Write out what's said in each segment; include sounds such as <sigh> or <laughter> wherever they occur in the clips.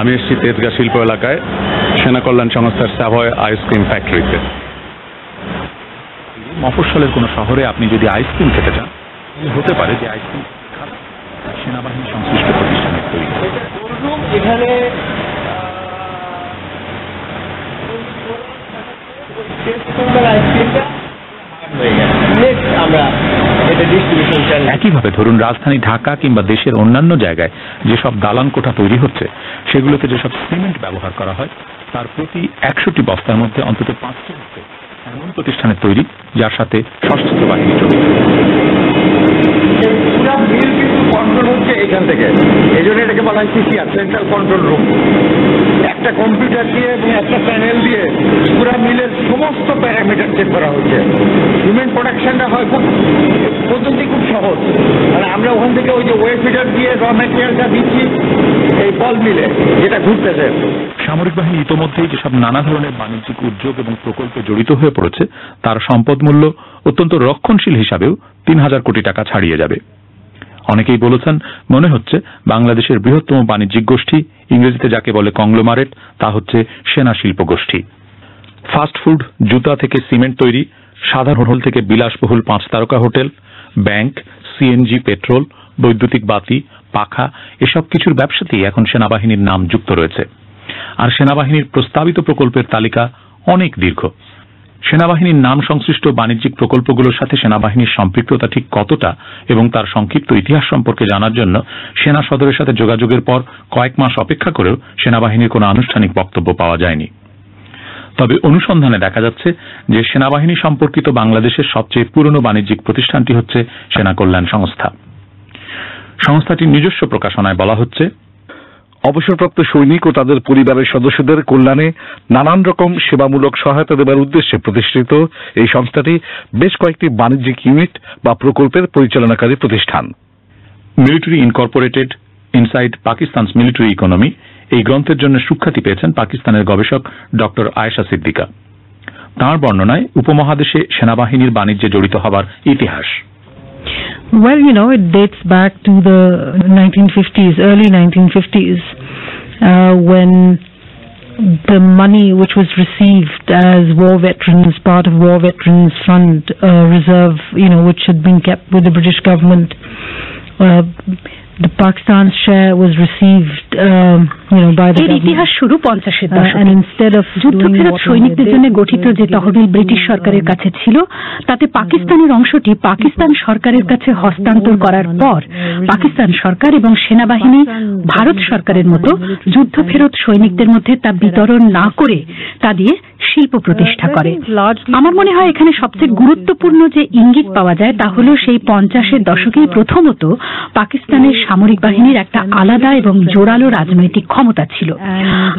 আমি এসেছি তেজগা শিল্প এলাকায় সেনা কল্যাণ সংস্থার স্যাভয় আইসক্রিম ফ্যাক্টরিতে মফস্বলের কোনো শহরে আপনি যদি আইসক্রিম খেতে চান হতে পারে যে আইসক্রিম সেনাবাহিনী সংশ্লিষ্ট প্রতিষ্ঠানের তৈরি। এখানে আমরা একইভাবে ধরুন রাজধানী ঢাকা কিংবা দেশের অন্যান্য জায়গায় যেসব দালান কোঠা তৈরি হচ্ছে, সেগুলোতে যেসব সিমেন্ট ব্যবহার করা হয়, তার প্রতি একশোটি বস্তার মধ্যে অন্তত পাঁচটি হচ্ছে এমন প্রতিষ্ঠানের তৈরি যার সাথে সশস্ত্র বাহিনী জড়িত। কন্ট্রোল হচ্ছে এখান থেকে। এই জন্য এটাকে বলা হয় সিসিআর সেন্ট্রাল কন্ট্রোল রুম একটা কম্পিউটার দিয়ে এবং একটা প্যানেল দিয়ে পুরো মিলের সমস্ত প্যারামিটার চেক করা হচ্ছে। সিমেন্ট প্রোডাকশনটা হয় খুব পদ্ধতি খুব সহজ। মানে আমরা ওখান থেকে ওই যে ওয়ে ফিডার দিয়ে র ম্যাটেরিয়ালটা দিচ্ছি এই বল মিলে যেটা ঘুরতেছে। সামরিক বাহিনী ইতোমধ্যেই যেসব নানা ধরনের বাণিজ্যিক উদ্যোগ এবং প্রকল্পে জড়িত হয়ে পড়েছে, তার সম্পদ মূল্য অত্যন্ত রক্ষণশীল হিসাবেও তিন হাজার কোটি টাকা ছাড়িয়ে যাবে। অনেকেই বলেছেন, মনে হচ্ছে বাংলাদেশের বৃহত্তম বাণিজ্যিক গোষ্ঠী, ইংরেজিতে যাকে বলে কংগ্লোমারেট, তা হচ্ছে সেনা শিল্প গোষ্ঠী। ফাস্টফুড জুতা থেকে সিমেন্ট তৈরি, সাধারণ হোটেল থেকে বিলাসবহুল পাঁচ তারকা হোটেল, ব্যাংক, সিএনজি, পেট্রোল, বৈদ্যুতিক বাতি, পাখা, এসব কিছুর ব্যবসাতেই এখন সেনাবাহিনীর নাম যুক্ত রয়েছে। আর সেনাবাহিনীর প্রস্তাবিত প্রকল্পের তালিকা অনেক দীর্ঘ। সেনাবাহিনীর নাম সংশ্লিষ্ট বাণিজ্যিক প্রকল্পগুলোর সাথে সেনাবাহিনীর সম্পৃক্ততা ঠিক কতটা এবং তার সংক্ষিপ্ত ইতিহাস সম্পর্কে জানার জন্য সেনা সদরের সাথে যোগাযোগের পর কয়েক মাস অপেক্ষা করেও সেনাবাহিনীর কোনো আনুষ্ঠানিক বক্তব্য পাওয়া যায়নি। তবে অনুসন্ধানে দেখা যাচ্ছে যে সেনাবাহিনী সম্পর্কিত বাংলাদেশের সবচেয়ে পুরনো বাণিজ্যিক প্রতিষ্ঠানটি হচ্ছে সেনা কল্যাণ সংস্থা। সংস্থাটির নিজস্ব প্রকাশনায় বলা হচ্ছে অবসরপ্রাপ্ত সৈনিক ও তাদের পরিবারের সদস্যদের কল্যাণে নানান রকম সেবামূলক সহায়তা দেবার উদ্দেশ্যে প্রতিষ্ঠিত এই সংস্থাটি বেশ কয়েকটি বাণিজ্যিক ইউনিট বা প্রকল্পের পরিচালনাকারী প্রতিষ্ঠান। Military incorporated inside Pakistan's military economy এই গ্রন্থের জন্য সুখ্যাতি পেয়েছেন পাকিস্তানের গবেষক ডক্টর আয়েশা সিদ্দিকা। তাঁর বর্ণনায় উপমহাদেশে সেনাবাহিনীর বাণিজ্যে জড়িত হবার ইতিহাস। Well, you know, it dates back to the 1950s, early 1950s, uh, when the money which was received as war veterans, part of war veterans fund uh, reserve, you know, which had been kept with the British government, uh, the Pakistan's share was received, um, you know, by the এর. ইতিহাস শুরু পঞ্চাশের Uh, দশকে and instead of যুদ্ধফেরত সৈনিকদের জন্য গঠিত যে তহবিল ব্রিটিশ সরকারের কাছে ছিল তাতে পাকিস্তানের অংশটি পাকিস্তান সরকারের কাছে হস্তান্তর করার পর পাকিস্তান সরকার এবং সেনাবাহিনী ভারত সরকারের মতো যুদ্ধফেরত সৈনিকদের মধ্যে তা বিতরণ না করে তা দিয়ে শিল্প প্রতিষ্ঠা করে। আমার মনে হয় এখানে সবচেয়ে গুরুত্বপূর্ণ যে ইঙ্গিত পাওয়া যায় তা হল সেই পঞ্চাশের দশকেই প্রথমত পাকিস্তানের সামরিক বাহিনীর একটা আলাদা এবং জোরালো রাজনৈতিক ক্ষমতা ছিল।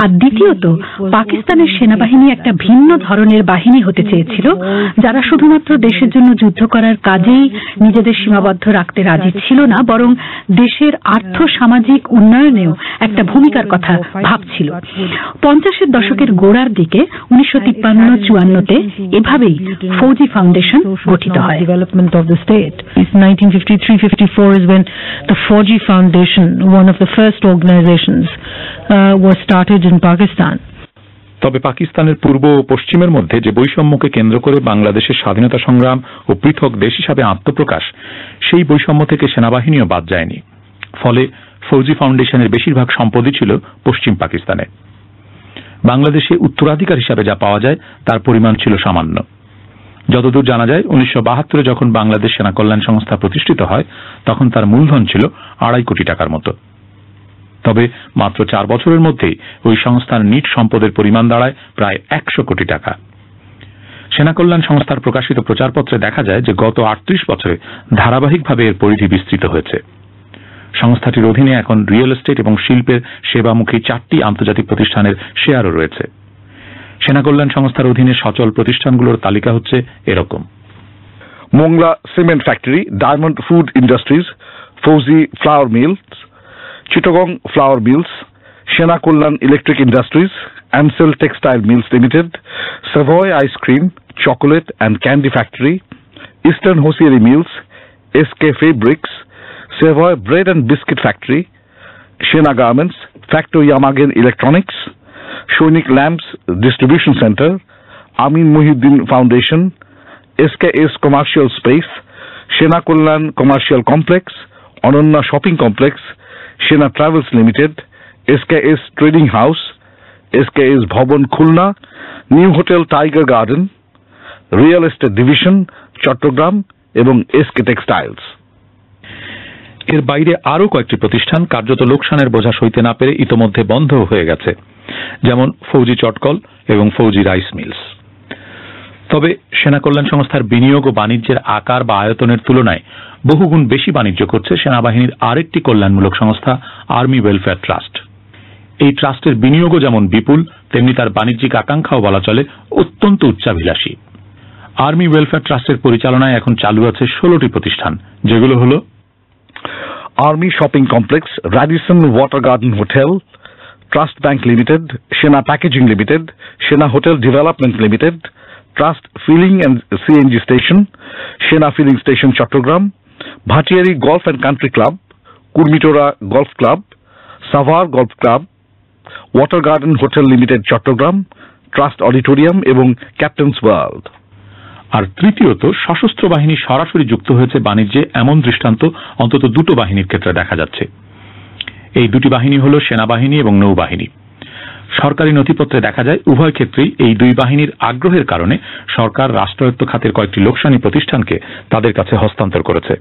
আর দ্বিতীয়ত পাকিস্তানের সেনাবাহিনী একটা ভিন্ন ধরনের বাহিনী হতে চেয়েছিল যারা শুধুমাত্র দেশের জন্য যুদ্ধ করার কাজেই নিজেদের সীমাবদ্ধ রাখতে রাজি ছিল না বরং দেশের আর্থ সামাজিক উন্নয়নেও একটা ভূমিকার কথা ভাবছিল। পঞ্চাশের দশকের গোড়ার দিকে উনিশশো তিপ্পান্ন চুয়ান্নতে এভাবেই ফৌজি ফাউন্ডেশন গঠিত হয় development of the state. 1953-54 is when the 4G Foundation, one of the first organizations, uh, was started in Pakistan. তবে পাকিস্তানের পূর্ব ও পশ্চিমের মধ্যে যে বৈষম্যকে কেন্দ্র করে বাংলাদেশের স্বাধীনতা সংগ্রাম ও পৃথক দেশ হিসাবে আত্মপ্রকাশ সেই বৈষম্য থেকে সেনাবাহিনীও বাদ যায়নি ফলে ফৌজি ফাউন্ডেশনের বেশিরভাগ সম্পদই ছিল পশ্চিম পাকিস্তানে বাংলাদেশে উত্তরাধিকার হিসাবে যা পাওয়া যায়, তার পরিমাণ ছিল সামান্য। যতদূর জানা যায়, উনিশশো বাহাত্তরে যখন বাংলাদেশ সেনা কল্যাণ সংস্থা প্রতিষ্ঠিত হয়, তখন তার মূলধন ছিল আড়াই কোটি টাকার মতো। তবে মাত্র চার বছরের মধ্যেই ওই সংস্থার নিট সম্পদের পরিমাণ দাঁড়ায় প্রায় একশো কোটি টাকা। সেনা কল্যাণ সংস্থার প্রকাশিত প্রচারপত্রে দেখা যায় যে গত আটত্রিশ বছরে ধারাবাহিকভাবে এর পরিধি বিস্তৃত হয়েছে। সংস্থাটির অধীনে এখন রিয়েল এস্টেট এবং শিল্পের সেবামুখী চারটি আন্তর্জাতিক প্রতিষ্ঠানের শেয়ারও রয়েছে। সেনা কল্যাণ সংস্থার অধীনে সচল প্রতিষ্ঠানগুলোর তালিকা হচ্ছে এরকম। Mongla cement factory, diamond food industries, Fauji flour mills, Chittagong flour mills Sena Kalyan electric industries, Ansel textile mills limited, Savoy ice cream chocolate and candy factory, eastern hosiery mills SK fabrics Savoy bread and biscuit factory Shena Garments, Factor Yamagen Electronics, Shonik Lamps Distribution Center, Amin Muhyiddin Foundation, SKS Commercial Space, Shena Kullan Commercial Complex, Ananya Shopping Complex, Shena Travels Limited, SKS Trading House, SKS Bhavan Khulna, New Hotel Tiger Garden, real estate division Chattogram এবং SK textiles এর বাইরে আরও কয়েকটি প্রতিষ্ঠান কার্যত লোকসানের বোঝা সইতে না পেরে ইতোমধ্যে বন্ধ হয়ে গেছে, যেমন ফৌজি চটকল এবং ফৌজি রাইস মিলস। তবে সেনা কল্যাণ সংস্থার বিনিয়োগ ও বাণিজ্যের আকার বা আয়তনের তুলনায় বহুগুণ বেশি বাণিজ্য করছে সেনাবাহিনীর আরেকটি কল্যাণমূলক সংস্থা, আর্মি ওয়েলফেয়ার ট্রাস্ট। এই ট্রাস্টের বিনিয়োগও যেমন বিপুল, তেমনি তার বাণিজ্যিক আকাঙ্ক্ষাও বলা চলে, অত্যন্ত উচ্চাভিলাষী। আর্মি ওয়েলফেয়ার ট্রাস্টের পরিচালনায় এখন চালু আছে ষোলোটি প্রতিষ্ঠান, যেগুলো হল army shopping complex Radisson water garden hotel, trust bank limited, Sena packaging limited, Sena hotel development limited, trust filling and CNG station, Sena filling station Chittagong, Bhatiari golf and country club Kurmitola golf club, Savar golf club, water garden hotel limited Chittagong, trust auditorium এবং captain's world. আর তৃতীয়ত, সশস্ত্র বাহিনী সরাসরি যুক্ত হয়েছে বাণিজ্যে এমন দৃষ্টান্ত অন্তত দুটো বাহিনীর ক্ষেত্রে দেখা যাচ্ছে। এই দুটি বাহিনী হল সেনাবাহিনী এবং নৌবাহিনী। সরকারি নথিপত্রে দেখা যায়, উভয় ক্ষেত্রেই এই দুই বাহিনীর আগ্রহের কারণে সরকার রাষ্ট্রায়ত্ত খাতের কয়েকটি লোকসানি প্রতিষ্ঠানকে তাদের কাছে হস্তান্তর করেছে।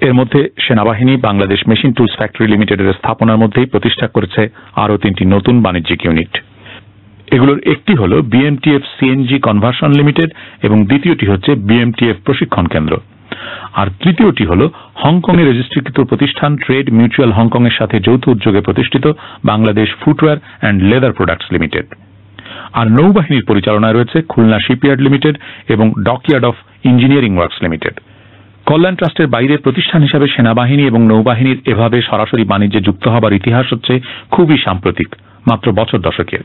এর মধ্যে সেনাবাহিনী, বাংলাদেশ মেশিন টুলস ফ্যাক্টরি লিমিটেডের স্থাপনার মধ্যেই প্রতিষ্ঠা করেছে আরও তিনটি নতুন বাণিজ্যিক ইউনিট। এগুলোর একটি হল বিএমটিএফ সিএনজি কনভার্সন লিমিটেড এবং দ্বিতীয়টি হচ্ছে বিএমটিএফ প্রশিক্ষণ কেন্দ্র। আর তৃতীয়টি হল হংকংয়ে রেজিস্ট্রিকৃত প্রতিষ্ঠান ট্রেড মিউচুয়াল হংকং এর সাথে যৌথ উদ্যোগে প্রতিষ্ঠিত Bangladesh footwear and leather products limited আর নৌবাহিনীর পরিচালনায় রয়েছে খুলনা শিপইয়ার্ড লিমিটেড এবং dockyard of engineering works limited কল্যাণ ট্রাস্টের বাইরের প্রতিষ্ঠান হিসাবে সেনাবাহিনী এবং নৌবাহিনীর এভাবে সরাসরি বাণিজ্যে যুক্ত হবার ইতিহাস হচ্ছে খুবই সাম্প্রতিক, মাত্র বছর দশকের।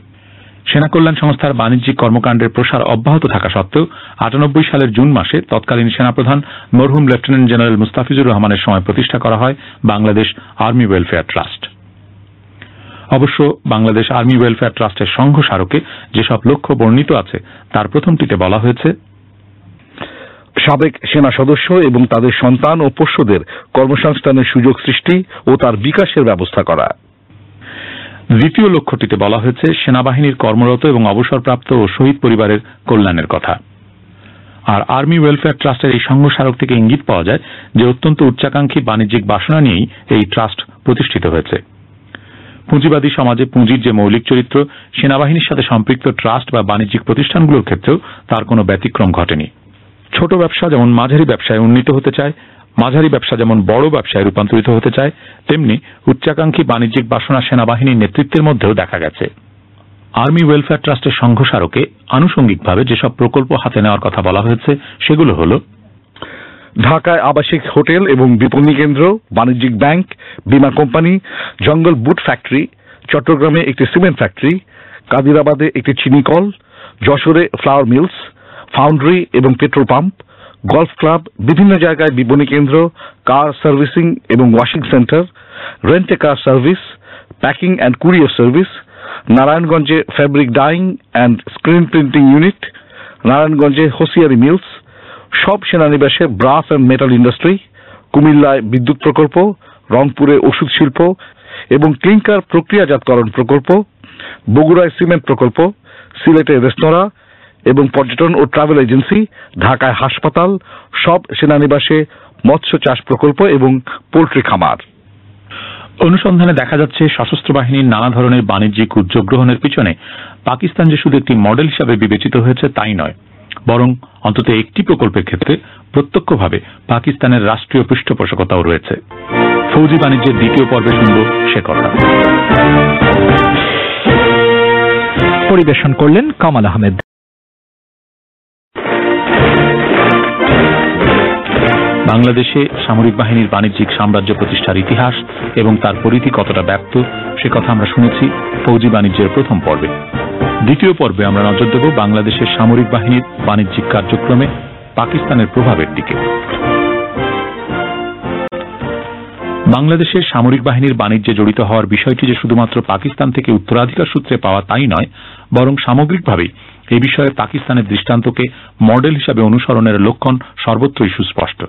সেনা কল্যাণ সংস্থার বাণিজ্যিক কর্মকাণ্ডের প্রসার অব্যাহত থাকা সত্ত্বেও আটানব্বই সালের জুন মাসে তৎকালীন সেনাপ্রধান মরহুম লেফটেন্যান্ট জেনারেল মুস্তাফিজুর রহমানের সময় প্রতিষ্ঠা করা হয় বাংলাদেশ আর্মি ওয়েলফেয়ার ট্রাস্ট। অবশ্য বাংলাদেশ আর্মি ওয়েলফেয়ার ট্রাস্টের সংঘ স্মারকে যেসব লক্ষ্য বর্ণিত আছে, তার প্রথমটিতে বলা হয়েছে, সাবেক সেনা সদস্য এবং তাদের সন্তান ও পোষ্যদের কর্মসংস্থানের সুযোগ সৃষ্টি ও তার বিকাশের ব্যবস্থা করা। দ্বিতীয় লক্ষ্যটিতে বলা হয়েছে, সেনাবাহিনীর কর্মরত এবং অবসরপ্রাপ্ত ও শহীদ পরিবারের কল্যাণের কথা। আর আর্মি ওয়েলফেয়ার ট্রাস্টের এই সংঘস্মারক থেকে ইঙ্গিত পাওয়া যায় যে, অত্যন্ত উচ্চাকাঙ্ক্ষী বাণিজ্যিক বাসনা নিয়েই এই ট্রাস্ট প্রতিষ্ঠিত হয়েছে। পুঁজিবাদী সমাজে পুঁজির যে মৌলিক চরিত্র, সেনাবাহিনীর সাথে সম্পৃক্ত ট্রাস্ট বা বাণিজ্যিক প্রতিষ্ঠানগুলোর ক্ষেত্রেও তার কোনো ব্যতিক্রম ঘটেনি। ছোট ব্যবসা যেমন মাঝারি ব্যবসায় উন্নীত হতে চায় মাঝারি ব্যবসা যেমন বড় ব্যবসায় রূপান্তরিত হতে চায়, তেমনি উচ্চাকাঙ্ক্ষী বাণিজ্যিক বাসনা সেনাবাহিনীর নেতৃত্বের মধ্যেও দেখা গেছে। আর্মি ওয়েলফেয়ার ট্রাস্টের সংঘ স্মারকে আনুষঙ্গিকভাবে যেসব প্রকল্প হাতে নেওয়ার কথা বলা হয়েছে, সেগুলো হল ঢাকায় আবাসিক হোটেল এবং বিপণী কেন্দ্র, বাণিজ্যিক ব্যাংক, বীমা কোম্পানি, জঙ্গল বুট ফ্যাক্টরি, চট্টগ্রামে একটি সিমেন্ট ফ্যাক্টরি, কাদিরাবাদে একটি চিনি কল যশোরে ফ্লাওয়ার মিলস, ফাউন্ড্রি এবং পেট্রোল পাম্প গলফ ক্লাব, বিভিন্ন জায়গায় বিপণী কেন্দ্র কার সার্ভিসিং এবং washing centre রেন্টে car service packing and courier service নারায়ণগঞ্জে fabric dyeing and screen printing unit নারায়ণগঞ্জে হোসিয়ারি মিলস সব সেনানিবাসে ব্রাস অ্যান্ড মেটাল ইন্ডাস্ট্রি কুমিল্লায় বিদ্যুৎ প্রকল্প, রংপুরে ওষুধ শিল্প এবং ক্লিংকার প্রক্রিয়াজাতকরণ প্রকল্প, বগুড়ায় সিমেন্ট প্রকল্প, সিলেটে রেস্তোরাঁ এবং পর্যটন ও ট্রাভেল এজেন্সি ঢাকায় হাসপাতাল সব সেনানিবাসে মৎস্য চাষ প্রকল্প এবং পোল্ট্রি খামার। অনুসন্ধানে দেখা যাচ্ছে সশস্ত্র বাহিনীর নানা ধরনের বাণিজ্যিক উদ্যোগ গ্রহণের পিছনে পাকিস্তান যে শুধু একটি মডেল হিসাবে বিবেচিত হয়েছে তাই নয়। বরং অন্তত একটি প্রকল্পের ক্ষেত্রে প্রত্যক্ষভাবে পাকিস্তানের রাষ্ট্রীয় পৃষ্ঠপোষকতাও রয়েছে। ফৌজি বাণিজ্যের দ্বিতীয় পর্বে শুনব সে কথা। পরিবেশন করলেন কামাল আহমেদ। বাংলাদেশে সামরিক বাহিনীর বাণিজ্যিক সাম্রাজ্য প্রতিষ্ঠার ইতিহাস এবং তার পরিধি কতটা ব্যাপ্ত, সে কথা আমরা শুনেছি ফৌজি বাণিজ্যের প্রথম পর্বে। দ্বিতীয় পর্বে আমরা নজর দেব বাংলাদেশের সামরিক বাহিনীর বাণিজ্যিক কার্যক্রমে পাকিস্তানের প্রভাবের দিকে। বাংলাদেশের সামরিক বাহিনীর বাণিজ্যে জড়িত হওয়ার বিষয়টি যে শুধুমাত্র পাকিস্তান থেকে উত্তরাধিকার সূত্রে পাওয়া তাই নয়, বরং সামগ্রিকভাবেই এ বিষয়ে পাকিস্তানের দৃষ্টান্তকে মডেল হিসাবে অনুসরণের লক্ষণ সর্বত্রই সুস্পষ্ট।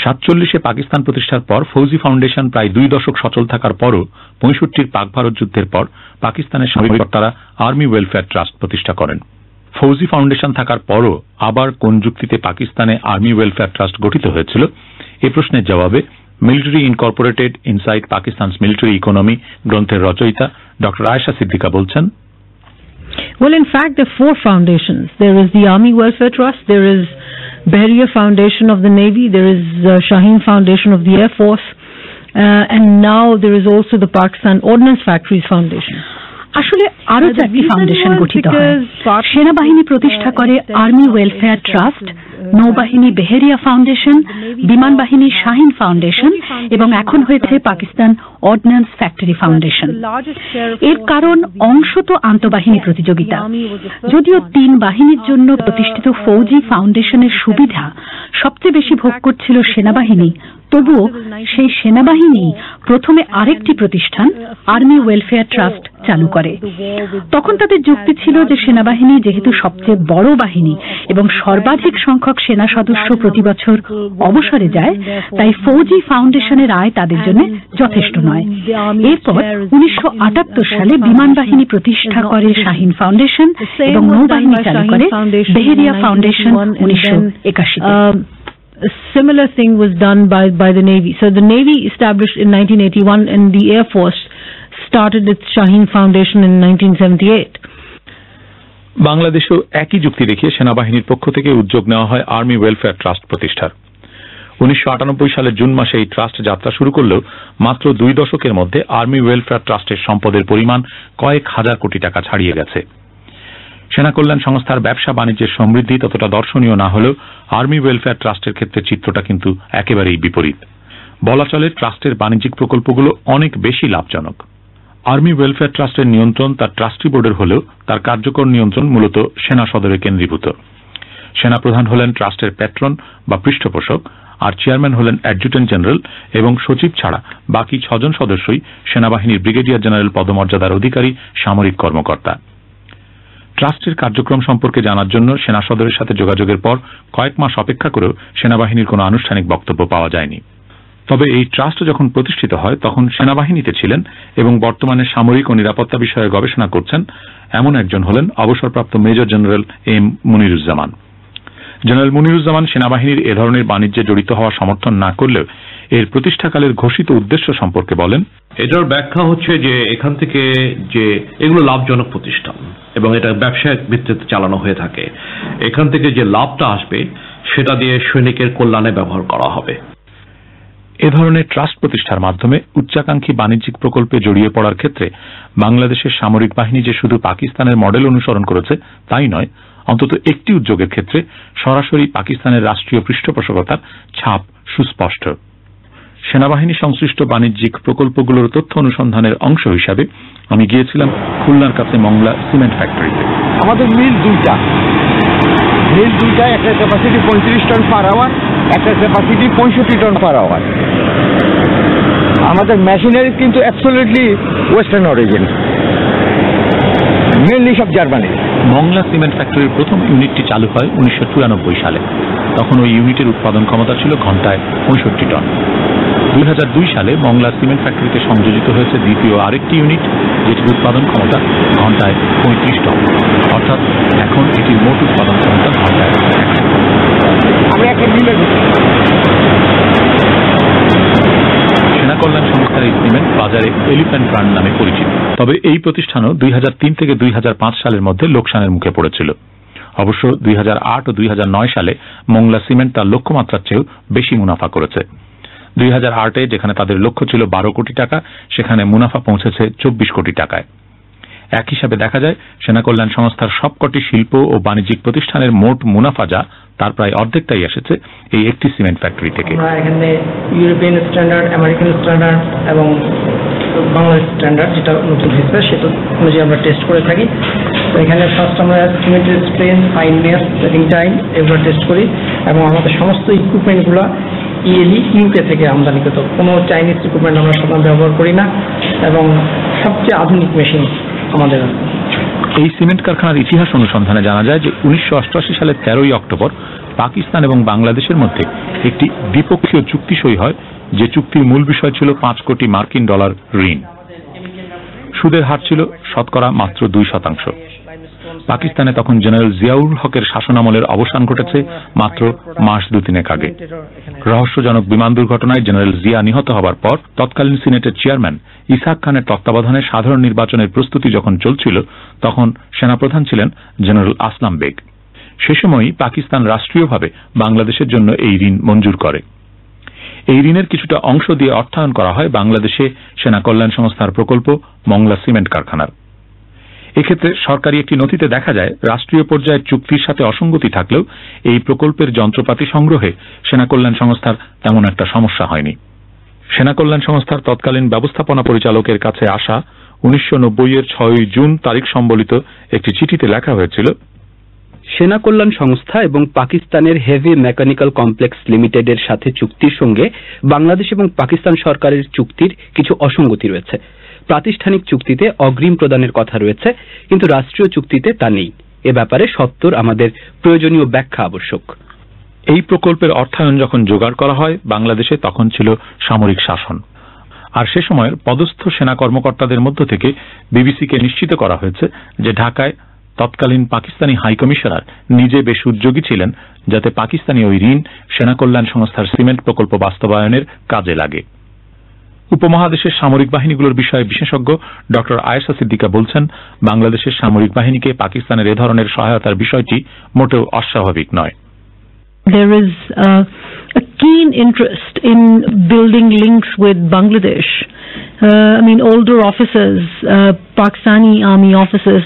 সাতচল্লিশে পাকিস্তান প্রতিষ্ঠার পর ফৌজি ফাউন্ডেশন প্রায় দুই দশক সচল থাকার পরও পঁয়ষট্টির পাক ভারত যুদ্ধের পর পাকিস্তানের সামরিক কর্তারা আর্মি ওয়েলফেয়ার ট্রাস্ট প্রতিষ্ঠা করেন ফৌজি ফাউন্ডেশন থাকার পরও আবার কোন যুক্তিতে পাকিস্তানে আর্মি ওয়েলফেয়ার ট্রাস্ট গঠিত হয়েছিল এ প্রশ্নের জবাবে military incorporated inside Pakistan's military economy গ্রন্থের রচয়িতা ড আয়েশা সিদ্দিকা বলছেন Well, in fact, there are four foundations. There is the Army Welfare Trust, there is Behriya Foundation of the Navy, there is uh, Shaheen Foundation of the Air Force, uh, and now there is also the Pakistan Ordnance Factories Foundation. আসলে আরো The চারটি reason foundation was গঠিত হয় because Pak- সেনাবাহিনী প্রতিষ্ঠা করে uh, army uh, welfare uh, trust uh, নৌবাহিনী Bahria foundation বিমান বাহিনী শাহিন ফাউন্ডেশন এবং এখন হয়েছে পাকিস্তান অর্ডিন্যান্স ফ্যাক্টরি ফাউন্ডেশন। এর কারণ অংশ তো আন্তঃবাহিনী প্রতিযোগিতা। যদিও তিন বাহিনীর জন্য প্রতিষ্ঠিত ফৌজি ফাউন্ডেশনের সুবিধা সবচেয়ে বেশি ভোগ করছিল সেনাবাহিনী তবুও সেই সেনাবাহিনী প্রথমে আরেকটি প্রতিষ্ঠান আর্মি ওয়েলফেয়ার ট্রাস্ট চালু করে। তখন তাদের যুক্তি ছিল যে সেনাবাহিনী যেহেতু সবচেয়ে বড় বাহিনী এবং সর্বাধিক সংখ্যক সেনা সদস্য প্রতি বছর অবসরে যায়, তাই ফৌজি ফাউন্ডেশনের আয় তাদের জন্য যথেষ্ট নয়। এরপর উনিশশো আটাত্তর সালে বিমান বাহিনী প্রতিষ্ঠা করে শাহিন ফাউন্ডেশন এবং নৌবাহিনী চালু করে বেহেরিয়া ফাউন্ডেশন উনিশশো একাশিতে। A similar thing was done by, by the Navy. So the Navy established in 1981 and the Air Force started its Shaheen Foundation in 1978. বাংলাদেশেও একই যুক্তি দেখিয়ে সেনাবাহিনীর পক্ষ থেকে উদ্যোগ নেওয়া হয় আর্মি ওয়েলফেয়ার ট্রাস্ট প্রতিষ্ঠার উনিশশো আটানব্বই সালের জুন মাসে এই ট্রাস্ট যাত্রা শুরু করলেও মাত্র দুই দশকের মধ্যে আর্মি ওয়েলফেয়ার ট্রাস্টের সম্পদের পরিমাণ কয়েক হাজার কোটি টাকা ছাড়িয়ে গেছে সেনা কল্যাণ সংস্থার ব্যবসা বাণিজ্যের সমৃদ্ধি ততটা দর্শনীয় না হলেও আর্মি ওয়েলফেয়ার ট্রাস্টের ক্ষেত্রে চিত্রটা কিন্তু একেবারেই বিপরীত। বলা চলে, ট্রাস্টের বাণিজ্যিক প্রকল্পগুলো অনেক বেশি লাভজনক। আর্মি ওয়েলফেয়ার ট্রাস্টের নিয়ন্ত্রণ তার ট্রাস্টি বোর্ডের হলেও তার কার্যকর নিয়ন্ত্রণ মূলত সেনা সদরে কেন্দ্রীভূত। সেনাপ্রধান হলেন ট্রাস্টের প্যাট্রন বা পৃষ্ঠপোষক, আর চেয়ারম্যান হলেন অ্যাডজুটেন্ট জেনারেল এবং সচিব ছাড়া বাকি ছজন সদস্যই সেনাবাহিনীর ব্রিগেডিয়ার জেনারেল পদমর্যাদার অধিকারী, সামরিক কর্মকর্তা। ট্রাস্টের কার্যক্রম সম্পর্কে জানার জন্য সেনা সদরের সাথে যোগাযোগের পর কয়েক মাস অপেক্ষা করেও সেনাবাহিনীর কোনো আনুষ্ঠানিক বক্তব্য পাওয়া যায়নি। তবে এই ট্রাস্ট যখন প্রতিষ্ঠিত হয়, তখন সেনাবাহিনীতে ছিলেন এবং বর্তমানে সামরিক ও নিরাপত্তা বিষয়ে গবেষণা করছেন এমন একজন হলেন অবসরপ্রাপ্ত major general M Muniruzzaman. General Muniruzzaman সেনাবাহিনীর এ ধরনের বাণিজ্যে জড়িত হওয়া সমর্থন না করলেও এর প্রতিষ্ঠাকালের ঘোষিত উদ্দেশ্য সম্পর্কে বলেন এটার ব্যাখ্যা হচ্ছে যে এখান থেকে যে এগুলো লাভজনক প্রতিষ্ঠান এবং এটা ব্যবসায়িক ভিত্তিতে চালানো হয়ে থাকে। এখান থেকে যে লাভটা আসবে সেটা দিয়ে সৈনিকের কল্যাণে ব্যবহার করা হবে। এ ধরনের ট্রাস্ট প্রতিষ্ঠার মাধ্যমে উচ্চাকাঙ্ক্ষী বাণিজ্যিক প্রকল্পে জড়িয়ে পড়ার ক্ষেত্রে বাংলাদেশের সামরিক বাহিনী যে শুধু পাকিস্তানের মডেল অনুসরণ করেছে তাই নয় অন্তত একটি উদ্যোগের ক্ষেত্রে সরাসরি পাকিস্তানের রাষ্ট্রীয় পৃষ্ঠপোষকতার ছাপ সুস্পষ্ট। সেনাবাহিনী সংশ্লিষ্ট বাণিজ্যিক প্রকল্পগুলোর তথ্য অনুসন্ধানের অংশ হিসাবে আমি গিয়েছিলাম খুলনার কাছে মংলা সিমেন্ট ফ্যাক্টরিতে। আমাদের মিল দুইটা। মিল দুইটা একটা ক্যাপাসিটি পঁয়ত্রিশ টন পার আওয়ার একটা ক্যাপাসিটি পঁয়ষট্টি টন পার আওয়ার আমাদের মেশিনারি কিন্তু অ্যাবসোলিউটলি ওয়েস্টার্ন অরিজিন মেনলি সব জার্মানি মংলা সিমেন্ট ফ্যাক্টরির প্রথম ইউনিটটি চালু হয় উনিশশো চুরানব্বই সালে। তখন ওই ইউনিটের উৎপাদন ক্ষমতা ছিল ঘন্টায় পঁয়ষট্টি টন দুই হাজার দুই সালে মংলা সিমেন্ট ফ্যাক্টরিতে সংযোজিত হয়েছে দ্বিতীয় আরেকটি ইউনিট যেটির উৎপাদন ক্ষমতা ঘন্টায় পঁয়ত্রিশ টন। অর্থাৎ এখন এটির মোট উৎপাদন ক্ষমতা ঘন্টায় সেনা কল্যাণ সংস্থার এই সিমেন্ট বাজারে এলিফ্যান্ট ব্রান্ড নামে পরিচিত। তবে এই প্রতিষ্ঠানও দুই তিন থেকে দুই হাজার পাঁচ সালের মধ্যে লোকসানের মুখে পড়েছিল। অবশ্য দুই হাজার আট ও দুই হাজার নয় সালে মংলা সিমেন্ট তার লক্ষ্যমাত্রার চেয়েও বেশি মুনাফা করেছে। দুই আটে, যেখানে তাদের লক্ষ্য ছিল বারো কোটি টাকা, সেখানে মুনাফা পৌঁছেছে চব্বিশ কোটি টাকায়। এক হিসাবে দেখা যায় সেনা কল্যাণ সংস্থার সবকটি শিল্প ও বাণিজ্যিক প্রতিষ্ঠানের মোট মুনাফা যা তার প্রায় অর্ধেকটাই এসেছে এই একটি সিমেন্ট ফ্যাক্টরি থেকে। এখানে ইউরোপিয়ান স্ট্যান্ডার্ড আমেরিকান স্ট্যান্ডার্ড এবং বাংলাদেশ স্ট্যান্ডার্ড যেটা নতুন হয়েছে, সেটা অনুযায়ী আমরা টেস্ট করে থাকি। এখানে ফার্স্ট আমরা সিমেন্টের স্ট্রেন ফাইননেস সেটিং টাইম এগুলো টেস্ট করি এবং আমাদের সমস্ত ইকুইপমেন্টগুলো ইএলই ইউকে থেকে আমদানিকৃত। কোনো চাইনিজ রিক্রুটমেন্ট আমরা সাধারণত ব্যবহার করি না এবং সবচেয়ে আধুনিক মেশিন আমাদের এই সিমেন্ট কারখানার ইতিহাস অনুসন্ধানে জানা যায় যে উনিশশো সালের তেরোই অক্টোবর পাকিস্তান এবং বাংলাদেশের মধ্যে একটি দ্বিপক্ষীয় চুক্তি সই হয়, যে চুক্তির মূল বিষয় ছিল পাঁচ কোটি মার্কিন ডলার ঋণ। সুদের হার ছিল শতকরা মাত্র দুই শতাংশ। পাকিস্তানে তখন জেনারেল জিয়াউল হকের শাসনামলের অবসান ঘটেছে মাত্র মাস দু তিনেক আগে। রহস্যজনক বিমান দুর্ঘটনায় জেনারেল জিয়া নিহত হবার পর তৎকালীন সিনেটের চেয়ারম্যান ইসাক খানের তত্ত্বাবধানে সাধারণ নির্বাচনের প্রস্তুতি যখন চলছিল, তখন সেনাপ্রধান ছিলেন জেনারেল আসলাম বেগ। সে সময়ই পাকিস্তান রাষ্ট্রীয়ভাবে বাংলাদেশের জন্য এই ঋণ মঞ্জুর করে। এই ঋণের কিছুটা অংশ দিয়ে অর্থায়ন করা হয় বাংলাদেশে সেনা কল্যাণ সংস্থার প্রকল্প মংলা সিমেন্ট কারখানার। এক্ষেত্রে সরকারি একটি নথিতে দেখা যায়, রাষ্ট্রীয় পর্যায়ের চুক্তির সাথে অসঙ্গতি থাকলেও এই প্রকল্পের যন্ত্রপাতি সংগ্রহে সেনা কল্যাণ সংস্থার তেমন একটা সমস্যা হয়নি। সেনা কল্যাণ সংস্থার তৎকালীন ব্যবস্থাপনা পরিচালকের কাছে আসা উনিশশো এর ছয়ই জুন তারিখ সম্বলিত একটি চিঠিতে লেখা হয়েছিল, সেনা কল্যাণ সংস্থা এবং পাকিস্তানের হেভি মেকানিক্যাল কমপ্লেক্স লিমিটেডের সাথে চুক্তির সঙ্গে বাংলাদেশ এবং পাকিস্তান সরকারের চুক্তির কিছু অসঙ্গতি রয়েছে। প্রাতিষ্ঠানিক চুক্তিতে অগ্রিম প্রদানের কথা রয়েছে, কিন্তু রাষ্ট্রীয় চুক্তিতে তা নেই। এ ব্যাপারে সত্তর আমাদের প্রয়োজনীয় ব্যাখ্যা আবশ্যক। এই প্রকল্পের অর্থায়ন যখন জোগাড় করা হয়, বাংলাদেশে তখন ছিল সামরিক শাসন। আর সে সময়ের পদস্থ সেনা কর্মকর্তাদের মধ্য থেকে বিবিসিকে নিশ্চিত করা হয়েছে যে ঢাকায় তৎকালীন পাকিস্তানি হাইকমিশনার নিজে বেশ উদ্যোগী ছিলেন, যাতে পাকিস্তানি ওই ঋণ সেনা কল্যাণ সংস্থার সিমেন্ট প্রকল্প বাস্তবায়নের কাজে লাগে। উপমহাদেশের সামরিক বাহিনীগুলোর বিষয়ে বিশেষজ্ঞ ড আয়েশা সিদ্দিকা বলছেন বাংলাদেশের সামরিক বাহিনীকে পাকিস্তানের এ ধরনের সহায়তার বিষয়টি মোটেও অস্বাভাবিক নয় there is uh, a keen interest in building links with Bangladesh. Uh, I mean, older officers, uh, Pakistani army officers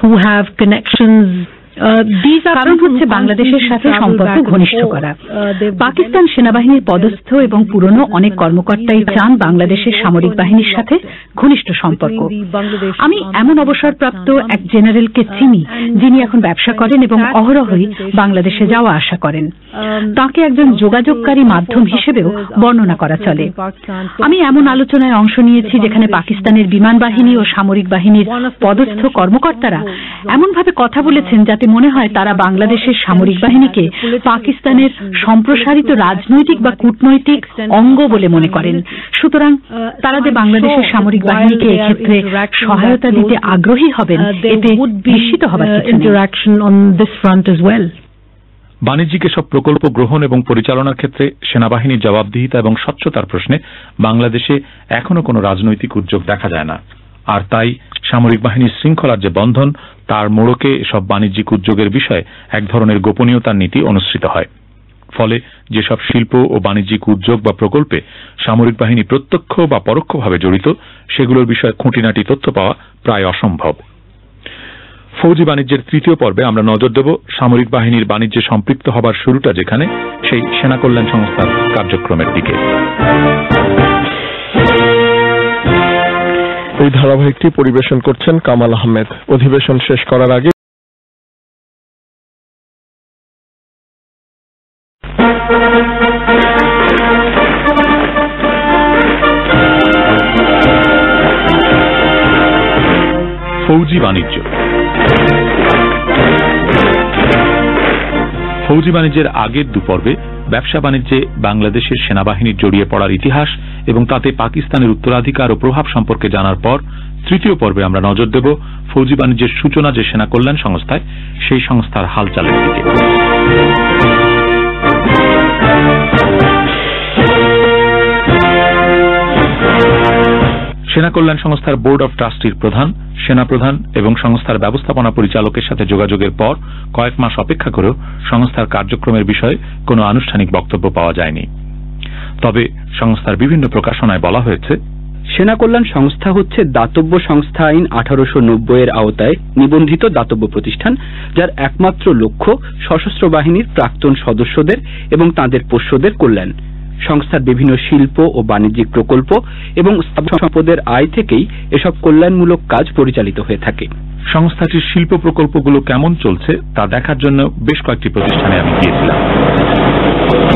who have connections কারণ হচ্ছে বাংলাদেশের সাথে সম্পর্ক ঘনিষ্ঠ করা। পাকিস্তান সেনাবাহিনীর পদস্থ এবং পুরনো অনেক কর্মকর্তাই চান বাংলাদেশের সামরিক বাহিনীর সাথে ঘনিষ্ঠ সম্পর্ক। আমি এমন অবসরপ্রাপ্ত এক জেনারেলকে চিনি যিনি এখন ব্যবসা করেন এবং অহরহই বাংলাদেশে যাওয়া আসা করেন। তাকে একজন যোগাযোগকারী মাধ্যম হিসেবেও বর্ণনা করা চলে। আমি এমন আলোচনায় অংশ নিয়েছি যেখানে পাকিস্তানের বিমান বাহিনী ও সামরিক বাহিনীর পদস্থ কর্মকর্তারা এমনভাবে কথা বলেছেন যাতে মনে হয় তারা বাংলাদেশের সামরিক বাহিনীকে পাকিস্তানের সম্প্রসারিত রাজনৈতিক বা কূটনৈতিক অঙ্গ বলে মনে করেন। সুতরাং তারা যে বাংলাদেশের সামরিক বাহিনীকে এক্ষেত্রে সহায়তা দিতে আগ্রহী হবেন এতে নিশ্চিত হবার কিছু বাণিজ্যিক এসব প্রকল্প গ্রহণ এবং পরিচালনার ক্ষেত্রে সেনাবাহিনীর জবাবদিহিতা এবং স্বচ্ছতার প্রশ্নে বাংলাদেশে এখনও কোনো রাজনৈতিক উদ্যোগ দেখা যায় না। আর তাই সামরিক বাহিনীর শৃঙ্খলার যে বন্ধন তার মোড়কে এসব বাণিজ্যিক উদ্যোগের বিষয়ে এক ধরনের গোপনীয়তার নীতি অনুসৃত হয়। ফলে যেসব শিল্প ও বাণিজ্যিক উদ্যোগ বা প্রকল্পে সামরিক বাহিনী প্রত্যক্ষ বা পরোক্ষভাবে জড়িত, সেগুলোর বিষয়ে খুঁটিনাটি তথ্য পাওয়া প্রায় অসম্ভব। ফৌজি বাণিজ্যের তৃতীয় পর্বে আমরা নজর দেব সামরিক বাহিনীর বাণিজ্যে সম্পৃক্ত হবার শুরুটা যেখানে, সেই সেনা কল্যাণ সংস্থার কার্যক্রমের দিকে। এই ধারাবাহিকটি পরিবেশন করছেন কামাল আহমেদ। অধিবেশন শেষ করার আগে ফৌজি বাণিজ্য। ফৌজি বাণিজ্যের আগের দুপর্বে ব্যবসা বাণিজ্যে বাংলাদেশের সেনাবাহিনীর জড়িয়ে পড়ার ইতিহাস এবং তাতে পাকিস্তানের উত্তরাধিকার ও প্রভাব সম্পর্কে জানার পর তৃতীয় পর্বে আমরা নজর দেব ফৌজি বাণিজ্যের সূচনা যে সেনা কল্যাণ সংস্থায়, সেই সংস্থার হালচালের দিকে। সেনা কল্যাণ সংস্থার বোর্ড অব ট্রাস্টির প্রধান সেনা প্রধান এবং সংস্থার ব্যবস্থাপনা পরিচালকের সাথে যোগাযোগের পর কয়েক মাস অপেক্ষা করেও সংস্থার কার্যক্রমের বিষয়ে কোনো আনুষ্ঠানিক বক্তব্য পাওয়া যায়নি। তবে সংস্থার বিভিন্ন প্রকাশনায় বলা হয়েছে সেনা কল্যাণ সংস্থা হচ্ছে দাতব্য সংস্থা আইন আঠারোশো নব্বই এর আওতায় নিবন্ধিত দাতব্য প্রতিষ্ঠান, যার একমাত্র লক্ষ্য সশস্ত্র বাহিনীর প্রাক্তন সদস্যদের এবং তাদের পোষ্যদের কল্যাণ। সংস্থার বিভিন্ন শিল্প ও বাণিজ্যিক প্রকল্প এবং সম্পদের আয় থেকেই এসব কল্যাণমূলক কাজ পরিচালিত হয়ে থাকে। সংস্থাটির শিল্প প্রকল্পগুলো কেমন চলছে তা দেখার জন্য বেশ কয়েকটি প্রতিষ্ঠানে আমি গিয়েছিলাম।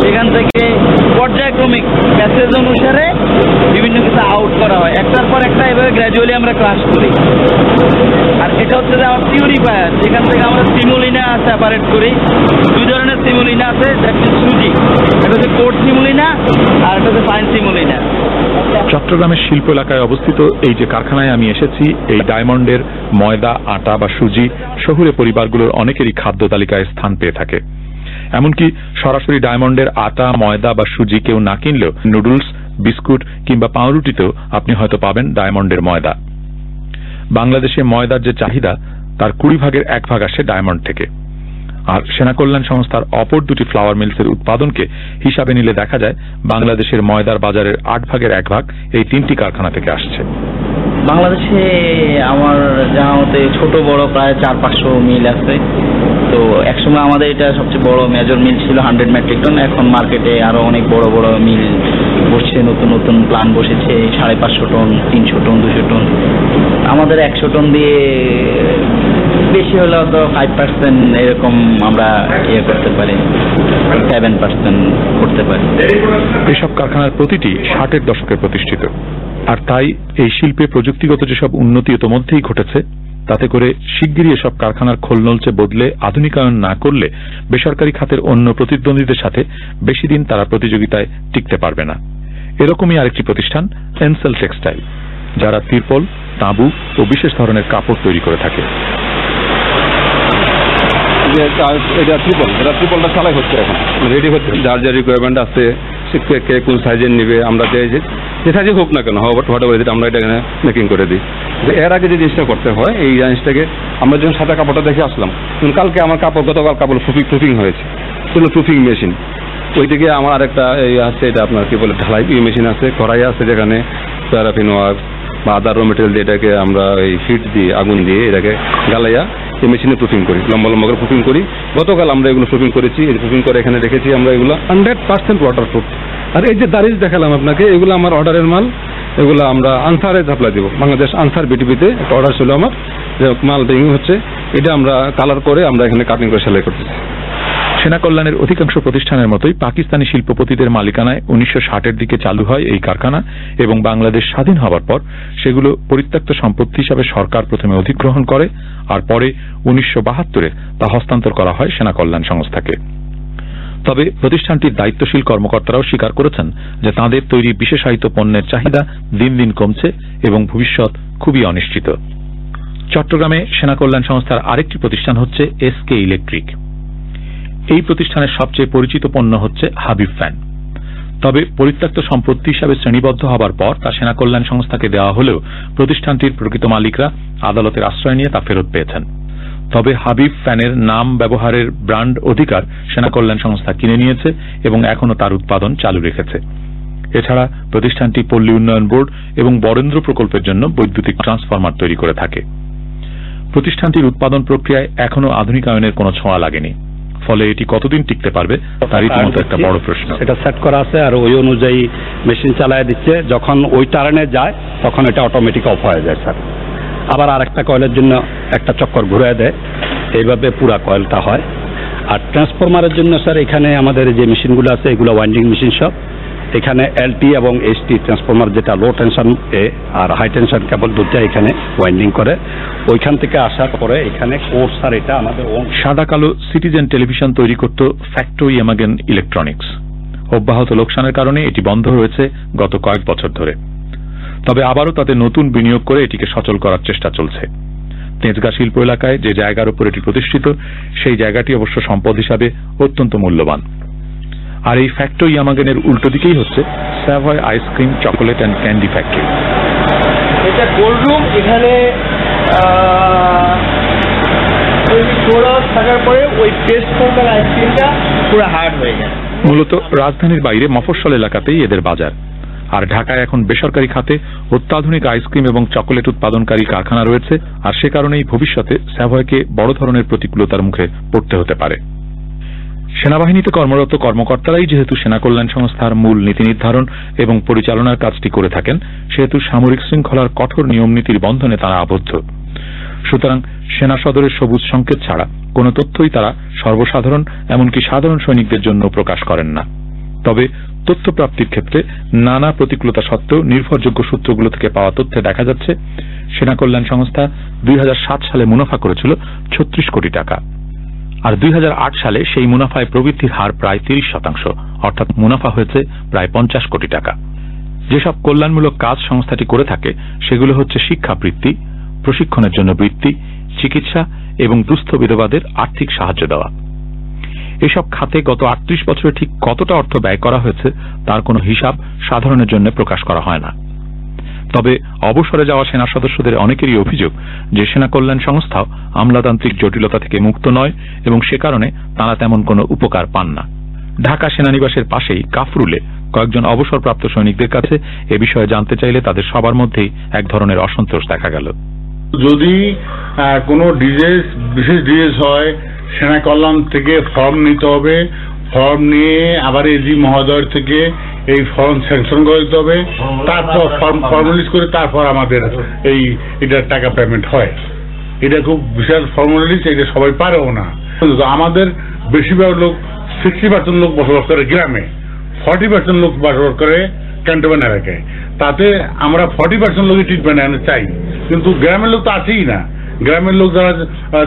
সেখান থেকে পর্যায়ক্রমিক প্যাসেজ অনুসারে বিভিন্ন কিছু আউট করা হয়। একটার পর একটা এভাবে গ্র্যাজুয়ালি আমরা ক্লাস করি। আর এটা হচ্ছে যে আমার পিউরিফায়ার যেখান থেকে আমরা সিমুলিনা সেপারেট করি। দুই ধরনের সিমুলিনা আছে ইজ সুজি এটা হচ্ছে কোড সিমুলিনা আর এটা হচ্ছে ফাইন সিমুলিনা। চট্টগ্রামের শিল্প এলাকায় অবস্থিত এই যে কারখানায় আমি এসেছি এই ডায়মন্ডের ময়দা আটা বা সুজি শহুরে পরিবারগুলোর অনেকেরই খাদ্য তালিকায় স্থান পেয়ে থাকে। এমনকি সরাসরি ডায়মন্ডের আটা, ময়দা বা সুজি কেউ না কিনলেও নুডলস, বিস্কুট কিংবা পাউরুটিতেও আপনি হয়তো পাবেন ডায়মন্ডের ময়দা। বাংলাদেশে ময়দার যে চাহিদা, তার কুড়ি ভাগের এক ভাগ আসে ডায়মন্ড থেকে। আর সেনা কল্যাণ সংস্থার অপর দুটি ফ্লাওয়ার মিলসের উৎপাদনকে হিসাবে নিলে দেখা যায়, বাংলাদেশের ময়দার বাজারের আট ভাগের এক ভাগ এই তিনটি কারখানা থেকে আসছে। বাংলাদেশে আমার জানা মতে ছোট, বড় প্রায় চার, পাঁচশো মিল আছে। তো একসময় আমাদের এটা সবচেয়ে বড় মেজর মিল ছিল হান্ড্রেড মেট্রিক টন এখন মার্কেটে আরও অনেক বড় বড় মিল বসছে, নতুন নতুন প্ল্যান বসেছে, সাড়ে পাঁচশো টন তিনশো টন দুশো টন আমাদের একশো টন দিয়ে বেশি হলেও তো ফাইভ পার্সেন্ট এরকম আমরা ইয়ে করতে পারি সেভেন পার্সেন্ট করতে পারি। এসব কারখানার প্রতিটি ষাটের দশকে প্রতিষ্ঠিত। আর তাই এই শিল্পে প্রযুক্তিগত যেসব উন্নতি ইতোমধ্যেই ঘটেছে তাতে করে শিগগিরই এসব কারখানার খোলনলচে বদলে আধুনিকায়ন না করলে বেসরকারি খাতের অন্য প্রতিদ্বন্দ্বীদের সাথে বেশি দিন তারা প্রতিযোগিতায় টিকতে পারবে না। এরকমই আরেকটি প্রতিষ্ঠান এনসেল টেক্সটাইল যারা তিরপল তাঁবু ও বিশেষ ধরনের কাপড় তৈরি করে থাকে। এটা ট্রিপল এটা ট্রিপলটা চালাই হচ্ছে এখন রেডি হচ্ছে। যার যার রিকোয়ারমেন্ট আছে কে- কোন সাইজের নিবে, আমরা যে যে সাইজে হোক না কেন হোয়াট এভার আমরা এটা এখানে মেকিং করে দিই। এর আগে যে জিনিসটা করতে হয়, এই জিনিসটাকে আমরা যখন সাদা কাপড়টা দেখে আসলাম কালকে আমার কাপড়, গতকাল কাপড় প্রুফিং প্রুফিং হয়েছে। সেগুলো প্রুফিং মেশিন ওইদিকে আমার আরেকটা এই আছে, এটা আপনার কি বলে, ঢালাই মেশিন আছে, কড়াই আছে যেখানে প্যারাফিন ওয়ার্ক বা আদার র মেটেরিয়াল দিয়ে এটাকে আমরা এই হিট দিয়ে, আগুন দিয়ে এটাকে জ্বালাইয়া এই মেশিনে প্রুফিং করি, লম্বা লম্বা করে প্রুফিং করি। গতকাল আমরা এগুলো প্রুফিং করেছি, এই প্রুফিং করে এখানে রেখেছি আমরা এগুলো। হান্ড্রেড পার্সেন্ট ওয়াটার প্রুফ আর এই যে দাঁড়িয়ে দেখালাম আপনাকে, এগুলো আমার অর্ডারের মাল, এগুলো আমরা আনসারে সাপ্লাই দিব। বাংলাদেশ আনসার বিটিপিতে একটা অর্ডার ছিল আমার, যে মাল ডেঙ্গি হচ্ছে, এটা আমরা কালার করে আমরা এখানে কাটিং করে সেলাই করতেছি। সেনা কল্যাণের অধিকাংশ প্রতিষ্ঠানের মতোই পাকিস্তানি শিল্পপতিদের মালিকানায় উনিশশো ষাটের দিকে চালু হয় এই কারখানা এবং বাংলাদেশ স্বাধীন হবার পর সেগুলো পরিত্যক্ত সম্পত্তি হিসাবে সরকার প্রথমে অধিগ্রহণ করে আর পরে উনিশশো বাহাত্তরে তা হস্তান্তর করা হয় সেনা কল্যাণ সংস্থাকে। তবে প্রতিষ্ঠানটির দায়িত্বশীল কর্মকর্তারাও স্বীকার করেছেন যে তাঁদের তৈরি বিশেষায়িত পণ্যের চাহিদা দিন দিন কমছে এবং ভবিষ্যৎ খুবই অনিশ্চিত। চট্টগ্রামে সেনা কল্যাণ সংস্থার আরেকটি প্রতিষ্ঠান হচ্ছে এসকে ইলেকট্রিক। এই প্রতিষ্ঠানের সবচেয়ে পরিচিত পণ্য হচ্ছে হাবিব ফ্যান। তবে পরিত্যক্ত সম্পত্তি হিসাবে শ্রেণীবদ্ধ হবার পর তা সেনা কল্যাণ সংস্থাকে দেওয়া হলেও প্রতিষ্ঠানটির প্রকৃত মালিকরা আদালতের আশ্রয় নিয়ে তা ফেরত পেয়েছেন। তবে হাবিব ফ্যানের নাম ব্যবহারের ব্র্যান্ড অধিকার সেনা কল্যাণ সংস্থা কিনে নিয়েছে এবং এখনও তার উৎপাদন চালু রেখেছে। এছাড়া প্রতিষ্ঠানটি পল্লী উন্নয়ন বোর্ড এবং বরেন্দ্র প্রকল্পের জন্য বৈদ্যুতিক ট্রান্সফরমার তৈরি করে থাকে। প্রতিষ্ঠানটির উৎপাদন প্রক্রিয়ায় এখনও আধুনিকায়নের কোনো ছোঁয়া লাগেনি। ফলে এটি কতদিন টিকতে পারবে তার ইতিমধ্যে একটা বড় প্রশ্ন। এটা সেট করা আছে আর ওই অনুযায়ী মেশিন চালায় দিচ্ছে। যখন ওই টার্নে যায় তখন এটা অটোমেটিক অফ হয়ে যায় স্যার আবার আরেকটা কয়েলের জন্য একটা চক্কর ঘুরে দেয়। এইভাবে পুরা কয়েলটা হয়। আর ট্রান্সফরমারের জন্য স্যার এখানে আমাদের যে মেশিনগুলো আছে এগুলো ওয়াইন্ডিং মেশিন সব। এখানে এলটি এবং এইচটি ট্রান্সফরমার যেটা লো টেনশন এ আর হাই টেনশন কেবল দুটা এখানে ওয়াইন্ডিং করে। ওইখান থেকে আসার পরে এখানে কোর্স আর এটা আমাদের সাদা কালো সিটিজেন টেলিভিশন তৈরি করত ফ্যাক্টরি এমাগেন ইলেকট্রনিক্স অব্যাহত লোকসানের কারণে এটি বন্ধ হয়েছে গত কয়েক বছর ধরে। তবে আবারও তাতে নতুন বিনিয়োগ করে এটিকে সচল করার চেষ্টা চলছে। তেজগা শিল্প এলাকায় যে জায়গার উপর এটি প্রতিষ্ঠিত, সেই জায়গাটি অবশ্য সম্পদ হিসাবে অত্যন্ত মূল্যবান। আর এই ফ্যাক্টরি ইয়ামাগেনের উল্টো দিকেই হচ্ছে Savoy ice cream chocolate and candy factory এটা কোল্ড রুম এখানে থাকার পরে ওই পেস্ট ফর্মের আইসক্রিমটা পুরো হার্ড হয়ে যায় মূলত রাজধানীর বাইরে মফস্বল এলাকাতেই এদের বাজার। আর ঢাকায় এখন বেসরকারি খাতে অত্যাধুনিক আইসক্রিম এবং চকোলেট উৎপাদনকারী কারখানা রয়েছে আর সে কারণেই ভবিষ্যতে স্যাভয়কে বড় ধরনের প্রতিকূলতার মুখে পড়তে হতে পারে। সেনাবাহিনীতে কর্মরত কর্মকর্তারাই যেহেতু সেনা কল্যাণ সংস্থার মূল নীতি নির্ধারণ এবং পরিচালনার কাজটি করে থাকেন, সেহেতু সামরিক শৃঙ্খলার কঠোর নিয়ম নীতির বন্ধনে তারা আবদ্ধ। সুতরাং সেনা সদরের সবুজ সংকেত ছাড়া কোনো তথ্যই তারা সর্বসাধারণ, এমনকি সাধারণ সৈনিকদের জন্য প্রকাশ করেন না। তবে তথ্য প্রাপ্তির ক্ষেত্রে নানা প্রতিকূলতা সত্ত্বেও নির্ভরযোগ্য সূত্রগুলো থেকে পাওয়া তথ্যে দেখা যাচ্ছে সেনা কল্যাণ সংস্থা দুই হাজার সাত সালে মুনাফা করেছিল ছত্রিশ কোটি টাকা। আর দুই হাজার আট সালে সেই মুনাফায় প্রবৃদ্ধির হার প্রায় তিরিশ শতাংশ, অর্থাৎ মুনাফা হয়েছে প্রায় পঞ্চাশ কোটি টাকা। যেসব কল্যাণমূলক কাজ সংস্থাটি করে থাকে, সেগুলো হচ্ছে শিক্ষাবৃত্তি, প্রশিক্ষণের জন্য বৃত্তি, চিকিৎসা এবং দুস্থ বিধবাদের আর্থিক সাহায্য দেওয়া। এসব খাতে গত আটত্রিশ বছরে ঠিক কতটা অর্থ ব্যয় করা হয়েছে, তার কোনো হিসাব সাধারণের জন্য প্রকাশ করা হয় না। তবে অবসরে যাওয়া সেনা সদস্যদের অনেকেরই অভিযোগ যে সেনা কল্যাণ সংস্থাও আমলাতান্ত্রিক জটিলতা থেকে মুক্ত নয় এবং সে কারণে তারা তেমন কোনো উপকার পান না। ঢাকা সেনানিবাসের পাশেই কাফরুলে কয়েকজন অবসরপ্রাপ্ত সৈনিকদের কাছে এ বিষয়ে জানতে চাইলে তাদের সবার মধ্যেই এক ধরনের অসন্তোষ দেখা গেল। যদি কোনো ডিজেস, বিশেষ ডিজেস হয় সেনা কল্যাণ থেকে ফর্ম নিতে হবে ফর্ম নিয়ে আবার এজি মহোদয়ের থেকে এই ফর্ম স্যাংশন করে দিতে হবে। তারপর ফর্ম ফর্মালিজ করে তারপর আমাদের এই এটার টাকা পেমেন্ট হয়। এটা খুব বিশাল ফর্মালিটিস এটা সবাই পারেও না। আমাদের বেশিরভাগ লোক সিক্সটি পার্সেন্ট লোক বসবাস করে গ্রামে ফর্টি পার্সেন্ট লোক বসবাস করে ক্যান্টনমেন্ট এলাকায়। তাতে আমরা ফর্টি পার্সেন্ট লোকই ট্রিটমেন্ট আনতে চাই। কিন্তু গ্রামের লোক তো আছেই না। গ্রামের লোক যারা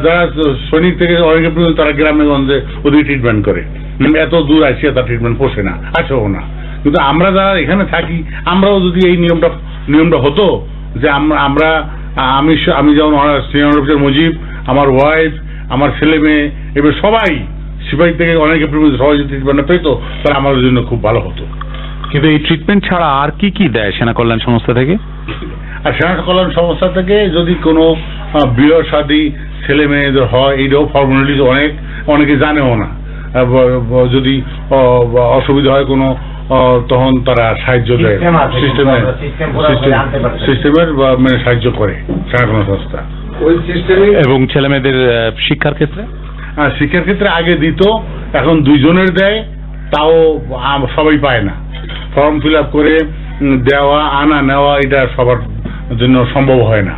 যারা সৈনিক থেকে অনেকে পর্যন্ত তারা গ্রামে গঞ্জে ওদিকে ট্রিটমেন্ট করে। কিন্তু এত দূর আসিয়া তার ট্রিটমেন্ট পোষে না, আসেও না। কিন্তু আমরা যারা এখানে থাকি, আমরাও যদি এই নিয়মটা নিয়মটা হতো যে আমরা আমরা, আমি আমি যেমন সিনিয়র অফিসার মুজিব, আমার ওয়াইফ আমার ছেলে মেয়ে, এবার সবাই সিপাহী থেকে অনেকে সবাই যদি ট্রিটমেন্ট পেতো, তাহলে আমাদের জন্য খুব ভালো হতো। কিন্তু এই ট্রিটমেন্ট ছাড়া আর কি কি দেয় সেনা কল্যাণ সংস্থা থেকে? আর সেনা কল্যাণ সংস্থা থেকে যদি কোনো বিয়ে শাদী ছেলে মেয়েদের হয় এইটাও ফর্মালিটিস অনেক অনেকে জানেও না। যদি অসুবিধা হয় কোনো তখন তারা সাহায্য দেয়। System আছে, সিস্টেমে কিন্তু আমরা system পুরো করে আনতে পারছি না। সিস্টেমের মানে সাহায্য করে সেনা কল্যাণ সংস্থা। এবং ছেলে মেয়েদের শিক্ষার ক্ষেত্রে? শিক্ষার ক্ষেত্রে আগে দিত এখন দুইজনের দেয় তাও সবাই পায় না। ফর্ম ফিল আপ করে দেওয়া আনা নেওয়া এটা সবার জন্য সম্ভব হয় না।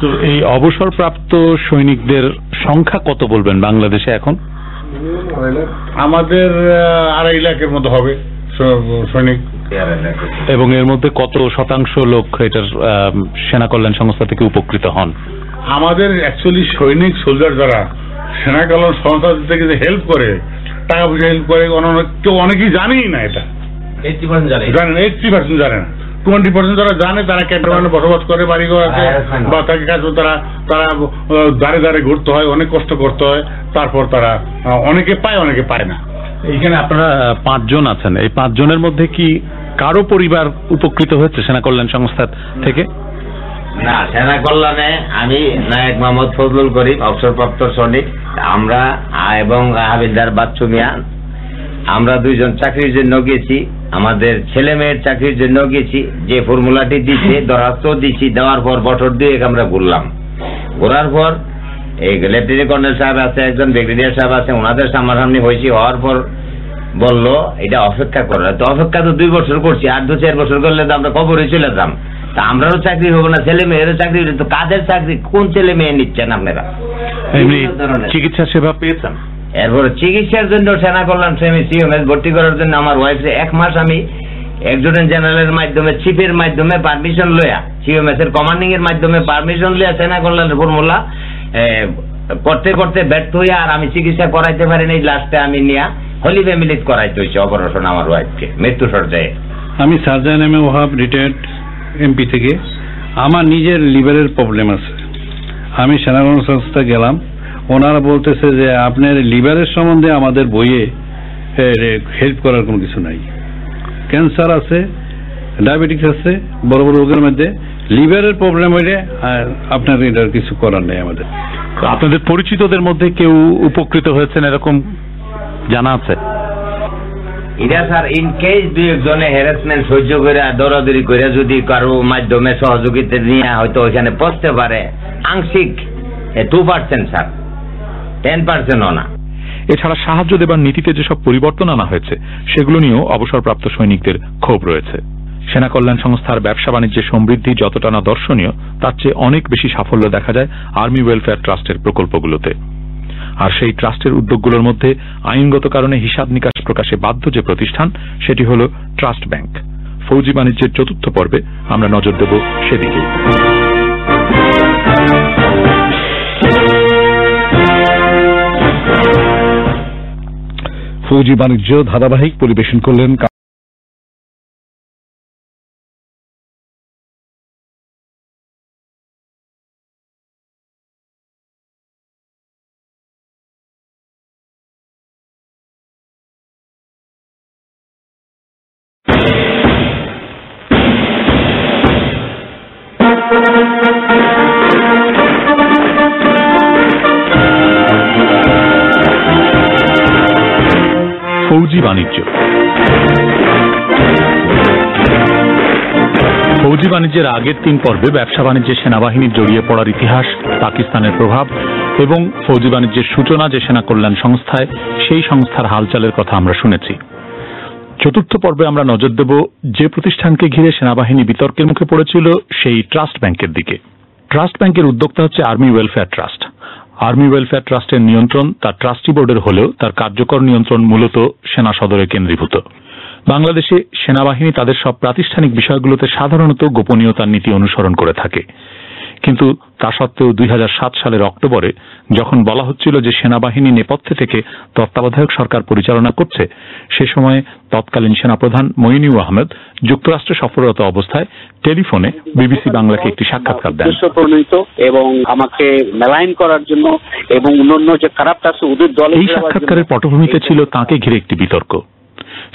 তো এই অবসরপ্রাপ্ত সৈনিকদের সংখ্যা কত বলবেন বাংলাদেশে এখন? আমাদের আড়াই লাখের মতো হবে সৈনিক। এবং এর মধ্যে কত শতাংশ লোক এটার সেনা কল্যাণ সংস্থা থেকে উপকৃত হন? আমাদের অ্যাকচুয়ালি সৈনিক সোলজার যারা সেনা কল্যাণ সংস্থা থেকে যে হেল্প করে টাকা পয়সা হেল্প করে অনেক কেউ অনেকেই জানেই না এটা। এইটটি পার্সেন্ট জানে। জানে না এইটটি পার্সেন্ট জানে না। টোয়েন্টি পার্সেন্ট যারা জানে তারা ক্যান্টনমেন্টে বসবাস করে বাড়িঘর আছে হ্যাঁ, বা তাকে কাজ তারা তারা দাঁড়ে ঘুরতে হয় অনেক কষ্ট করতে হয় তারপর তারা অনেকে পায় অনেকে পায় না। এইখানে আপনারা পাঁচজন আছেন। এই পাঁচজনের মধ্যে কি কারও পরিবার উপকৃত হচ্ছে সেনা কল্যাণ সংস্থা থেকে? না সেনা কল্যাণে আমি নায়ক মোহাম্মদ ফজলুল করিম অবসরপ্রাপ্ত সৈনিক। আমরা এবং হাবিলদার বাচ্চু মিয়া আমরা দুইজন চাকরির জন্য গেছি আমাদের ছেলে মেয়ের চাকরির জন্য গেছি যে ফর্মুলাটি দিচ্ছে <laughs> দরখাস্ত দিচ্ছি দেওয়ার পর বছর দুয়েক আমরা ঘুরলাম। ঘোরার পর এই লেফটেন্যান্ট কর্নেল সাহেব আছে একজন ব্রিগেডিয়ার সাহেব আছে ওনাদের সামনাসামনি হয়েছি হওয়ার পর বলল এটা অপেক্ষা করো। তো অপেক্ষা তো দুই বছর করছি আর দু চার বছর করলে তো আমরা খবরে চলে যেতাম তা আমরাও চাকরি হব না ছেলে মেয়েরও চাকরি তো কাদের চাকরি? কোন ছেলে মেয়ে নিচ্ছেন আপনারা। চিকিৎসা সেবা পেয়েছেন? এরপর চিকিৎসার জন্য সেনা কল্যাণ সেমি সিএমএস ভর্তি করার জন্য আমার ওয়াইফে এক মাস আমি একজনের জেনারেলের মাধ্যমে চিফের মাধ্যমে পারমিশন লয়া সিএমএস এর কমান্ডিং এর মাধ্যমে পারমিশন লয়া সেনা কল্যাণের ফর্মুলা করতে করতে ব্যর্থ হইয়া আর আমি চিকিৎসা করাইতে পারিনি লাস্টে আমি নিয়া হলি ফ্যামিলিত করাইতে হয়েছে অপারেশন আমার ওয়াইফকে মৃত্যু সজ্জায় আমি surgeon M Wahab retired MP থেকে। আমার নিজের লিভারের প্রবলেম আছে। আমি সেনাগণ সংস্থা গেলাম। ওনারা বলতেছে যে আপনার লিভারের সম্বন্ধে আমাদের বইয়ে হেল্প করার কোনো কিছু নাই। ক্যান্সার আছে ডায়াবেটিস আছে বড় বড় রোগের মধ্যে লিভারের প্রবলেম হইলে আপনার এটার কিছু করার নেই আমাদের। আপনাদের পরিচিতদের মধ্যে কেউ উপকৃত হয়েছেন এরকম জানা আছে? এটা স্যার ইন কেস দুই একজনে হ্যারাসমেন্ট সহ্য করে দৌড়াদৌড়ি করে যদি কারও মাধ্যমে সহযোগিতা নিয়ে হয়তো ওইখানে পড়তে পারে আংশিক টু পার্সেন্ট স্যার। টেন পার্সেন্টও না। এছাড়া সাহায্য দেবার নীতিতে যেসব পরিবর্তন আনা হয়েছে, সেগুলো নিয়েও অবসরপ্রাপ্ত সৈনিকদের ক্ষোভ রয়েছে। সেনা কল্যাণ সংস্থার ব্যবসা বাণিজ্যের সমৃদ্ধি যতটা না দর্শনীয়, তার চেয়ে অনেক বেশি সাফল্য দেখা যায় আর্মি ওয়েলফেয়ার ট্রাস্টের প্রকল্পগুলোতে। আর সেই ট্রাস্টের উদ্যোগগুলোর মধ্যে আইনগত কারণে হিসাব নিকাশ প্রকাশে বাধ্য যে প্রতিষ্ঠান, সেটি হল ট্রাস্ট ব্যাংক। ফৌজি বাণিজ্যের চতুর্থ পর্বে আমরা নজর দেব সেদিকেই। ফৌজি বাণিজ্য ধারাবাহিক পরিবেশন করলেন বাণিজ্যের আগের তিন পর্বে ব্যবসা বাণিজ্যে সেনাবাহিনীর জড়িয়ে পড়ার ইতিহাস, পাকিস্তানের প্রভাব এবং ফৌজি বাণিজ্যের সূচনা যে সেনা কল্যাণ সংস্থায়, সেই সংস্থার হালচালের কথা আমরা শুনেছি। চতুর্থ পর্বে আমরা নজর দেব যে প্রতিষ্ঠানকে ঘিরে সেনাবাহিনী বিতর্কের মুখে পড়েছিল, সেই ট্রাস্ট ব্যাংকের দিকে। ট্রাস্ট ব্যাংকের উদ্যোক্তা হচ্ছে army welfare trust. Army welfare ট্রাস্টের নিয়ন্ত্রণ তার ট্রাস্টি বোর্ডের হলেও তার কার্যকর নিয়ন্ত্রণ মূলত সেনা সদরে কেন্দ্রীভূত। বাংলাদেশে সেনাবাহিনী তাদের সব প্রাতিষ্ঠানিক বিষয়গুলোতে সাধারণত গোপনীয়তার নীতি অনুসরণ করে থাকে। কিন্তু তা সত্ত্বেও দুই হাজার সাত সালের অক্টোবরে যখন বলা হচ্ছিল যে সেনাবাহিনী নেপথ্যে থেকে তত্ত্বাবধায়ক সরকার পরিচালনা করছে সে সময়ে তৎকালীন সেনাপ্রধান মইনুর আহমেদ যুক্তরাষ্ট্রে সফররত অবস্থায় টেলিফোনে বিবিসি বাংলাকে একটি সাক্ষাৎকার দেন। এবং আমাকে মেলাইন করার জন্য এবং অন্যান্য যে দলে এই সাক্ষাৎকারের পটভূমিতে ছিল তাকে ঘিরে একটি বিতর্ক।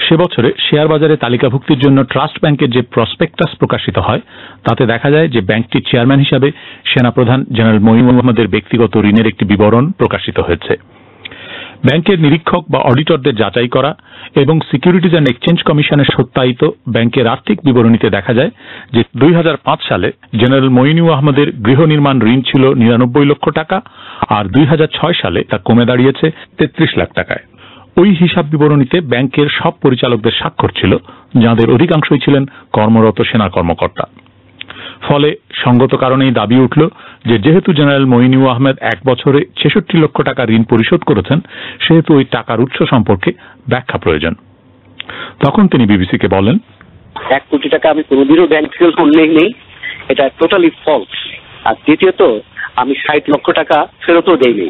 সে বছরে শেয়ার বাজারে তালিকাভুক্তির জন্য ট্রাস্ট ব্যাংকের যে প্রসপেক্টাস প্রকাশিত হয়, তাতে দেখা যায় যে ব্যাংকটির চেয়ারম্যান হিসাবে সেনাপ্রধান জেনারেল মঈন মোহাম্মদের ব্যক্তিগত ঋণের একটি বিবরণ প্রকাশিত হয়েছে। ব্যাংকের নিরীক্ষক বা অডিটরদের যাচাই করা এবং সিকিউরিটিজ অ্যান্ড এক্সচেঞ্জ কমিশনের সত্যায়িত ব্যাংকের আর্থিক বিবরণীতে দেখা যায় যে দুই হাজার পাঁচ সালে জেনারেল মইনু আহমদের গৃহ নির্মাণ ঋণ ছিল নিরানব্বই লক্ষ টাকা আর দুই হাজার ছয় সালে তা কমে দাঁড়িয়েছে তেত্রিশ লাখ টাকায়। ওই হিসাব বিবরণীতে ব্যাংকের সব পরিচালকদের স্বাক্ষর ছিল, যাঁদের অধিকাংশই ছিলেন কর্মরত সেনা কর্মকর্তা। ফলে সঙ্গত কারণেই দাবি উঠল যে, যেহেতু জেনারেল মইনু আহমেদ এক বছরে ছেষট্টি লক্ষ টাকা ঋণ পরিশোধ করেছেন, সেহেতু ওই টাকার উৎস সম্পর্কে ব্যাখ্যা প্রয়োজন। তখন তিনি বিবিসিকে বলেন, এক কোটি টাকা আমি কোনোদিনও ব্যাংক থেকে নেই, এটা টোটালি ফলস আর দ্বিতীয়ত আমি ষাট লক্ষ টাকা ফেরতও দেইনি।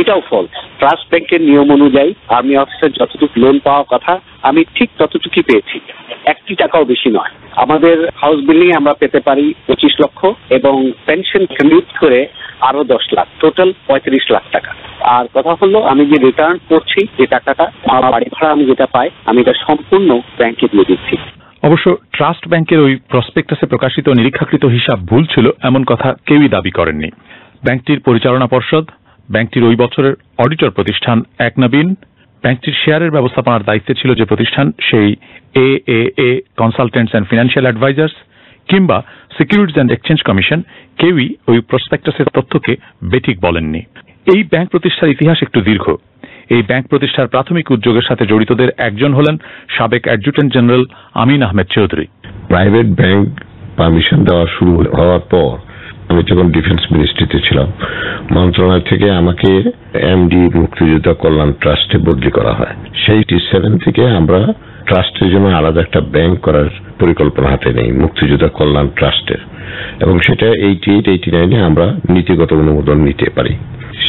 এটাও ফলস ট্রাস্ট ব্যাংকের নিয়ম অনুযায়ী আর্মি অফিসার যতটুকু লোন পাওয়া কথা, আমি ঠিক ততটুকুই পেয়েছি। একটি টাকাও বেশি নয়। আমাদের হাউস বিল্ডিং আমরা পেতে পারি পঁচিশ লক্ষ এবং পেনশন কমিউট করে আরও দশ লাখ। টোটাল পঁয়ত্রিশ লাখ টাকা। আর কথা হলো, আমি যে রিটার্ন করছি, যে টাকাটা আমার বাড়ি ভাড়া আমি যেটা পাই, আমি এটা সম্পূর্ণ ব্যাংকে দিয়ে দিচ্ছি। অবশ্য ট্রাস্ট ব্যাংকের ওই প্রসপেক্টাসে প্রকাশিত নিরীক্ষাকৃত হিসাব ভুল ছিল, এমন কথা কেউই দাবি করেননি। ব্যাংকটির পরিচালনা পর্ষদ, ব্যাংকটির ওই বছরের অডিটর প্রতিষ্ঠান একনাবিন, ব্যাংকটির শেয়ারের ব্যবস্থাপনার দায়িত্বে ছিল যে প্রতিষ্ঠান, সেই A A A consultants and financial advisers কিংবা সিকিউরিটিজ অ্যান্ড এক্সচেঞ্জ কমিশন কেউই ওই প্রসপেক্টাসের তথ্যকে বেঠিক বলেননি। এই ব্যাংক প্রতিষ্ঠার ইতিহাস একটু দীর্ঘ। এই ব্যাংক প্রতিষ্ঠার প্রাথমিক উদ্যোগের সাথে জড়িতদের একজন হলেন সাবেক adjutant general Amin Ahmed Chowdhury. Private bank permission দেওয়া শুরু হওয়ার পর আমি যখন ডিফেন্স মিনিস্ট্রিতে ছিলাম, মন্ত্রণালয় থেকে আমাকে এমডি মুক্তিযোদ্ধা কল্যাণ ট্রাস্টে বদলি করা হয়। সেই টি সেভেন থেকে আমরা ট্রাস্টের জন্য আলাদা একটা ব্যাংক করার পরিকল্পনা হাতে নেই, মুক্তিযোদ্ধা কল্যাণ ট্রাস্টের। এবং সেটা এইটি এইট এইটি নাইনে আমরা নীতিগত অনুমোদন নিতে পারি।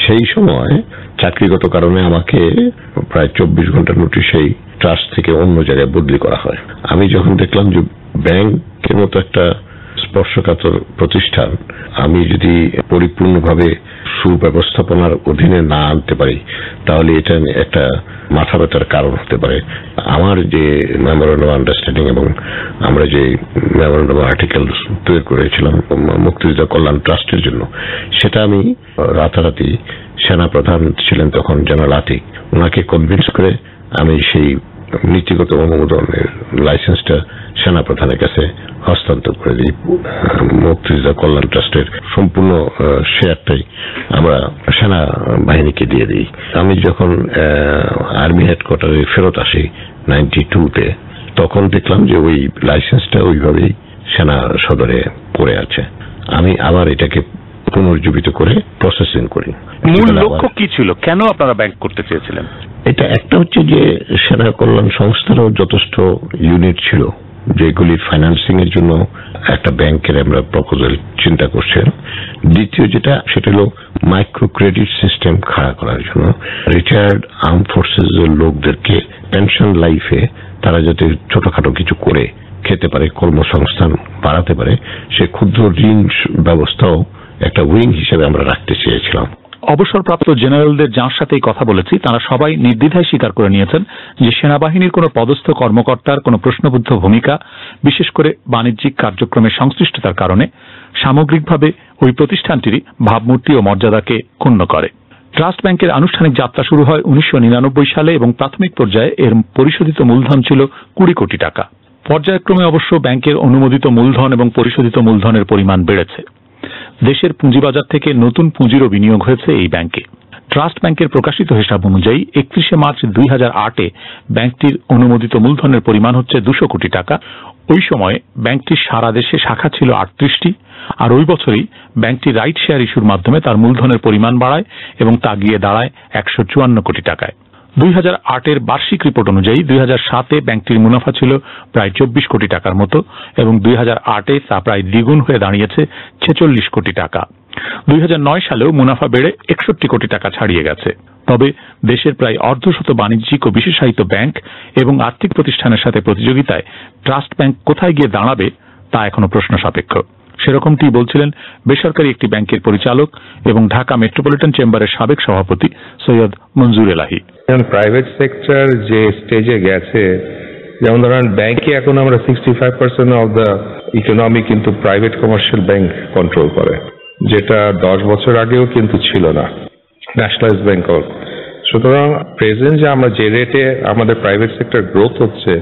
সেই সময় চাকরিগত কারণে আমাকে প্রায় চব্বিশ ঘণ্টা নোটিশেই ট্রাস্ট থেকে অন্য জায়গায় বদলি করা হয়। আমি যখন দেখলাম যে ব্যাংকের মতো একটা স্পর্শকাতর প্রতিষ্ঠান, আমি যদি পরিপূর্ণভাবে সুব্যবস্থাপনার অধীনে না আনতে পারি, তাহলে এটা একটা মাথা ব্যথার কারণ হতে পারে। আমার যে মেমোরেন্ডাম আন্ডারস্ট্যান্ডিং এবং আমরা যে মেমোরেন্ডাম আর্টিকেল তৈরি করেছিলাম মুক্তিযোদ্ধা কল্যাণ ট্রাস্টের জন্য, সেটা আমি রাতারাতি সেনা প্রধান ছিলেন তখন, জেনারেল আতিক। ওনাকে কনভিন্স করে আমি সেই নীতিগত অনুমোদনের লাইসেন্সটা সেনাপ্রধানের কাছে হস্তান্তর করে দিই। মুক্তিযোদ্ধা কল্যাণ ট্রাস্টের সম্পূর্ণ শেয়ারটাই আমরা সেনা বাহিনীকে দিয়ে দিই। আমি যখন আর্মি হেডকোয়ার্টারে ফেরত আসি নাইনটি টুতে তখন দেখলাম যে ওই লাইসেন্সটা ওইভাবেই সেনা সদরে পড়ে আছে। আমি আবার এটাকে পুনর্জীবিত করে প্রসেসিং করি। মূল লক্ষ্য কি ছিল? কেন আপনারা ব্যাংক করতে চেয়েছিলেন? এটা একটা হচ্ছে যে সেনা কল্যাণ সংস্থারও যথেষ্ট ইউনিট ছিল। যেগুলির ফাইন্যান্সিং এর জন্য একটা ব্যাংকের আমরা প্রপোজাল চিন্তা করছেন। দ্বিতীয় যেটা, সেটা হলো মাইক্রো ক্রেডিট সিস্টেম খাড়া করার জন্য। রিটায়ার্ড আর্ম ফোর্সেস এর লোকদেরকে পেনশন লাইফে তারা যাতে ছোটখাটো কিছু করে খেতে পারে, কর্মসংস্থান বাড়াতে পারে, সে ক্ষুদ্র ঋণ ব্যবস্থাও একটা উইং হিসেবে আমরা রাখতে চেয়েছিলাম। অবসরপ্রাপ্ত জেনারেলদের যাঁর সাথেই কথা বলেছি, তারা সবাই নির্দ্বিধায় স্বীকার করে নিয়েছেন যে সেনাবাহিনীর কোনো পদস্থ কর্মকর্তার কোনো প্রশ্নবুদ্ধ ভূমিকা, বিশেষ করে বাণিজ্যিক কার্যক্রমের সংশ্লিষ্টতার কারণে, সামগ্রিকভাবে ওই প্রতিষ্ঠানটির ভাবমূর্তি ও মর্যাদাকে ক্ষুণ্ণ করে। ট্রাস্ট ব্যাংকের আনুষ্ঠানিক যাত্রা শুরু হয় উনিশশো নিরানব্বই সালে এবং প্রাথমিক পর্যায়ে এর পরিশোধিত মূলধন ছিল কুড়ি কোটি টাকা। পর্যায়ক্রমে অবশ্য ব্যাংকের অনুমোদিত মূলধন এবং পরিশোধিত মূলধনের পরিমাণ বেড়েছে। দেশের পুঁজিবাজার থেকে নতুন পুঁজিরও বিনিয়োগ হয়েছে এই ব্যাংকে। ট্রাস্ট ব্যাংকের প্রকাশিত হিসাব অনুযায়ী একত্রিশে মার্চ দুই হাজার আটে ব্যাংকটির অনুমোদিত মূলধনের পরিমাণ হচ্ছে দুশো কোটি টাকা। ওই সময়ে ব্যাংকটির সারা দেশে শাখা ছিল আটত্রিশটি আর ওই বছরই ব্যাংকটি রাইট শেয়ার ইস্যুর মাধ্যমে তার মূলধনের পরিমাণ বাড়ায় এবং তা গিয়ে দাঁড়ায় একশো চুয়ান্ন কোটি টাকায়। দুই আটের বার্ষিক রিপোর্ট অনুযায়ী দুই হাজার সাতে ব্যাংকটির মুনাফা ছিল প্রায় চব্বিশ কোটি টাকার মতো এবং দুই হাজার আটে তা প্রায় দ্বিগুণ হয়ে দাঁড়িয়েছে ছেচল্লিশ কোটি টাকা। দুই হাজার নয় সালেও মুনাফা বেড়ে একষট্টি কোটি টাকা ছাড়িয়ে গেছে। তবে দেশের প্রায় অর্ধশত বাণিজ্যিক ও বিশেষায়িত ব্যাংক এবং আর্থিক প্রতিষ্ঠানের সাথে প্রতিযোগিতায় ট্রাস্ট ব্যাংক কোথায় গিয়ে দাঁড়াবে তা এখনও প্রশ্ন সাপেক্ষ সেরকমটি বলছিলেন বেসরকারি একটি ব্যাংকের পরিচালক এবং ঢাকা মেট্রোপলিটন চেম্বারের সাবেক সভাপতি সৈয়দ মঞ্জুর এলাহি। প্রাইভেট সেক্টর যে স্টেজে গেছে, যেমন ধরেন ব্যাংকে এখন আমরা sixty five percent of the economy কিন্তু প্রাইভেট কমার্শিয়াল ব্যাংক কন্ট্রোল করে, যেটা দশ বছর আগেও কিন্তু ছিল না ন্যাশনালাইজ ব্যাংক সুতরাং প্রেজেন্ট যে আমরা যে রেটে আমাদের প্রাইভেট সেক্টর গ্রোথ হচ্ছে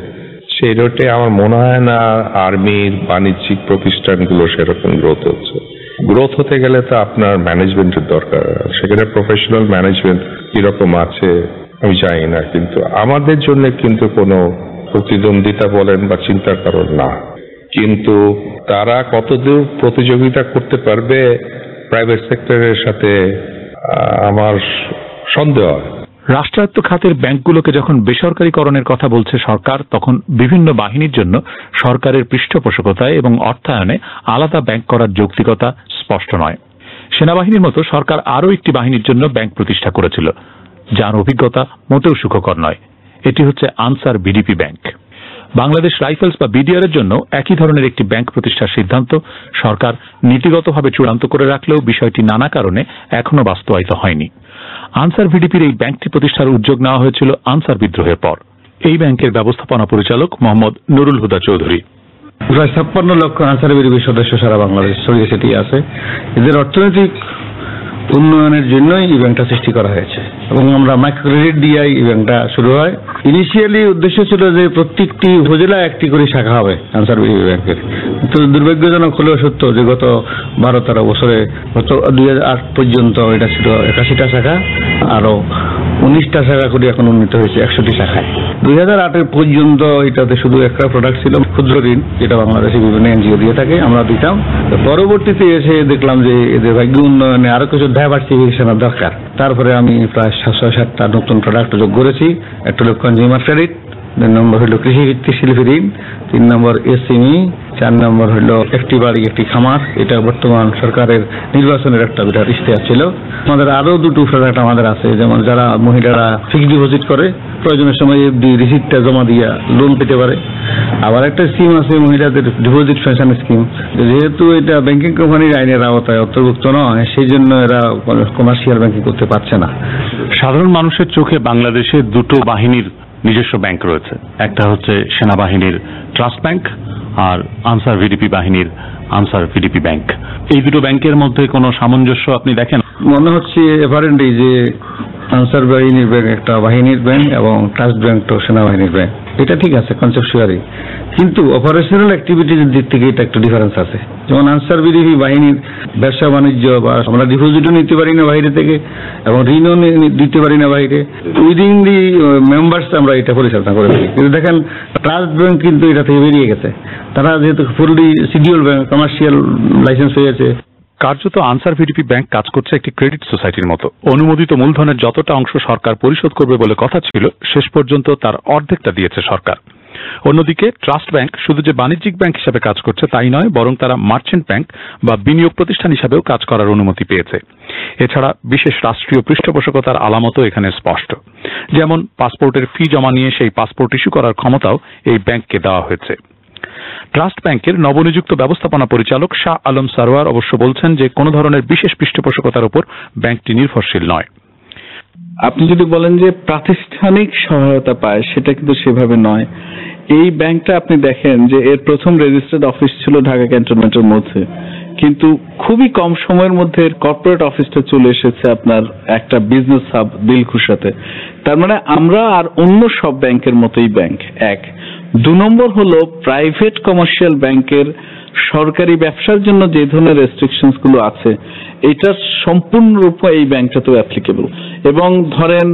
সেই রোটে আমার মনে হয় না আর্মির বাণিজ্যিক প্রতিষ্ঠানগুলো সেরকম গ্রোথ হচ্ছে। গ্রোথ হতে গেলে তো আপনার ম্যানেজমেন্টের দরকার। সেখানে প্রফেশনাল ম্যানেজমেন্ট কীরকম আছে, আমি জানি না, কিন্তু আমাদের জন্য কিন্তু কোনো প্রতিদ্বন্দ্বিতা বলেন বা চিন্তার কারণ না। কিন্তু তারা কতদূর প্রতিযোগিতা করতে পারবে প্রাইভেট সেক্টরের সাথে আমার সন্দেহ হয়। রাষ্ট্রায়ত্ত খাতের ব্যাংকগুলোকে যখন বেসরকারীকরণের কথা বলছে সরকার, তখন বিভিন্ন বাহিনীর জন্য সরকারের পৃষ্ঠপোষকতায় এবং অর্থায়নে আলাদা ব্যাংক করার যৌক্তিকতা স্পষ্ট নয়। সেনাবাহিনীর মতো সরকার আরও একটি বাহিনীর জন্য ব্যাংক প্রতিষ্ঠা করেছিল, যার অভিজ্ঞতা মোটেও সুখকর নয়। এটি হচ্ছে Ansar VDP bank. Bangladesh rifles বা বিডিআর এর জন্য একই ধরনের একটি ব্যাংক প্রতিষ্ঠার সিদ্ধান্ত সরকার নীতিগতভাবে চূড়ান্ত করে রাখলেও বিষয়টি নানা কারণে এখনও বাস্তবায়িত হয়নি। আনসার ভিডিপির এই ব্যাংকটি প্রতিষ্ঠার উদ্যোগ নেওয়া হয়েছিল আনসার বিদ্রোহের পর। এই ব্যাংকের ব্যবস্থাপনা পরিচালক মোহাম্মদ নুরুল হুদা চৌধুরী। প্রায় ছাপ্পান্ন লক্ষ আনসার বিডিপির সদস্য সারা বাংলাদেশ ছড়িয়ে সেটি আছে। এদের অর্থনৈতিক উন্নয়নের জন্যই এই ব্যাংকটা সৃষ্টি করা হয়েছে। এবং আমরা মাইক্রো ক্রেডিট দিয়ে এই ব্যাংকটা শুরু হয়। ইনিশিয়ালি উদ্দেশ্য ছিল যে প্রত্যেকটি উপজেলা একটি করে শাখা হবে আনসার বিডিপি ব্যাংকের তো দুর্ভাগ্যজনক হলেও সত্য যে গত বারো তেরো বছরে গত দুই আট পর্যন্ত এটা ছিল একাশিটা শাখা আরও উনিশটা শাখা করে এখন উন্নীত হয়েছে একশোটি শাখায়। দুই হাজার আটের পর্যন্ত এটাতে শুধু একটা প্রোডাক্ট ছিল, ক্ষুদ্র ঋণ, যেটা বাংলাদেশে বিভিন্ন এনজিও দিয়ে থাকে, আমরা দিতাম। পরবর্তীতে এসে দেখলাম যে এদের ভাগ্য উন্নয়নে আরও কিছু ডাইভার্সিফিকেশনের দরকার। তারপরে আমি প্রায় সাতশো সাতটা নতুন প্রোডাক্ট যোগ করেছি, একটা হলো কনজিউমার ক্রেডিট দুই নম্বর হলো কৃষি ভিত্তিক শিল্পী ঋণ তিন নম্বর এসএমই চার নম্বর হলো একটি বাড়ি, একটি খামার। এটা বর্তমান সরকারের নির্বাচনের একটা বিরাট ইশতেহার ছিল। আমাদের আরও দুটো প্রোডাক্ট আমাদের আছে, যেমন যারা মহিলারা ফিক্সড ডিপোজিট করে, প্রয়োজনের সময় এফডি রিসিপ্টটা জমা দিয়া লোন পেতে পারে। আবার একটা স্কিম আছে মহিলাদের ডিপোজিট পেনশন স্কিম যেহেতু এটা ব্যাংকিং কোম্পানির আইনের আওতায় অন্তর্ভুক্ত নয়, সেই জন্য এরা কমার্শিয়াল ব্যাংকিং করতে পারছে না। সাধারণ মানুষের চোখে বাংলাদেশে দুটো বাহিনীর নিজস্ব ব্যাংক রয়েছে। একটা হচ্ছে সেনাবাহিনীর ট্রাস্ট ব্যাংক আর আনসার ভিডিপি বাহিনীর আনসার ভিডিপি ব্যাংক এই দুটো ব্যাংকের মধ্যে কোনো সামঞ্জস্য আপনি দেখেন? মনে হচ্ছে এভারেন্ডে যে আনসার বাহিনীর ব্যাংক একটা বাহিনীর ব্যাংক এবং ট্রাস্ট ব্যাংক তো সেনাবাহিনীর ব্যাংক। এটা ঠিক আছে কনসেপচুয়ালি কিন্তু অপারেশনাল অ্যাক্টিভিটির দিক থেকে এটা একটা ডিফারেন্স আছে। যেমন আনসার বিডিপি বাহিনীর ব্যবসা বাণিজ্য বা আমরা ডিপোজিটও নিতে পারি না বাইরে থেকে এবং ঋণও দিতে পারি না বাইরে। উইদিন দি মেম্বার্স আমরা এটা পরিচালনা করে থাকি। কিন্তু দেখেন ট্রাস্ট ব্যাংক কিন্তু এটা থেকে বেরিয়ে গেছে। তারা যেহেতু fully schedule bank commercial licence হয়ে গেছে। কার্যত আনসার ভিডিপি ব্যাংক কাজ করছে একটি ক্রেডিট সোসাইটির মতো। অনুমোদিত মূলধনের যতটা অংশ সরকার পরিশোধ করবে বলে কথা ছিল, শেষ পর্যন্ত তার অর্ধেকটা দিয়েছে সরকার। অন্যদিকে, ট্রাস্ট ব্যাংক শুধু যে বাণিজ্যিক ব্যাংক হিসাবে কাজ করছে তাই নয়, বরং তারা মার্চেন্ট ব্যাংক বা বিনিয়োগ প্রতিষ্ঠান হিসাবেও কাজ করার অনুমতি পেয়েছে। এছাড়া বিশেষ রাষ্ট্রীয় পৃষ্ঠপোষকতার আলামতও এখানে স্পষ্ট। যেমন, পাসপোর্টের ফি জমা নিয়ে সেই পাসপোর্ট ইস্যু করার ক্ষমতাও এই ব্যাংককে দেওয়া হয়েছে। ট্রাস্ট ব্যাংকের নবনিযুক্ত ব্যবস্থাপনা পরিচালক শাহ আলম সারোয়ার অবশ্য বলছেন যে কোনো ধরনের বিশেষ পৃষ্ঠপোষকতার উপর ব্যাংকটি নির্ভরশীল নয়। আপনি যদি বলেন যে প্রাতিষ্ঠানিক সহায়তা পায়, সেটা কিন্তু সেভাবে নয়। এই ব্যাংকটা আপনি দেখেন যে এর প্রথম রেজিস্টার্ড অফিস ছিল ঢাকা ক্যান্টনমেন্টের মধ্যে। কিন্তু খুবই কম সময়ের মধ্যে কর্পোরেট অফিসটা চলে এসেছে আপনার একটা বিজনেস হাব দিলখুশাতে। তার মানে আমরা আর অন্য সব ব্যাংকের মতোই ব্যাংক এক। দু নম্বর হলো প্রাইভেট কমার্শিয়াল ব্যাংকের সরকারি ব্যবসার জন্য যে ধরনের রেস্ট্রিকশনসগুলো আছে এটা সম্পূর্ণরূপে এই ব্যাংকটাতেও অ্যাপ্লিকেবল এবং ধরেন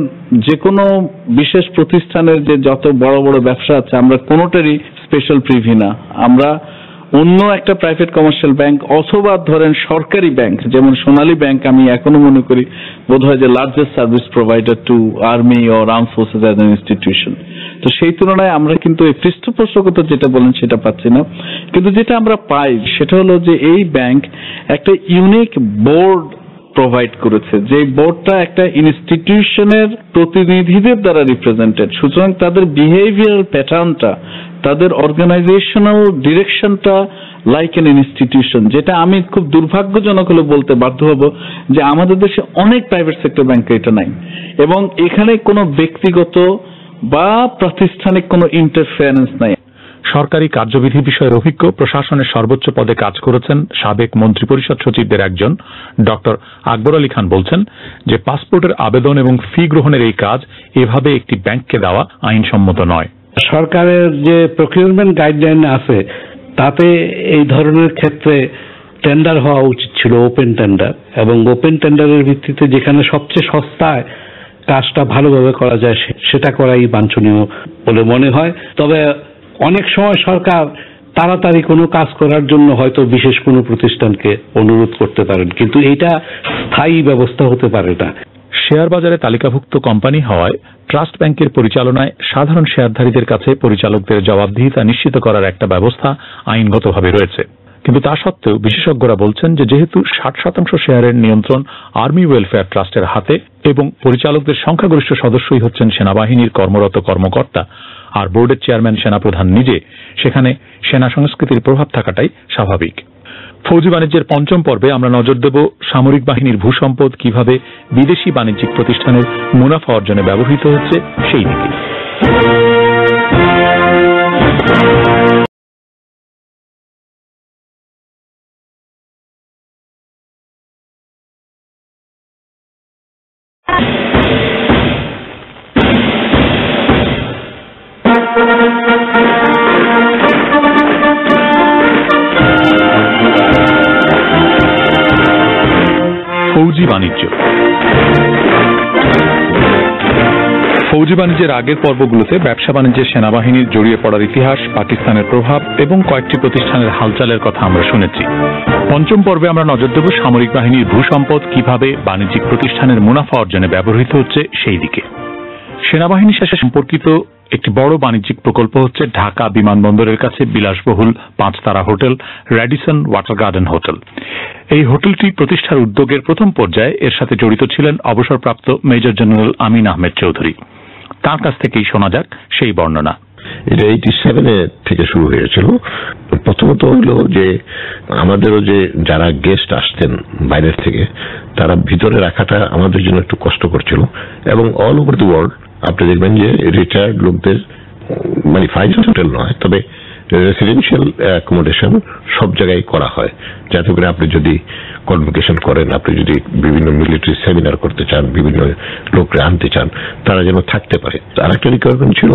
যে কোনো বিশেষ প্রতিষ্ঠানের যে যত বড় বড় ব্যবসা আছে, আমরা কোনোটারই স্পেশাল প্রিভি না। আমরা অন্য একটা প্রাইভেট কমার্শিয়াল ব্যাংক অথবা ধরেন সরকারি ব্যাংক যেমন সোনালী ব্যাংক আমি এখনও মনে করি বোধহয় যে largest service provider to army or arm forces as an institution তো সেই তুলনায় আমরা কিন্তু এই পৃষ্ঠপোষকতা যেটা বলেন সেটা পাচ্ছি না। কিন্তু যেটা আমরা পাই সেটা হলো যে এই ব্যাংক একটা ইউনিক বোর্ড প্রোভাইড করেছে, যে বোর্ডটা একটা ইনস্টিটিউশনের প্রতিনিধিদের দ্বারা রিপ্রেজেন্টেড সুতরাং তাদের বিহেভিয়ার প্যাটার্নটা তাদের অর্গানাইজেশনাল ডিরেকশনটা লাইক এন ইনস্টিটিউশন যেটা আমি খুব দুর্ভাগ্যজনক হলে বলতে বাধ্য হব যে আমাদের দেশে অনেক প্রাইভেট সেক্টর ব্যাংকে এটা নাই। এবং এখানে কোনো ব্যক্তিগত বা প্রাতিষ্ঠানিক কোনো ইন্টারফারেন্স নাই। সরকারি কার্যবিধি বিষয়ের অভিজ্ঞ প্রশাসনের সর্বোচ্চ পদে কাজ করেছেন সাবেক মন্ত্রিপরিষদ সচিবদের একজন ডক্টর আকবর আলী খান বলছেন যে পাসপোর্টের আবেদন এবং ফি গ্রহণের এই কাজ এভাবে একটি ব্যাংককে দেওয়া আইনসম্মত নয়। সরকারের যে প্রকিউরমেন্ট গাইডলাইন আছে, তাতে এই ধরনের ক্ষেত্রে টেন্ডার হওয়া উচিত ছিল ওপেন টেন্ডার এবং ওপেন টেন্ডারের ভিত্তিতে যেখানে সবচেয়ে সস্তায় কাজটা ভালোভাবে করা যায় সেটা করাই বাঞ্ছনীয় বলে মনে হয়। তবে অনেক সময় সরকার তাড়াতাড়ি কোনো কাজ করার জন্য হয়তো বিশেষ কোনো প্রতিষ্ঠানকে অনুরোধ করতে পারেন, কিন্তু এটা স্থায়ী ব্যবস্থা হতে পারে না। শেয়ার বাজারে তালিকাভুক্ত কোম্পানি হওয়ায় ট্রাস্ট ব্যাংকের পরিচালনায় সাধারণ শেয়ারধারীদের কাছে পরিচালকদের জবাবদিহিতা নিশ্চিত করার একটা ব্যবস্থা আইনগতভাবে রয়েছে। কিন্তু তা সত্ত্বেও বিশেষজ্ঞরা বলছেন যে যেহেতু ষাট শতাংশ শেয়ারের নিয়ন্ত্রণ আর্মি ওয়েলফেয়ার ট্রাস্টের হাতে এবং পরিচালকদের সংখ্যাগরিষ্ঠ সদস্যই হচ্ছেন সেনাবাহিনীর কর্মরত কর্মকর্তা আর বোর্ডের চেয়ারম্যান সেনাপ্রধান নিজে, সেখানে সেনা সংস্কৃতির প্রভাব থাকাটাই স্বাভাবিক। ফৌজি বাণিজ্যের পঞ্চম পর্বে আমরা নজর দেব সামরিক বাহিনীর ভূসম্পদ কীভাবে বিদেশি বাণিজ্যিক প্রতিষ্ঠানের মুনাফা অর্জনে ব্যবহৃত হচ্ছে সেই দিকে। বাণিজ্যের আগের পর্বগুলোতে ব্যবসা বাণিজ্যে সেনাবাহিনীর জড়িয়ে পড়ার ইতিহাস, পাকিস্তানের প্রভাব এবং কয়েকটি প্রতিষ্ঠানের হালচালের কথা আমরা শুনেছি। পঞ্চম পর্বে আমরা নজর দেব সামরিক বাহিনীর ভূসম্পদ, কীভাবে বাণিজ্যিক প্রতিষ্ঠানের মুনাফা অর্জনে ব্যবহৃত হচ্ছে সেই দিকে। সেনাবাহিনীর সাথে সম্পর্কিত একটি বড় বাণিজ্যিক প্রকল্প হচ্ছে ঢাকা বিমানবন্দরের কাছে বিলাসবহুল পাঁচতারা hotel, Radisson water garden hotel. এই হোটেলটি প্রতিষ্ঠার উদ্যোগের প্রথম পর্যায়ে এর সাথে জড়িত ছিলেন অবসরপ্রাপ্ত মেজর জেনারেল আমিন আহমেদ চৌধুরী। তার কাছ থেকেই শোনা যাক সেই বর্ণনা। এটা এইটি সেভেনে থেকে শুরু হয়েছিল, প্রথমত হলো যে আমাদেরও যে যারা গেস্ট আসতেন বাইরের থেকে, তারা ভিতরে রাখাটা আমাদের জন্য একটু কষ্ট করছিল এবং অল ওভার দি ওয়ার্ল্ড আপনি দেখবেন যে রিটায়ার্ড লোকদের মানে ফাইভ হোটেল নয়, তবে রেসিডেন্সিয়াল অ্যাকোমোডেশন সব জায়গায় করা হয়। যাতে করে আপনি যদি কনভোকেশন করেন, আপনি যদি বিভিন্ন মিলিটারি সেমিনার করতে চান, বিভিন্ন লোকরা আনতে চান, তারা যেন থাকতে পারে। আর একটা রিকোয়ারমেন্ট ছিল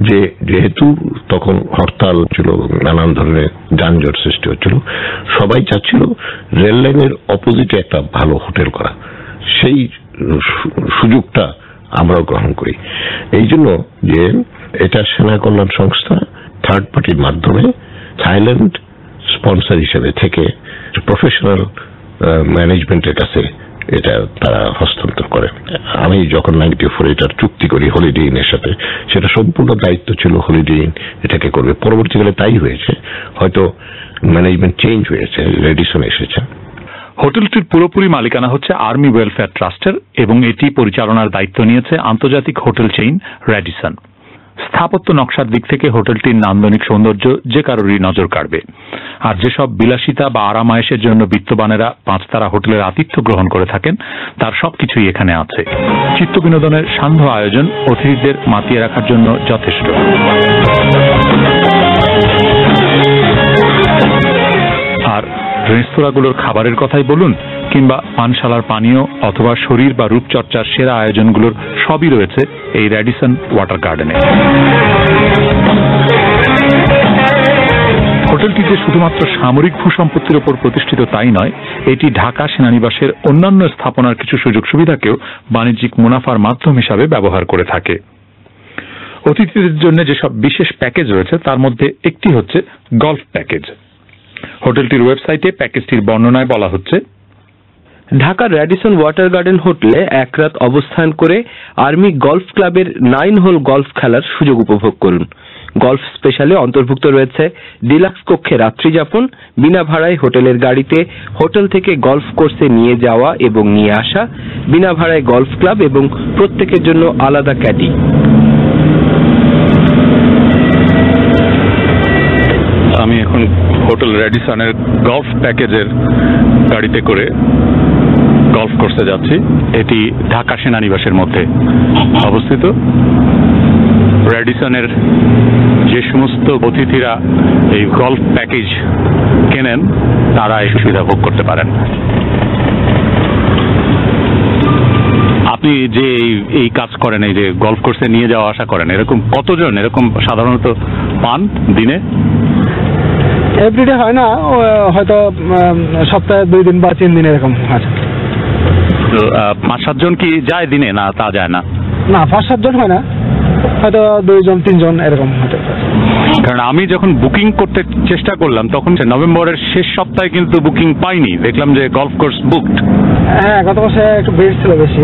যে, যেহেতু তখন হরতাল ছিল নানান ধরনের যানজট সৃষ্টি হচ্ছিল, সবাই চাচ্ছিল রেল লাইনের অপোজিটে একটা ভালো হোটেল করা। সেই সুযোগটা আমরাও গ্রহণ করি। এই জন্য যে, এটা সেনা কল্যাণ সংস্থা থার্ড পার্টির মাধ্যমে থাইল্যান্ড স্পন্সর হিসেবে থেকে প্রফেশনাল ম্যানেজমেন্টের কাছে এটা তারা হস্তান্তর করে। আমি যখন নাইনটি ফোর এটার চুক্তি করি হলিডে ইনের সাথে, সেটা সম্পূর্ণ দায়িত্ব ছিল হলিডে ইন এটাকে করবে। পরবর্তীকালে তাই হয়েছে। হয়তো ম্যানেজমেন্ট চেঞ্জ হয়েছে রেডিসন এসেছে। হোটেলটির পুরোপুরি মালিকানা হচ্ছে আর্মি ওয়েলফেয়ার ট্রাস্টের এবং এটি পরিচালনার দায়িত্ব নিয়েছে আন্তর্জাতিক হোটেল চেইন র্যাডিসন স্থাপত্য নকশার দিক থেকে হোটেলটির নান্দনিক সৌন্দর্য যে কারোরই নজর কাড়বে। আর যেসব বিলাসিতা বা আরামায়েশের জন্য বিত্তবানেরা পাঁচতারা হোটেলের আতিথ্য গ্রহণ করে থাকেন, তার সবকিছুই এখানে আছে। চিত্ত বিনোদনের সান্ধ্য আয়োজন অতিথিদের মাতিয়ে রাখার জন্য যথেষ্ট। রেস্তোরাঁগুলোর খাবারের কথাই বলুন, কিংবা পানশালার পানীয় অথবা শরীর বা রূপচর্চার সেরা আয়োজনগুলোর সবই রয়েছে এই র্যাডিসন ওয়াটার গার্ডেনে। হোটেলটি যে শুধুমাত্র সামরিক ভূসম্পত্তির ওপর প্রতিষ্ঠিত তাই নয়, এটি ঢাকা সেনানিবাসের অন্যান্য স্থাপনার কিছু সুযোগ সুবিধাকেও বাণিজ্যিক মুনাফার মাধ্যম হিসাবে ব্যবহার করে থাকে। অতিথিদের জন্য যেসব বিশেষ প্যাকেজ রয়েছে, তার মধ্যে একটি হচ্ছে গলফ প্যাকেজ। হোটেলটির ওয়েবসাইটে প্যাকেজটির বর্ণনায় বলা হচ্ছে, ঢাকার র্যাডিসন ওয়াটার গার্ডেন হোটেলে এক রাত অবস্থান করে আর্মি গলফ ক্লাবের নাইন হোল গলফ খেলার সুযোগ উপভোগ করুন। গলফ স্পেশালে অন্তর্ভুক্ত রয়েছে ডিলাক্স কক্ষে রাত্রিযাপন বিনা ভাড়ায় হোটেলের গাড়িতে হোটেল থেকে গলফ কোর্সে নিয়ে যাওয়া এবং নিয়ে আসা, বিনা ভাড়ায় গলফ ক্লাব এবং প্রত্যেকের জন্য আলাদা ক্যাডি। হোটেল র্যাডিসনের গলফ প্যাকেজের গাড়িতে করে গলফ কোর্সে যাচ্ছি। এটি ঢাকা সেনানিবাসের মধ্যে অবস্থিত। র্যাডিসনের যে সমস্ত অতিথিরা এই গলফ প্যাকেজ কেনেন, তারা এই সুবিধা ভোগ করতে পারেন। আপনি যে এই- কাজ করেন, এই যে গলফ কোর্সে নিয়ে যাওয়া আসা করেন, এরকম কতজন, এরকম সাধারণত পান দিনে? এভরিডে হয় না হয়তো সপ্তাহে দুই দিন বা তিন দিন এরকম আছে তো, পাঁচ সাতজন কি যায় দিনে না তা যায় না? না পাঁচ সাতজন হয় না। হয়তো দুইজন তিনজন এরকম হতে কারণ আমি যখন বুকিং করতে চেষ্টা করলাম তখন সে নভেম্বরের শেষ সপ্তাহে কিন্তু বুকিং পাইনি। দেখলাম যে গলফ কোর্স বুকড হ্যাঁ গত বছর একটু ভিড় ছিল বেশি।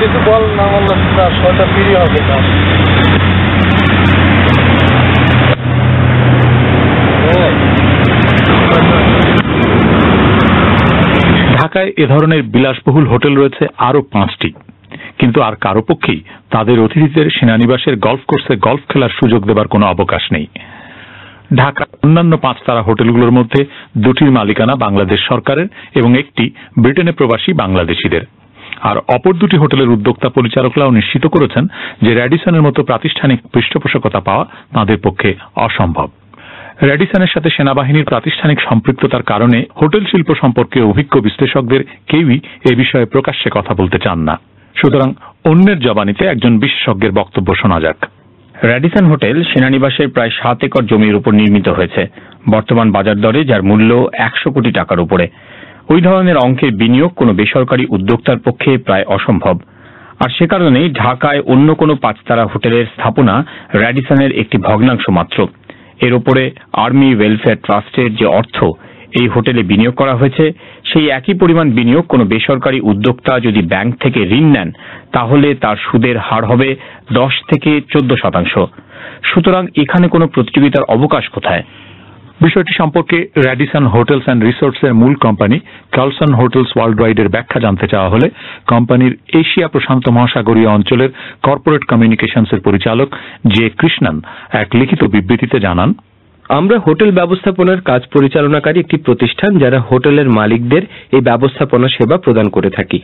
কিছু বল না বললে শোটা ফ্রি হবে ঢাকায় এ ধরনের বিলাসবহুল হোটেল রয়েছে আরও পাঁচটি। কিন্তু আর কারও পক্ষেই তাদের অতিথিদের সেনানিবাসের গল্ফ কোর্সে গলফ খেলার সুযোগ দেবার কোনো অবকাশ নেই। ঢাকার অন্যান্য পাঁচ তারা হোটেলগুলোর মধ্যে দুটির মালিকানা বাংলাদেশ সরকারের এবং একটি ব্রিটেনে প্রবাসী বাংলাদেশিদের। আর অপর দুটি হোটেলের উদ্যোক্তা পরিচালকরাও নিশ্চিত করেছেন যে র্যাডিসনের মতো প্রাতিষ্ঠানিক পৃষ্ঠপোষকতা পাওয়া তাদের পক্ষে অসম্ভব। র্যাডিসনের সাথে সেনাবাহিনীর প্রাতিষ্ঠানিক সম্পৃক্ততার কারণে হোটেল শিল্প সম্পর্কে অভিজ্ঞ বিশ্লেষকদের কেউই এ বিষয়ে প্রকাশ্যে কথা বলতে চান না। সুতরাং অন্যের জবানিতে একজন বিশেষজ্ঞের বক্তব্য শোনা যাক। র্যাডিসন হোটেল সেনানিবাসের প্রায় সাত একর জমির উপর নির্মিত হয়েছে। বর্তমান বাজার দরে যার মূল্য একশো কোটি টাকার উপরে। ওই ধরনের অঙ্কের বিনিয়োগ কোনো বেসরকারি উদ্যোক্তার পক্ষে প্রায় অসম্ভব। আর সে কারণেই ঢাকায় অন্য কোনো পাঁচতারা হোটেলের স্থাপনা র্যাডিসনের একটি ভগ্নাংশ মাত্র। এর উপরে আর্মি ওয়েলফেয়ার ট্রাস্টের যে অর্থ এই হোটেলে বিনিয়োগ করা হয়েছে। সেই একই পরিমাণ বিনিয়োগ কোনো বেসরকারি উদ্যোক্তা যদি ব্যাংক থেকে ঋণ নেন, তাহলে তার সুদের হার হবে দশ থেকে চোদ্দ শতাংশ। সুতরাং এখানে কোনো প্রতিযোগিতার অবকাশ কোথায়? বিষয়টি সম্পর্কে র্যাডিসন হোটেলস অ্যান্ড রিসোর্টসের মূল কোম্পানি কার্লসন হোটেলস ওয়ার্ল্ড ওয়াইডের ব্যাখ্যা জানতে চাওয়া হলে কোম্পানির এশিয়া প্রশান্ত মহাসাগরীয় অঞ্চলের কর্পোরেট কমিউনিকেশনসের পরিচালক জে কৃষ্ণন এক লিখিত বিবৃতিতে জানান আমরা হোটেল ব্যবস্থাপনার কাজ পরিচালনাকারী একটি প্রতিষ্ঠান যারা হোটেলের মালিকদের এই ব্যবস্থাপনা সেবা প্রদান করে থাকি।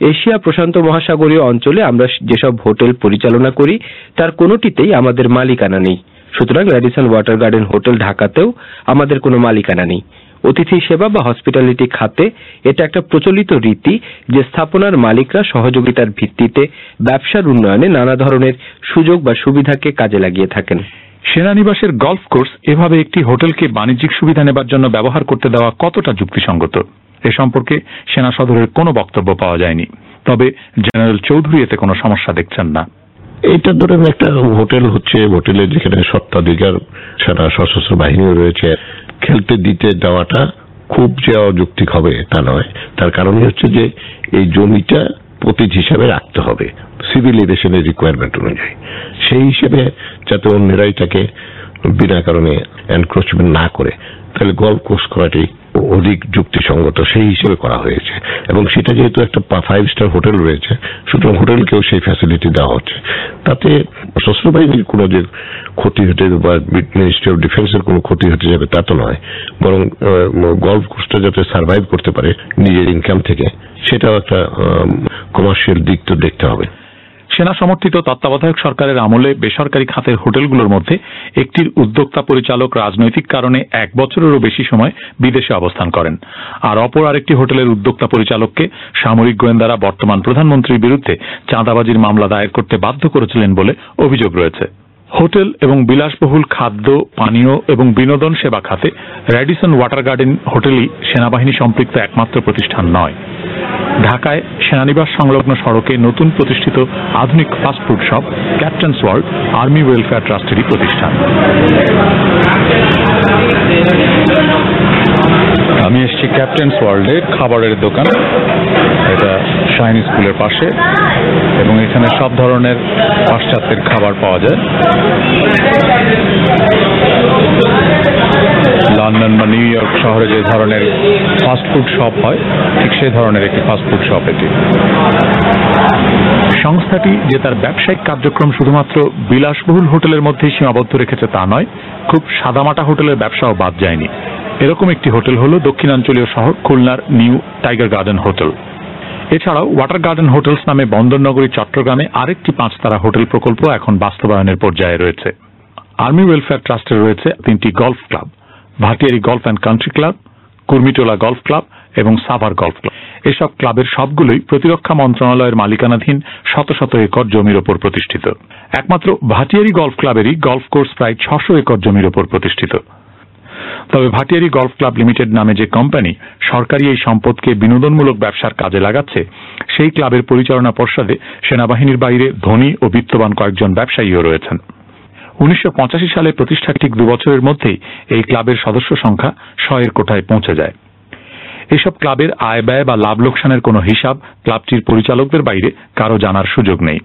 এশিয়া প্রশান্ত মহাসাগরীয় অঞ্চলে আমরা যেসব হোটেল পরিচালনা করি, তার কোনোটিতেই আমাদের মালিকানা নেই। সুতরাং র্যাডিসন ওয়াটার গার্ডেন হোটেল ঢাকাতেও আমাদের কোনো মালিকানা নেই। অতিথি সেবা বা হসপিটালিটি খাতে এটা একটা প্রচলিত রীতি যে স্থাপনার মালিকরা সহযোগিতার ভিত্তিতে ব্যবসার উন্নয়নে নানা ধরনের সুযোগ বা সুবিধাকে কাজে লাগিয়ে থাকেন। সেনানিবাসের গলফ কোর্স এভাবে একটি হোটেলকে বাণিজ্যিক সুবিধা নেবার জন্য ব্যবহার করতে দেওয়া কতটা যুক্তিসঙ্গত? এ সম্পর্কে সেনা সদরের কোনো বক্তব্য পাওয়া যায়নি। তবে জেনারেল চৌধুরী এতে কোনো সমস্যা দেখছেন না। এটা ধরেন একটা হোটেল হচ্ছে হোটেলের যেখানে সত্ত্বাধিকার সারা সশস্ত্র বাহিনীও রয়েছে। খেলতে দিতে দেওয়াটা খুব যে অযৌক্তিক হবে তা নয়। তার কারণ হচ্ছে যে এই জমিটা পতিত হিসাবে রাখতে হবে সিভিল এভিয়েশনের রিকোয়ারমেন্ট অনুযায়ী। সেই হিসেবে যাতে অন্যেরাই তাকে বিনা কারণে এনক্রোচমেন্ট না করে। তাহলে গল্ফ কোর্স করাটাই অধিক যুক্তিসঙ্গত সেই হিসেবে করা হয়েছে। এবং সেটা যেহেতু একটা ফাইভ স্টার হোটেল রয়েছে, সুতরাং হোটেলকেও সেই ফ্যাসিলিটি দেওয়া হচ্ছে। তাতে সশস্ত্র বাহিনীর কোনো যে ক্ষতি হতে বা মিনিস্ট্রি অফ ডিফেন্সের কোনো ক্ষতি হতে যাবে তা তো নয়। বরং গল্ফ কোর্সটা যাতে সার্ভাইভ করতে পারে নিজের ইনকাম থেকে, সেটাও একটা কমার্শিয়াল দিক তো দেখতে হবে। সেনা সমর্থিত তত্ত্বাবধায়ক সরকারের আমলে বেসরকারি খাতের হোটেলগুলোর মধ্যে একটির উদ্যোক্তা পরিচালক রাজনৈতিক কারণে এক বছরেরও বেশি সময় বিদেশে অবস্থান করেন। আর অপর আরেকটি হোটেলের উদ্যোক্তা পরিচালককে সামরিক গোয়েন্দারা বর্তমান প্রধানমন্ত্রীর বিরুদ্ধে চাঁদাবাজির মামলা দায়ের করতে বাধ্য করেছিলেন বলে অভিযোগ রয়েছে। হোটেল এবং বিলাসবহুল খাদ্য, পানীয় এবং বিনোদন সেবা খাতে র্যাডিসন ওয়াটার গার্ডেন হোটেলই সেনাবাহিনী সম্পৃক্ত একমাত্র প্রতিষ্ঠান নয়। ঢাকায় সেনানিবাস সংলগ্ন সড়কে নতুন প্রতিষ্ঠিত আধুনিক fast food shop, captain's world, army welfare ট্রাস্টেরই প্রতিষ্ঠান। আমি এসেছি ক্যাপ্টেন্স ওয়ার্ল্ডের খাবারের দোকান। এটা শাইন স্কুলের পাশে। এবং এখানে সব ধরনের পাশ্চাত্যের খাবার পাওয়া যায়। লন্ডন বা নিউ ইয়র্ক শহরে যে ধরনের ফাস্টফুড শপ হয়, ঠিক সেই ধরনের একটি ফাস্টফুড এটি। সংস্থাটি যে তার ব্যবসায়িক কার্যক্রম শুধুমাত্র বিলাসবহুল হোটেলের মধ্যেই সীমাবদ্ধ রেখেছে তা নয়, খুব সাদামাটা হোটেলের ব্যবসাও বাদ যায়নি। এরকম একটি হোটেল হল দক্ষিণাঞ্চলীয় শহর খুলনার নিউ টাইগার গার্ডেন হোটেল। এছাড়াও ওয়াটার গার্ডেন হোটেলস নামে বন্দরনগরী চট্টগ্রামে আরেকটি পাঁচতারা হোটেল প্রকল্প এখন বাস্তবায়নের পর্যায়ে রয়েছে। আর্মি ওয়েলফেয়ার ট্রাস্টে রয়েছে তিনটি golf club, Bhatiary golf and country club, Kurmitola golf club এবং সাভার গলফ ক্লাব। এসব ক্লাবের সবগুলোই প্রতিরক্ষা মন্ত্রণালয়ের মালিকানাধীন শত শত একর জমির ওপর প্রতিষ্ঠিত। একমাত্র ভাটিয়ারি গলফ ক্লাবেরই গলফ কোর্স প্রায় ছশো একর জমির ওপর প্রতিষ্ঠিত। তবে ভাটিয়ারি গলফ ক্লাব লিমিটেড নামে যে কোম্পানি সরকারি এই সম্পদকে বিনোদনমূলক ব্যবসার কাজে লাগাচ্ছে, সেই ক্লাবের পরিচালনা পর্ষদে সেনাবাহিনীর বাইরে ধনী ও বিত্তবান কয়েকজন ব্যবসায়ীও রয়েছেন। উনিশশো পঁচাশি সালে প্রতিষ্ঠা ঠিক দুবছরের মধ্যেই এই ক্লাবের সদস্য সংখ্যা শয়ের কোঠায় পৌঁছে যায়। এসব ক্লাবের আয় ব্যয় বা লাভ লোকসানের কোনো হিসাব ক্লাবটির পরিচালকদের বাইরে কারও জানার সুযোগ নেই।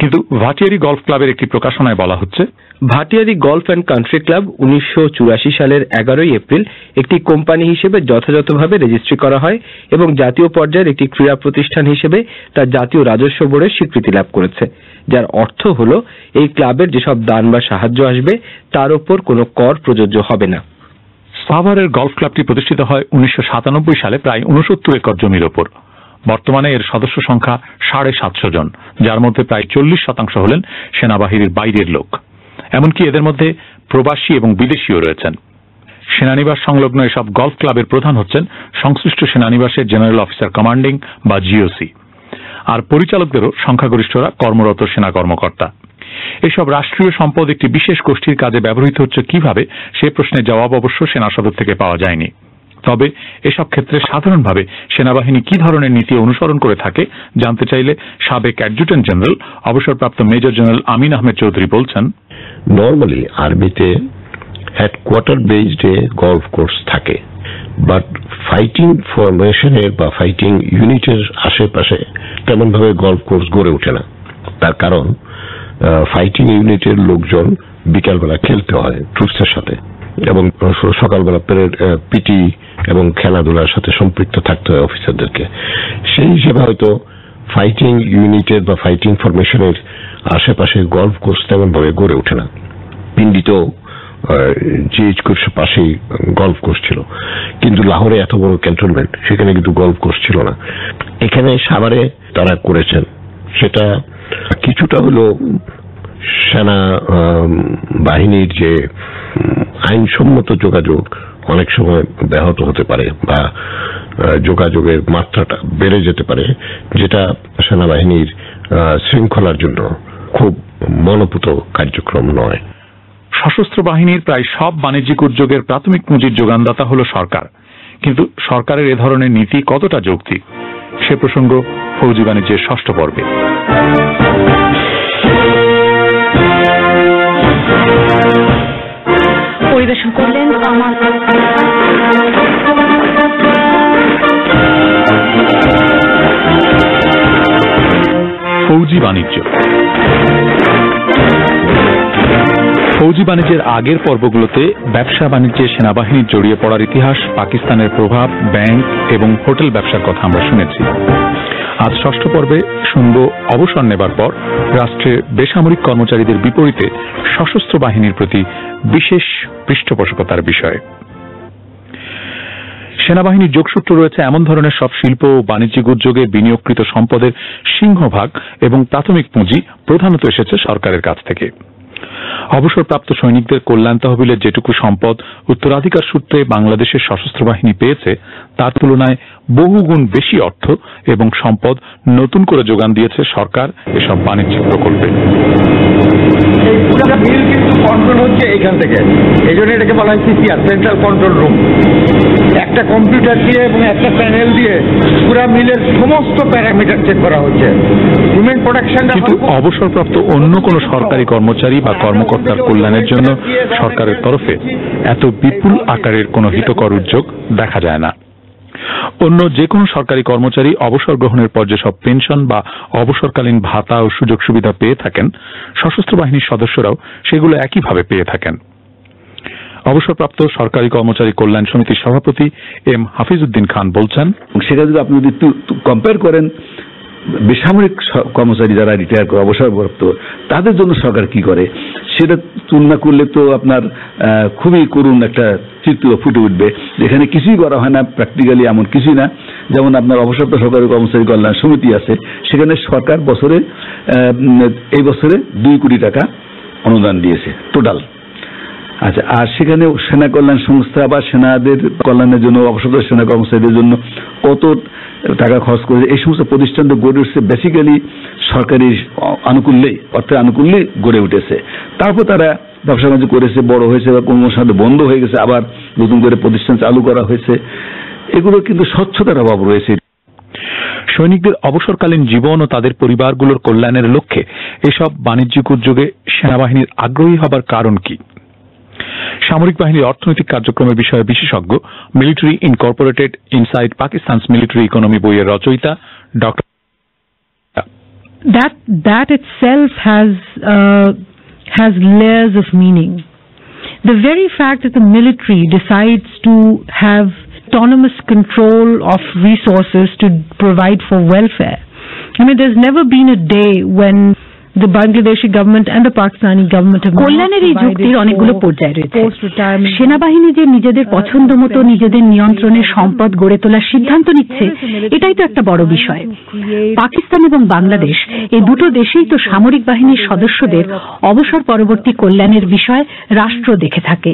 কিন্তু ভাটিয়ারি গলফ ক্লাবের একটি প্রকাশনায় বলা হচ্ছে, Bhatiary golf and country club উনিশশো চুরাশি সালের এগারোই এপ্রিল একটি কোম্পানি হিসেবে যথাযথভাবে রেজিস্ট্রি করা হয় এবং জাতীয় পর্যায়ের একটি ক্রীড়া প্রতিষ্ঠান হিসেবে তা জাতীয় রাজস্ব বোর্ডের স্বীকৃতি লাভ করেছে, যার অর্থ হল এই ক্লাবের যেসব দান বা সাহায্য আসবে তার ওপর কোনো কর প্রযোজ্য হবে না। সাভারের গলফ ক্লাবটি প্রতিষ্ঠিত হয় উনিশশো সাতানব্বই সালে প্রায় উনসত্তর একর জমির ওপর। বর্তমানে এর সদস্য সংখ্যা সাড়ে সাতশো জন, যার মধ্যে প্রায় চল্লিশ শতাংশ হলেন সেনাবাহিনীর বাইরের লোক। এমনকি এদের মধ্যে প্রবাসী এবং বিদেশিও রয়েছেন। সেনানিবাস সংলগ্ন এসব গলফ ক্লাবের প্রধান হচ্ছেন সংশ্লিষ্ট সেনানিবাসের জেনারেল অফিসার কমান্ডিং বা জিওসি। আর পরিচালকদেরও সংখ্যাগরিষ্ঠরা কর্মরত সেনা কর্মকর্তা। এসব রাষ্ট্রীয় সম্পদ একটি বিশেষ গোষ্ঠীর কাজে ব্যবহৃত হচ্ছে কীভাবে? সে প্রশ্নের জবাব অবশ্য সেনা সদর থেকে পাওয়া যায়নি। তবে এসব ক্ষেত্রে সাধারণভাবে সেনাবাহিনী কি ধরনের নীতি অনুসরণ করে থাকে জানতে চাইলে সাবেক অ্যাডজুটেন্ট জেনারেল, অবসরপ্রাপ্ত মেজর জেনারেল আমিন আহমেদ চৌধুরী বলছেন নর্মালি আর্মিতে headquarter based a golf course থাকে বাট ফাইটিং ফরমেশনের বা ফাইটিং ইউনিটের আশেপাশে তেমন ভাবে গলফ কোর্স গড়ে ওঠে না। তার কারণ ফাইটিং ইউনিটের লোকজন বিকালবেলা খেলতে হয় ট্রুপসের সাথে এবং সকালবেলা প্যারেড পিটি এবং খেলাধুলার সাথে সম্পৃক্ত থাকতে হয় অফিসারদেরকে সেই হিসেবে হয়তো ফাইটিং ইউনিটের বা ফাইটিং ফরমেশনের আশেপাশে গল্ফ কোর্স তেমন ভাবে গড়ে ওঠে না। পিন্ডিতেও জিএইচ কোর্সের পাশেই গল্ফ কোর্স ছিল। কিন্তু লাহোরে এত বড় ক্যান্টনমেন্ট সেখানে কিন্তু গল্ফ কোর্স ছিল না। এখানে সাভারে তারা করেছেন। সেটা কিছুটা হলো সেনা বাহিনীর যে আইনসম্মত যোগাযোগ অনেক সময় ব্যাহত হতে পারে বা যোগাযোগের মাত্রাটা বেড়ে যেতে পারে, যেটা সেনাবাহিনীর শৃঙ্খলার জন্য খুব মনোপুত কার্যক্রম নয়। সশস্ত্র বাহিনীর প্রায় সব বাণিজ্যিক উদ্যোগের প্রাথমিক পুঁজির যোগানদাতা হল সরকার। কিন্তু সরকারের এ ধরনের নীতি কতটা যৌক্তিক? সে প্রসঙ্গ ফৌজি বাণিজ্যের ষষ্ঠ পর্বে। পরিবেশন করলেন আমার ফৌজি বাণিজ্য। ফৌজি বাণিজ্যের আগের পর্বগুলোতে ব্যবসা বাণিজ্যে সেনাবাহিনীর জড়িয়ে পড়ার ইতিহাস, পাকিস্তানের প্রভাব, ব্যাংক এবং হোটেল ব্যবসার কথা আমরা শুনেছি। আজ ষষ্ঠ পর্বে শুনব অবসর নেবার পর রাষ্ট্রের বেসামরিক কর্মচারীদের বিপরীতে সশস্ত্র বাহিনীর প্রতি বিশেষ পৃষ্ঠপোষকতার বিষয়ে। সেনাবাহিনীর যোগসূত্র রয়েছে এমন ধরনের সব শিল্প ও বাণিজ্যিক উদ্যোগে বিনিয়োগকৃত সম্পদের সিংহভাগ এবং প্রাথমিক পুঁজি প্রধানত এসেছে সরকারের কাছ থেকে। অবসরপ্রাপ্ত সৈনিকদের কল্যাণ তহবিলের যেটুকু সম্পদ উত্তরাধিকার সূত্রে বাংলাদেশের সশস্ত্র বাহিনী পেয়েছে তার তুলনায় বহুগুণ বেশি অর্থ এবং সম্পদ নতুন করে যোগান দিয়েছে সরকার এসব বাণিজ্যিক প্রকল্পে। কিন্তু কন্ট্রোল হচ্ছে এইখান থেকে। এই জন্য এটাকে বলা হয় সিসিআর সেন্ট্রাল কন্ট্রোল রুম একটা কম্পিউটার দিয়ে এবং একটা প্যানেল দিয়ে পুরো মিলের সমস্ত প্যারামিটার চেক করা হচ্ছে। সিমেন্ট প্রোডাকশনটা কিন্তু অবসরপ্রাপ্ত অন্য কোনো সরকারি কর্মচারী বা কর্মকর্তার কল্যাণের জন্য সরকারের তরফে এত বিপুল আকারের কোনো হিতকর উদ্যোগ দেখা যায় না। অন্য যে কোনো সরকারি কর্মচারী অবসর গ্রহণের পর যেসব পেনশন বা অবসরকালীন ভাতা ও সুযোগ সুবিধা পেয়ে থাকেন, সশস্ত্র বাহিনীর সদস্যরাও সেগুলো একইভাবে পেয়ে থাকেন। অবসরপ্রাপ্ত সরকারি কর্মচারী কল্যাণ সমিতির সভাপতি এম হাফিজ উদ্দিন খান বলছেন সেটা যদি আপনি যদি কম্পেয়ার করেন বেসামরিক কর্মচারী যারা রিটায়ার করে, অবসরপ্রাপ্ত, তাদের জন্য সরকার কি করে? সেটা তুলনা করলে তো আপনার খুবই করুণ একটা চিত্র ফুটে উঠবে। যেখানে কিছুই করা হয় না প্র্যাকটিক্যালি এমন কিছুই না। যেমন আপনার অবসরপ্রাপ্ত সরকারি কর্মচারী কল্যাণ সমিতি আছে, সেখানে সরকার বছরে এই বছরে দুই কোটি টাকা অনুদান দিয়েছে টোটাল আচ্ছা আর সেখানে সেনা কল্যাণ সংস্থা বা সেনাদের কল্যাণের জন্য অবসর সেনা কর্মচারীদের জন্য কত টাকা খরচ করেছে? এই সমস্ত প্রতিষ্ঠান তো গড়ে উঠছে বেসিক্যালি সরকারি আনুকূল্যেই, অর্থের আনুকূল্যেই গড়ে উঠেছে। তারপর তারা ব্যবসা বাণিজ্য করেছে, বড় হয়েছে বা কোনো সাথে বন্ধ হয়ে গেছে, আবার নতুন করে প্রতিষ্ঠান চালু করা হয়েছে। এগুলো কিন্তু স্বচ্ছতার অভাব রয়েছে। সৈনিকদের অবসরকালীন জীবন ও তাদের পরিবারগুলোর কল্যাণের লক্ষ্যে এসব বাণিজ্যিক উদ্যোগে সেনাবাহিনীর আগ্রহী হবার কারণ কি? সামরিক বাহিনীর অর্থনৈতিক কার্যক্রমের বিষয়ে বিশেষজ্ঞ military incorporated inside Pakistan's military economy বইয়ের রচয়িতা doctor that that itself has uh, has layers of meaning. The very fact that the military decides to have autonomous control of resources to provide for welfare. I mean, there's never been a day when the Bangladeshi government and the Pakistani government have কল্যাণের এই যুক্তির অনেকগুলো পর্যায় রয়েছে। সেনাবাহিনী যে নিজেদের পছন্দ মতো নিজেদের নিয়ন্ত্রণে সম্পদ গড়ে তোলার সিদ্ধান্ত নিচ্ছে এটাই তো একটা বড় বিষয়। পাকিস্তান এবং বাংলাদেশ এই দুটো দেশেই তো সামরিক বাহিনীর সদস্যদের অবসর পরবর্তী কল্যাণের বিষয় রাষ্ট্র দেখে থাকে।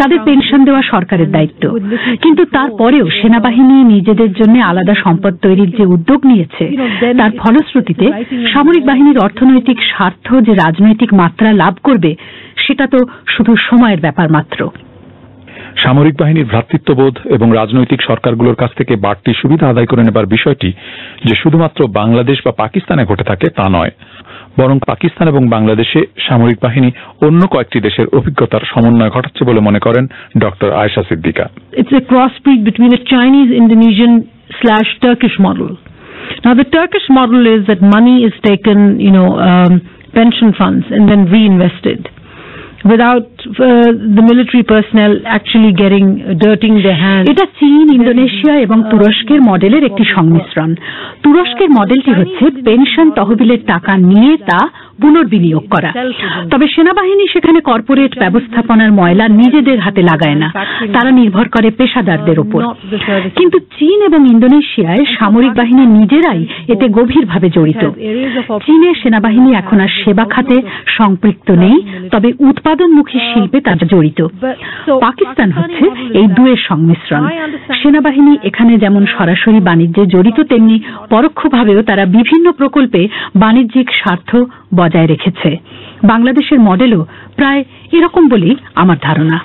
তাদের পেনশন দেওয়া সরকারের দায়িত্ব। কিন্তু তারপরেও সেনাবাহিনী নিজেদের জন্য আলাদা সম্পদ তৈরির যে উদ্যোগ নিয়েছে তার ফলশ্রুতিতে সামরিক বাহিনীর অর্থনৈতিক স্বার্থ যে রাজনৈতিক মাত্রা লাভ করবে সেটা তো শুধু সময়ের ব্যাপার মাত্র। সামরিক বাহিনীর ভ্রাতৃত্ববোধ এবং রাজনৈতিক সরকারগুলোর কাছ থেকে বাড়তি সুবিধা আদায় করে নেবার বিষয়টি যে শুধুমাত্র বাংলাদেশ বা পাকিস্তানে ঘটে থাকে তা নয়। বরং পাকিস্তান এবং বাংলাদেশে সামরিক বাহিনী অন্য কয়েকটি দেশের অভিজ্ঞতার সমন্বয় ঘটাচ্ছে বলে মনে করেন doctor Ayesha Siddiqa. It's a crossbreed between a Chinese Indonesian slash Turkish model. Now the Turkish model is that money is taken, you know, um, pension funds and then reinvested. Without the military personnel actually getting dirtying their hands. এটা চীন Indonesia এবং তুরস্কের মডেলের একটি সংমিশ্রণ। তুরস্কের মডেলটি হচ্ছে পেনশন তহবিলের টাকা নিয়ে তা পুনর্বিনিয়োগ করা। তবে সেনাবাহিনী সেখানে কর্পোরেট ব্যবস্থাপনার ময়লা নিজেদের হাতে লাগায় না। তারা নির্ভর করে পেশাদারদের উপর। কিন্তু চীন এবং ইন্দোনেশিয়ায় সামরিক বাহিনী নিজেরাই এতে গভীরভাবে জড়িত। চীনের সেনাবাহিনী এখন আর সেবা খাতে সম্পৃক্ত নেই তবে উৎপাদনমুখী শিল্পে তারা জড়িত। পাকিস্তান হচ্ছে এই দুয়ের সংমিশ্রণ। সেনাবাহিনী এখানে যেমন সরাসরি বাণিজ্যে জড়িত তেমনি পরোক্ষভাবেও তারা বিভিন্ন প্রকল্পে বাণিজ্যিক স্বার্থ বজায় রেখেছে। বাংলাদেশের মডেলও প্রায় এরকম বলেই আমার ধারণা।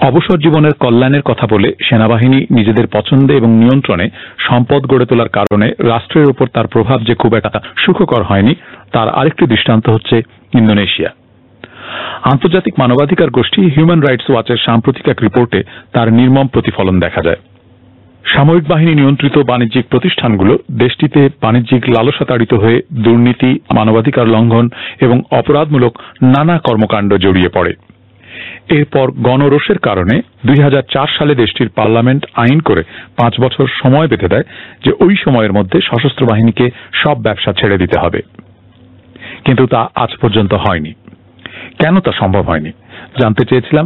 অবসর জীবনের কল্যাণের কথা বলে সেনাবাহিনী নিজেদের পছন্দে এবং নিয়ন্ত্রণে সম্পদ গড়ে তোলার কারণে রাষ্ট্রের উপর তার প্রভাব যে খুব একটা সুখকর হয়নি তার আরেকটি দৃষ্টান্ত হচ্ছে ইন্দোনেশিয়া। আন্তর্জাতিক মানবাধিকার গোষ্ঠী হিউম্যান রাইটস ওয়াচের সাম্প্রতিক এক রিপোর্টে তার নির্মম প্রতিফলন দেখা যায়। সামরিক বাহিনী নিয়ন্ত্রিত বাণিজ্যিক প্রতিষ্ঠানগুলো দেশটিতে বাণিজ্যিক লালসা তাড়িত হয়ে দুর্নীতি, মানবাধিকার লঙ্ঘন এবং অপরাধমূলক নানা কর্মকাণ্ড জড়িয়ে পড়ে। এরপর গণরোষের কারণে দুই হাজার চার সালে দেশটির পার্লামেন্ট আইন করে পাঁচ বছর সময় বেঁধে দেয় যে ওই সময়ের মধ্যে সশস্ত্র বাহিনীকে সব ব্যবসা ছেড়ে দিতে হবে। কিন্তু তা আজ পর্যন্ত হয়নি। কেন তা সম্ভব হয়নি জানতে চেয়েছিলাম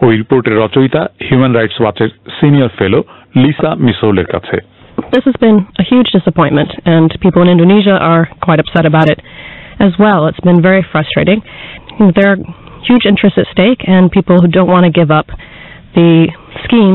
ওই রিপোর্টের রচয়িতা হিউম্যান রাইটস ওয়াচের সিনিয়র ফেলো লিসা মিসৌলের কাছে This has been a huge disappointment, and people in Indonesia are quite upset about it as well. It's been very frustrating. There are huge interests at stake, and people who don't want to give up the scheme.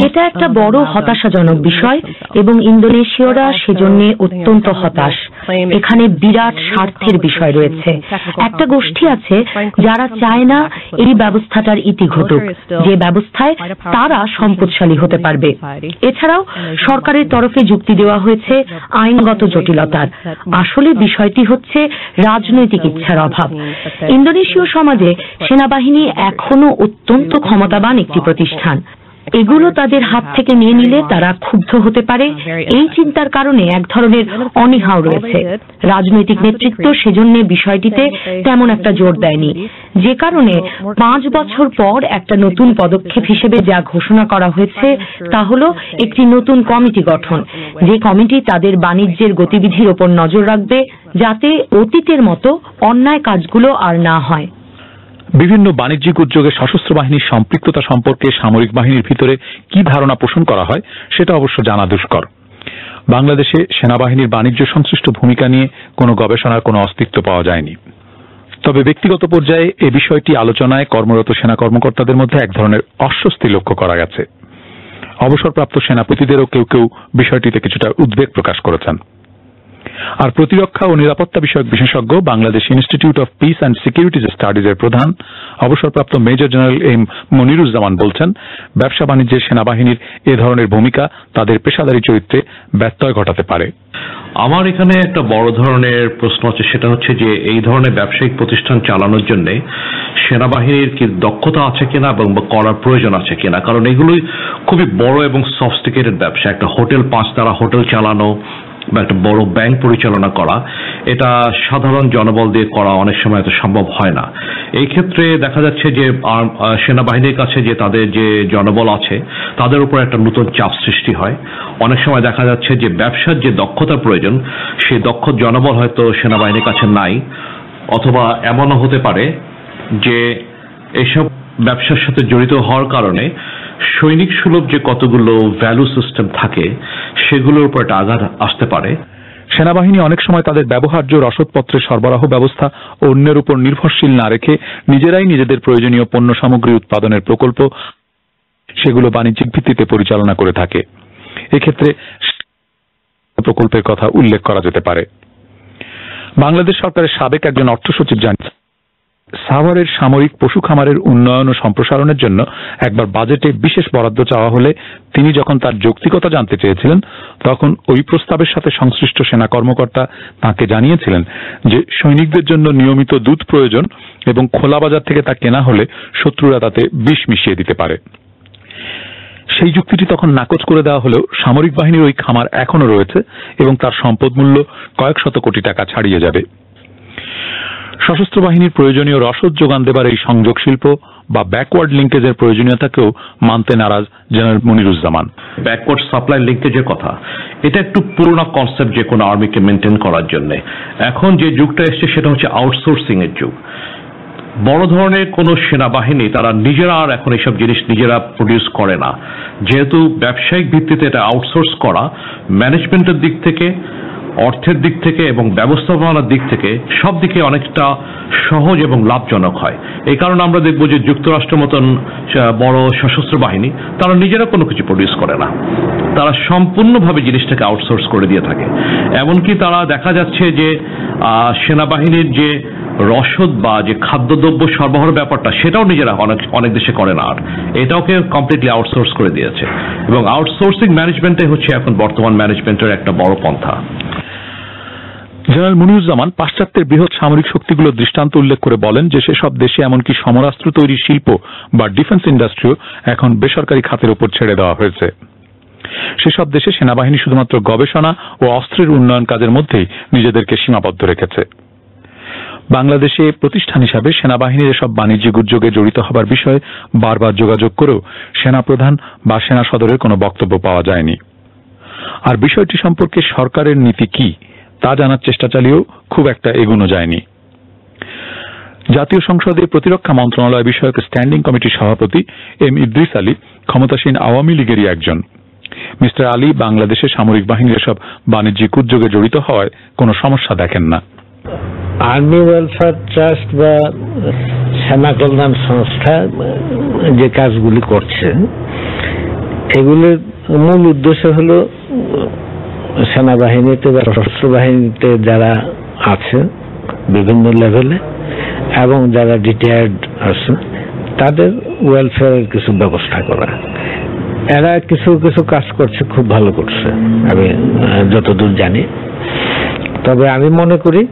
এটা একটা বড় হতাশাজনক বিষয় এবং ইন্দোনেশীয়রা সেজন্য অত্যন্ত হতাশ। এখানে বিরাট স্বার্থের বিষয় রয়েছে। একটা গোষ্ঠী আছে যারা চায় না এই ব্যবস্থাটার ইতি ঘটুক যে ব্যবস্থায় তারা সম্পদশালী হতে পারবে। এছাড়াও সরকারের তরফে যুক্তি দেওয়া হয়েছে আইনগত জটিলতার। আসলে বিষয়টি হচ্ছে রাজনৈতিক ইচ্ছার অভাব। ইন্দোনেশীয় সমাজে সেনাবাহিনী এখনও অত্যন্ত ক্ষমতাবান একটি প্রতিষ্ঠান। এগুলো তাদের হাত থেকে নিয়ে নিলে তারা ক্ষুব্ধ হতে পারে। এই চিন্তার কারণে এক ধরনের অনীহাও রয়েছে। রাজনৈতিক নেতৃত্ব সেজন্য বিষয়টিতে তেমন একটা জোর দেয়নি। যে কারণে পাঁচ বছর পর একটা নতুন পদক্ষেপ হিসেবে যা ঘোষণা করা হয়েছে তা হল একটি নতুন কমিটি গঠন। যে কমিটি তাদের বাণিজ্যের গতিবিধির ওপর নজর রাখবে যাতে অতীতের মতো অন্যায় কাজগুলো আর না হয়। বিভিন্ন বাণিজ্যিক উদ্যোগে সশস্ত্র বাহিনীর সম্পৃক্ততা সম্পর্কে সামরিক বাহিনীর ভিতরে কি ধারণা পোষণ করা হয়, সেটা অবশ্য জানা দুষ্কর। বাংলাদেশে সেনাবাহিনীর বাণিজ্য সংশ্লিষ্ট ভূমিকা নিয়ে কোনো গবেষণার কোনো অস্তিত্ব পাওয়া যায়নি। তবে ব্যক্তিগত পর্যায়ে এ বিষয়টি আলোচনায় কর্মরত সেনা কর্মকর্তাদের মধ্যে এক ধরনের অস্বস্তি লক্ষ্য করা গেছে। অবসরপ্রাপ্ত সেনাপতিদেরও কেউ কেউ বিষয়টিতে কিছুটা উদ্বেগ প্রকাশ করেছেন। আর প্রতিরক্ষা ও নিরাপত্তা বিষয়ক বিশেষজ্ঞ Bangladesh institute of peace and securities স্টাডিজের প্রধান, অবসরপ্রাপ্ত মেজর জেনারেল এম মনিরুজ্জামান বলছেন, ব্যবসা বাণিজ্যের সেনাবাহিনীর এ ধরনের ভূমিকা তাদের পেশাদারী চরিত্রে ব্যত্যয় ঘটাতে পারে। আমার এখানে একটা বড় ধরনের প্রশ্ন আছে সেটা হচ্ছে যে এই ধরনের ব্যবসায়িক প্রতিষ্ঠান চালানোর জন্য সেনাবাহিনীর কি দক্ষতা আছে কিনা এবং করার প্রয়োজন আছে কিনা? কারণ এগুলোই খুবই বড় এবং সফিস্টিকেটেড ব্যবসা। একটা হোটেল পাঁচতারা হোটেল চালানো বা একটা বড় ব্যাংক পরিচালনা করা, এটা সাধারণ জনবল দিয়ে করা অনেক সময় এত সম্ভব হয় না। এই ক্ষেত্রে দেখা যাচ্ছে যে সেনাবাহিনীর কাছে যে তাদের যে জনবল আছে, তাদের উপর একটা নতুন চাপ সৃষ্টি হয়। অনেক সময় দেখা যাচ্ছে যে ব্যবসার যে দক্ষতা প্রয়োজন, সেই দক্ষ জনবল হয়তো সেনাবাহিনীর কাছে নাই, অথবা এমনও হতে পারে যে এসব ব্যবসার সাথে জড়িত হওয়ার কারণে সৈনিক সুলভ যে কতগুলো ভ্যালু সিস্টেম থাকে, সেগুলোর উপর একটা আঘাত আসতে পারে। সেনাবাহিনী অনেক সময় তাদের ব্যবহার্য রসদপত্রের সরবরাহ ব্যবস্থা অন্যের উপর নির্ভরশীল না রেখে নিজেরাই নিজেদের প্রয়োজনীয় পণ্য সামগ্রী উৎপাদনের প্রকল্প সেগুলো বাণিজ্যিক ভিত্তিতে পরিচালনা করে থাকে। এক্ষেত্রে প্রকল্পের কথা উল্লেখ করা যেতে পারে। বাংলাদেশ সরকারের সাবেক একজন অর্থ সচিব জানিয়েছেন সাভারের সামরিক পশু খামারের উন্নয়ন ও সম্প্রসারণের জন্য একবার বাজেটে বিশেষ বরাদ্দ চাওয়া হলে তিনি যখন তার যৌক্তিকতা জানতে চেয়েছিলেন, তখন ওই প্রস্তাবের সাথে সংশ্লিষ্ট সেনা কর্মকর্তা তাকে জানিয়েছিলেন যে সৈনিকদের জন্য নিয়মিত দুধ প্রয়োজন এবং খোলা বাজার থেকে তা কেনা হলে শত্রুরা তাতে বিষ মিশিয়ে দিতে পারে। সেই যুক্তিটি তখন নাকচ করে দেওয়া হলেও সামরিক বাহিনীর ওই খামার এখনও রয়েছে এবং তার সম্পদ মূল্য কয়েক শত কোটি টাকা ছাড়িয়ে যাবে। সশস্ত্র বাহিনীর প্রয়োজনীয় রসদ যোগান দেবার এই সংযোগ শিল্প বা ব্যাকওয়ার্ড লিঙ্কেজের প্রয়োজনীয়তাকেও মানতে নারাজ জেনারেল মনিরুজ্জামান। ব্যাকওয়ার্ড সাপ্লাই লিঙ্কেজের কথা। এটা একটু পুরোনো কনসেপ্ট যে কোনো আর্মিকে মেনটেন করার জন্য। এখন যে যুগটা এসছে, সেটা হচ্ছে আউটসোর্সিং এর যুগ। বড় ধরনের কোনো সেনাবাহিনী, তারা নিজেরা আর এখন এইসব জিনিস নিজেরা প্রডিউস করে না। যেহেতু ব্যবসায়িক ভিত্তিতে এটা আউটসোর্স করা ম্যানেজমেন্টের দিক থেকে অর্থের দিক থেকে এবং ব্যবস্থাপনার দিক থেকে সব দিকে অনেকটা সহজ এবং লাভজনক হয়। এই কারণে আমরা দেখব যে যুক্তরাষ্ট্র মতন বড় সশস্ত্র বাহিনী তারা নিজেরা কোনো কিছু প্রডিউস করে না। তারা সম্পূর্ণভাবে জিনিসটাকে আউটসোর্স করে দিয়ে থাকে। এমনকি তারা দেখা যাচ্ছে যে সেনাবাহিনীর যে রসদ বা যে খাদ্যদ্রব্য সরবরাহ ব্যাপারটা সেটাও নিজেরা অনেক অনেক দেশে করে না। আর এটাওকে কমপ্লিটলি আউটসোর্স করে দিয়েছে। এবং আউটসোর্সিং ম্যানেজমেন্টে হচ্ছে এখন বর্তমান ম্যানেজমেন্টের একটা বড় পন্থা। জেনারেল মুনিরুজ্জামান পাশ্চাত্যের বৃহৎ সামরিক শক্তিগুলোর দৃষ্টান্ত উল্লেখ করে বলেন যে সেসব দেশে এমনকি সমরাস্ত্র তৈরির শিল্প বা ডিফেন্স ইন্ডাস্ট্রিও এখন বেসরকারি খাতের উপর ছেড়ে দেওয়া হয়েছে। সেসব দেশে সেনাবাহিনী শুধুমাত্র গবেষণা ও অস্ত্রের উন্নয়ন কাজের মধ্যেই নিজেদেরকে সীমাবদ্ধ রেখেছে। বাংলাদেশে প্রতিষ্ঠান হিসাবে সেনাবাহিনীর এসব বাণিজ্যিক উদ্যোগে জড়িত হবার বিষয়ে বারবার যোগাযোগ করেও সেনাপ্রধান বা সেনা সদরের কোনো বক্তব্য পাওয়া যায়নি। আর বিষয়টি সম্পর্কে সরকারের নীতি কি? তা জানার চেষ্টা চালিয়েও খুব একটা এগুনো যায়নি। জাতীয় সংসদে প্রতিরক্ষা মন্ত্রণালয় বিষয়ক স্ট্যান্ডিং কমিটির সভাপতি এম ইদ্রিস আলী ক্ষমতাসীন আওয়ামী লীগেরই একজন। মিস্টার আলী বাংলাদেশের সামরিক বাহিনীর সব বাণিজ্যিক উদ্যোগে জড়িত হওয়ায় কোনো সমস্যা দেখেন না। আর্মি ওয়েলফেয়ার ট্রাস্ট বা সেনা কল্যাণ সংস্থা, যে কাজগুলি করছে, এগুলির মূল উদ্দেশ্য হল সেনাবাহিনীতে বা সশস্ত্র বাহিনীতে যারা আছে, বিভিন্ন লেভেলে এবং যারা রিটায়ার্ড আছে, তাদের ওয়েলফেয়ারের কিছু ব্যবস্থা করা। এরা কিছু কিছু কাজ করছে, খুব ভালো করছে, আমি যতদূর জানি। তবে আমি মনে করি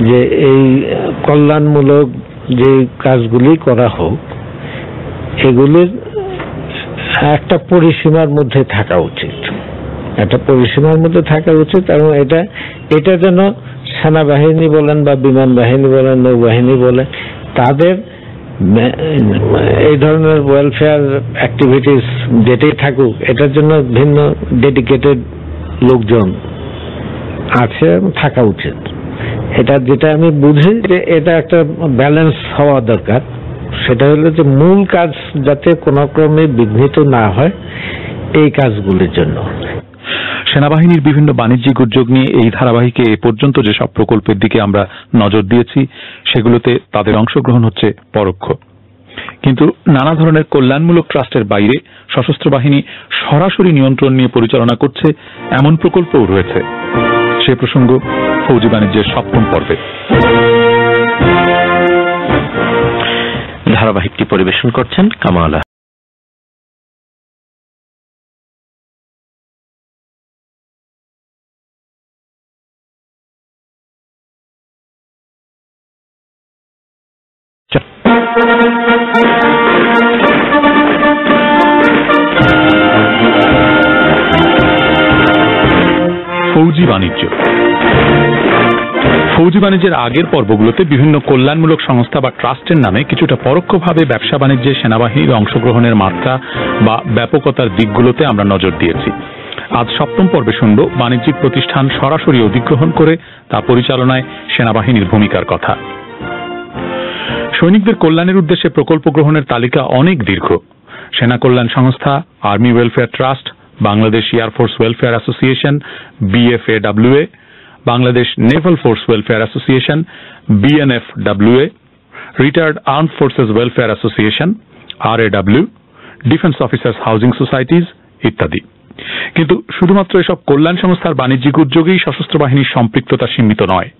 যে এই কল্যাণমূলক যে কাজগুলি করা হোক, এগুলির একটা পরিসীমার মধ্যে থাকা উচিত। একটা পরিসীমার মধ্যে থাকা উচিত এবং এটা এটা যেন সেনাবাহিনী বলেন বা বিমান বাহিনী বলেন, নৌবাহিনী বলেন, তাদের এই ধরনের ওয়েলফেয়ার অ্যাক্টিভিটিস যেটাই থাকুক, এটার জন্য ভিন্ন ডেডিকেটেড লোকজন আছে থাকা উচিত। এটা যেটা আমি বুঝি যে এটা একটা ব্যালেন্স হওয়া দরকার। সেটা হলো যে মূল কাজ যাতে কোনো ক্রমে বিঘ্নিত না হয় এই কাজগুলির জন্য। সেনাবাহিনীর বিভিন্ন বাণিজ্যিক উদ্যোগ নিয়ে এই ধারাবাহিকে এ পর্যন্ত যেসব প্রকল্পের দিকে আমরা নজর দিয়েছি, সেগুলোতে তাদের অংশগ্রহণ হচ্ছে পরোক্ষ। কিন্তু নানা ধরনের কল্যাণমূলক ট্রাস্টের বাইরে সশস্ত্র বাহিনী সরাসরি নিয়ন্ত্রণ নিয়ে পরিচালনা করছে এমন প্রকল্পও রয়েছে। সে প্রসঙ্গ ফৌজি বাণিজ্যের সপ্তম পর্বে। ধারাবাহিকটি পরিবেশন করছেন কামালা ফৌজি বাণিজ্য। ফৌজি বাণিজ্যের আগের পর্বগুলোতে বিভিন্ন কল্যাণমূলক সংস্থা বা ট্রাস্টের নামে কিছুটা পরোক্ষভাবে ব্যবসা বাণিজ্যে সেনাবাহিনীর অংশগ্রহণের মাত্রা বা ব্যাপকতার দিকগুলোতে আমরা নজর দিয়েছি। আজ সপ্তম পর্বে শুনব বাণিজ্যিক প্রতিষ্ঠান সরাসরি অধিগ্রহণ করে তা পরিচালনায় সেনাবাহিনীর ভূমিকার কথা। সৈনিকদের কল্যাণের উদ্দেশ্যে প্রকল্প গ্রহণের তালিকা অনেক দীর্ঘ। Sena Kalyan Sangstha, army welfare trust, Bangladesh air force welfare association BFAWA Bangladesh naval force welfare association BNFWA retired arm forces welfare association, RAW, defence officers housing societies ইত্যাদি। কিন্তু শুধুমাত্র এসব কল্যাণ সংস্থার বাণিজ্যিক উদ্যোগেই সশস্ত্র বাহিনীর সম্পৃক্ততা সীমিত নয়।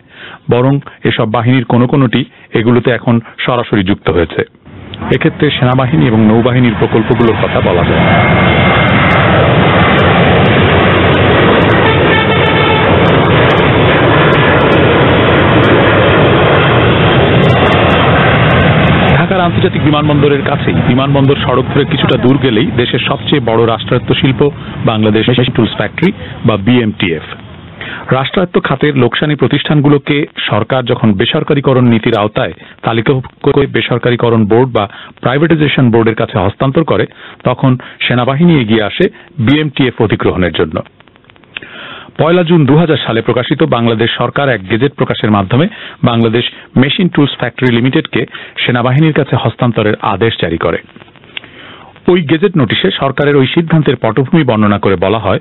বরং এসব বাহিনীর কোনো কোনোটি এগুলোতে এখন সরাসরি যুক্ত হয়েছে। এক্ষেত্রে সেনাবাহিনী এবং নৌবাহিনীর প্রকল্পগুলোর কথা বলা যায়। ঢাকার আন্তর্জাতিক বিমানবন্দরের কাছেই বিমানবন্দর সড়ক ধরে কিছুটা দূর গেলেই দেশের সবচেয়ে বড় রাষ্ট্রায়ত্ত শিল্প বাংলাদেশ টুলস ফ্যাক্টরি বা বিএমটিএফ রাষ্ট্রায়ত্ত খাতের লোকসানি প্রতিষ্ঠানগুলোকে সরকার যখন বেসরকারীকরণ নীতির আওতায় তালিকাভুক্ত করে বেসরকারীকরণ বোর্ড বা প্রাইভেটাইজেশন বোর্ডের কাছে হস্তান্তর করে, তখন সেনাবাহিনী এগিয়ে আসে বিএমটিএফ অধিগ্রহণের জন্য। পয়লা জুন দু হাজার সালে প্রকাশিত বাংলাদেশ সরকার এক গেজেট প্রকাশের মাধ্যমে বাংলাদেশ মেশিন টুলস ফ্যাক্টরি লিমিটেডকে সেনাবাহিনীর কাছে হস্তান্তরের আদেশ জারি করে। ওই গেজেট নোটিশে সরকারের ওই সিদ্ধান্তের পটভূমি বর্ণনা করে বলা হয়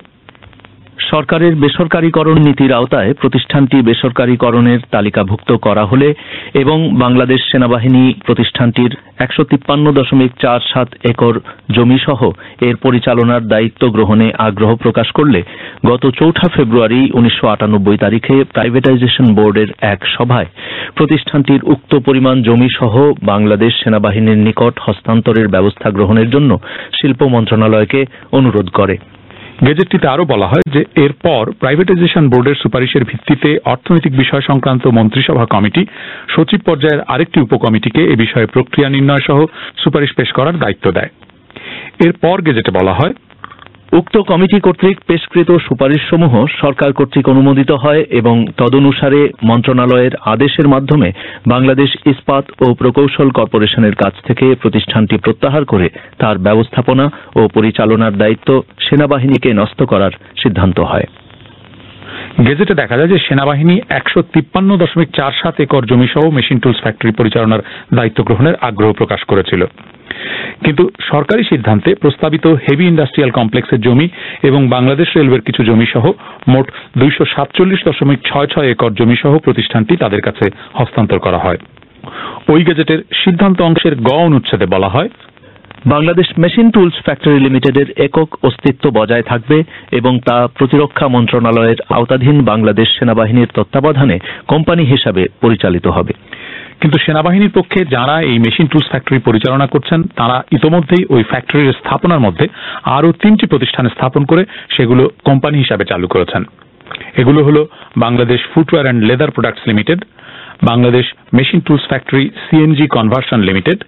সরকারের বেসরকারীকরণ নীতির আওতায় প্রতিষ্ঠানটি বেসরকারীকরণের তালিকাভুক্ত করা হলে এবং বাংলাদেশ সেনাবাহিনী প্রতিষ্ঠানটির একশো তিপ্পান্ন দশমিক চার সাত একর জমি সহ এর পরিচালনার দায়িত্ব গ্রহণে আগ্রহ প্রকাশ করলে গত চৌঠা ফেব্রুয়ারি উনিশশো আটানব্বই তারিখে প্রাইভেটাইজেশন বোর্ডের এক সভায় প্রতিষ্ঠানটির উক্ত পরিমাণ জমি সহ বাংলাদেশ সেনাবাহিনীর নিকট হস্তান্তরের ব্যবস্থা গ্রহণের জন্য শিল্প মন্ত্রণালয়কে অনুরোধ করে। গেজেটটিতে আরও বলা হয় যে এরপর প্রাইভেটাইজেশন বোর্ডের সুপারিশের ভিত্তিতে অর্থনৈতিক বিষয় সংক্রান্ত মন্ত্রিসভা কমিটি, সচিব পর্যায়ের আরেকটি উপকমিটিকে এ বিষয়ে প্রক্রিয়া নির্ণয় সহ সুপারিশ পেশ করার দায়িত্ব দেয়। এরপর গেজেটে বলা হয় উক্ত কমিটি কর্তৃক পেশকৃত সুপারিশসমূহ সরকার কর্তৃক অনুমোদিত হয় এবং তদনুসারে মন্ত্রণালয়ের আদেশের মাধ্যমে বাংলাদেশ ইস্পাত ও প্রকৌশল কর্পোরেশনের কাছ থেকে প্রতিষ্ঠানটি প্রত্যাহার করে তার ব্যবস্থাপনা ও পরিচালনার দায়িত্ব সেনাবাহিনীকে ন্যস্ত করার সিদ্ধান্ত হয়। গেজেটে দেখা যায় যে সেনাবাহিনী একশো তিপ্পান্ন দশমিক চার সাত একর জমিসহ মেশিন টুলস ফ্যাক্টরি পরিচালনার দায়িত্ব গ্রহণের আগ্রহ প্রকাশ করেছিল। কিন্তু সরকারি সিদ্ধান্তে প্রস্তাবিত হেভি ইন্ডাস্ট্রিয়াল কমপ্লেক্সের জমি এবং বাংলাদেশ রেলওয়ের কিছু জমি সহ মোট দুইশো সাতচল্লিশ দশমিক ছয় ছয় একর জমি সহ প্রতিষ্ঠানটি তাদের কাছে হস্তান্তর করা হয়। ওই গেজেটের সিদ্ধান্ত অংশের গ অনুচ্ছেদে বলা হয়, বাংলাদেশ মেশিন টুলস ফ্যাক্টরি লিমিটেডের একক অস্তিত্ব বজায় থাকবে এবং তা প্রতিরক্ষা মন্ত্রণালয়ের আওতাধীন বাংলাদেশ সেনাবাহিনীর তত্ত্বাবধানে কোম্পানি হিসাবে পরিচালিত হবে। কিন্তু সেনাবাহিনীর পক্ষে যারা এই মেশিন টুলস ফ্যাক্টরি পরিচালনা করছেন, তারা ইতোমধ্যেই ওই ফ্যাক্টরির স্থাপনার মধ্যে আরও তিনটি প্রতিষ্ঠান স্থাপন করে সেগুলো কোম্পানি হিসাবে চালু করেছেন। এগুলো হল Bangladesh footwear and leather products limited, Bangladesh machine tools factory CNG conversion limited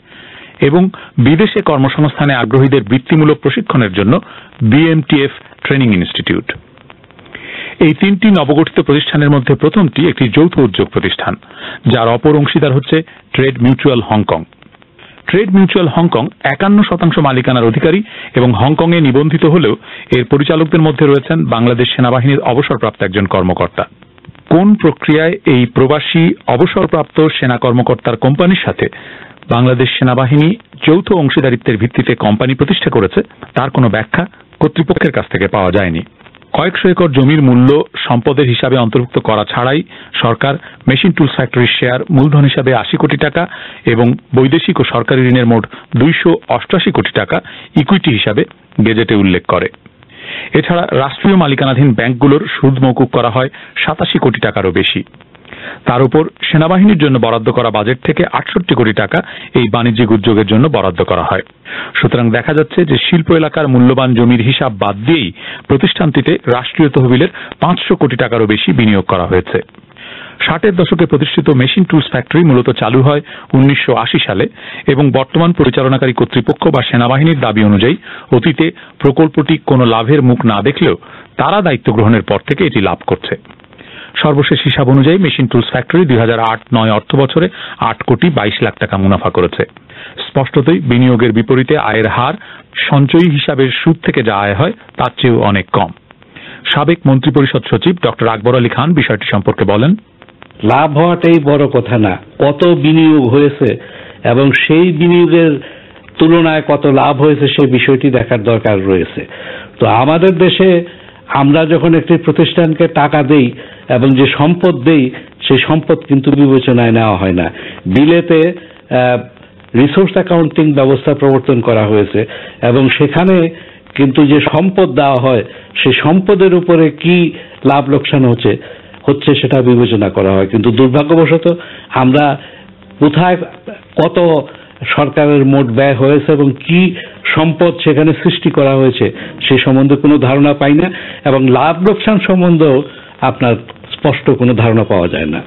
এবং বিদেশে কর্মসংস্থানে আগ্রহীদের বৃত্তিমূলক প্রশিক্ষণের জন্য বিএমটিএফ ট্রেনিং ইনস্টিটিউট। এই তিনটি নবগঠিত প্রতিষ্ঠানের মধ্যে প্রথমটি একটি যৌথ উদ্যোগ প্রতিষ্ঠান, যার অপর অংশীদার হচ্ছে trade mutual Hong Kong trade mutual Hong Kong একান্ন শতাংশ মালিকানার অধিকারী এবং হংকংয়ে নিবন্ধিত হলেও এর পরিচালকদের মধ্যে রয়েছেন বাংলাদেশ সেনাবাহিনীর অবসরপ্রাপ্ত একজন কর্মকর্তা। কোন প্রক্রিয়ায় এই প্রবাসী অবসরপ্রাপ্ত সেনা কর্মকর্তার কোম্পানির সাথে বাংলাদেশ সেনাবাহিনী যৌথ অংশীদারিত্বের ভিত্তিতে কোম্পানি প্রতিষ্ঠা করেছে, তার কোনো ব্যাখ্যা কর্তৃপক্ষের কাছ থেকে পাওয়া যায়নি। কয়েকশো একর জমির মূল্য সম্পদের হিসাবে অন্তর্ভুক্ত করা ছাড়াই সরকার মেশিন টুলস ফ্যাক্টরির শেয়ার মূলধন হিসাবে আশি কোটি টাকা এবং বৈদেশিক ও সরকারি ঋণের মোট দুইশো অষ্টআশি কোটি টাকা ইকুইটি হিসাবে গেজেটে উল্লেখ করে। এছাড়া রাষ্ট্রীয় মালিকানাধীন ব্যাংকগুলোর সুদ মৌকুব করা হয় সাতাশি কোটি টাকারও বেশি। তার উপর সেনাবাহিনীর জন্য বরাদ্দ করা বাজেট থেকে আটষট্টি কোটি টাকা এই বাণিজ্যিক উদ্যোগের জন্য বরাদ্দ করা হয়। সুতরাং দেখা যাচ্ছে যে শিল্প এলাকার মূল্যবান জমির হিসাব বাদ দিয়েই প্রতিষ্ঠানটিতে রাষ্ট্রীয় তহবিলের পাঁচশো কোটি টাকারও বেশি বিনিয়োগ করা হয়েছে। ষাটের দশকে প্রতিষ্ঠিত মেশিন টুলস ফ্যাক্টরি মূলত চালু হয় উনিশশো আশি সালে এবং বর্তমান পরিচালনাকারী কর্তৃপক্ষ বা সেনাবাহিনীর দাবি অনুযায়ী অতীতে প্রকল্পটি কোনো লাভের মুখ না দেখলেও তারা দায়িত্ব গ্রহণের পর থেকে এটি লাভ করছে। সর্বশেষ হিসাব অনুযায়ী মেশিন টুলস ফ্যাক্টরি দুই হাজার আট নয় অর্থ বছরে আট কোটি বাইশ লাখ টাকা মুনাফা করেছে। স্পষ্টতই বিনিয়োগের বিপরীতে আয়ের হার সঞ্চয়ী হিসাবের সুদ থেকে যা আয় হয়, তার চেয়েও অনেক কম। সাবেক মন্ত্রিপরিষদ সচিব ডক্টর আকবর আলী খান বিষয়টি সম্পর্কে বলেন, লাভ হওয়াটাই বড় কথা না, কত বিনিয়োগ হয়েছে এবং সেই বিনিয়োগের তুলনায় কত লাভ হয়েছে সেই বিষয়টি দেখার দরকার রয়েছে। তো আমাদের দেশে আমরা যখন একটি প্রতিষ্ঠানকে টাকা দেই এবং যে সম্পদ দেই, সেই সম্পদ কিন্তু বিবেচনায় নেওয়া হয় না। বিলেতে রিসোর্স অ্যাকাউন্টিং ব্যবস্থা প্রবর্তন করা হয়েছে এবং সেখানে কিন্তু যে সম্পদ দেওয়া হয়, সেই সম্পদের উপরে কি লাভ লোকসান হচ্ছে হচ্ছে সেটা বিবেচনা করা হয়। কিন্তু দুর্ভাগ্যবশত আমরা কোথায়, কত সরকারের মোট ব্যয় হয়েছে এবং কি সম্পদ সেখানে সৃষ্টি করা হয়েছে, সে সম্বন্ধে কোনো ধারণা পাই না এবং লাভ লোকসান সম্বন্ধেও আপনার স্পষ্ট কোনো ধারণা পাওয়া যায় না।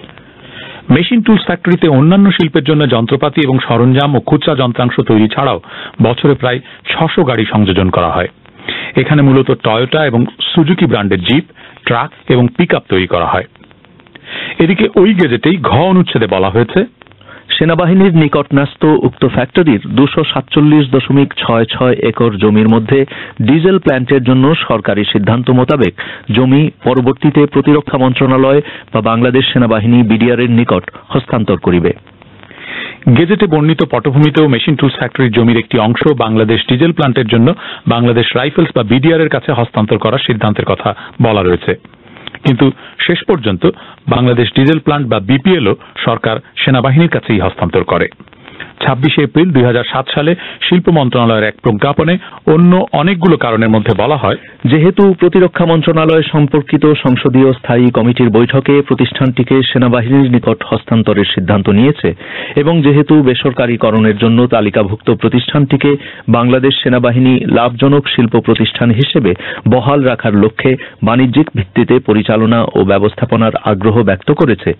মেশিন টুলস ফ্যাক্টরিতে অন্যান্য শিল্পের জন্য যন্ত্রপাতি এবং সরঞ্জাম ও খুচরা যন্ত্রাংশ তৈরি ছাড়াও বছরে প্রায় ছশো গাড়ি সংযোজন করা হয়। এখানে মূলত টয়োটা এবং সুজুকি ব্র্যান্ডের জিপ, ট্রাক এবং পিক তৈরি করা হয়। এদিকে ওই গেজেটেই ঘ অনুচ্ছেদে বলা হয়েছে সেনাবাহিনীর নিকটন্যস্ত উক্ত ফ্যাক্টরির দুশো সাতচল্লিশ দশমিক ছয় ছয় একর জমির মধ্যে ডিজেল প্ল্যান্টের জন্য সরকারি সিদ্ধান্ত মোতাবেক জমি পরবর্তীতে প্রতিরক্ষা মন্ত্রণালয় বা বাংলাদেশ সেনাবাহিনী বিডিআর এর নিকট হস্তান্তর করিবে। গেজেটে বর্ণিত পটভূমিতেও মেশিন টুলস ফ্যাক্টরির জমির একটি অংশ বাংলাদেশ ডিজেল প্ল্যান্টের জন্য বাংলাদেশ রাইফেলস বা বিডিআর এর কাছে হস্তান্তর করার সিদ্ধান্তের কথা বলা রয়েছে। কিন্তু শেষ পর্যন্ত বাংলাদেশ ডিজেল প্লান্ট বা বিপিএলও সরকার সেনাবাহিনীর কাছেই হস্তান্তর করে। ছাব্বিশে এপ্রিল দুই হাজার সাত সালে শিল্প মন্ত্রণালয়ের এক প্রজ্ঞাপনে অন্য অনেকগুলো কারণের মধ্যে বলা হয়। যেহেতু প্রতিরক্ষা মন্ত্রণালয় সম্পর্কিত সংসদীয় স্থায়ী কমিটির বৈঠকে প্রতিষ্ঠানটিকে সেনাবাহিনীর নিকট হস্তান্তরের সিদ্ধান্ত নিয়েছে এবং যেহেতু বেসরকারীকরণের জন্য তালিকাভুক্ত প্রতিষ্ঠানটিকে বাংলাদেশ সেনাবাহিনী লাভজনক শিল্প প্রতিষ্ঠান হিসেবে বহাল রাখার লক্ষ্যে বাণিজ্যিক ভিত্তিতে পরিচালনা ও ব্যবস্থাপনার আগ্রহ ব্যক্ত করেছে,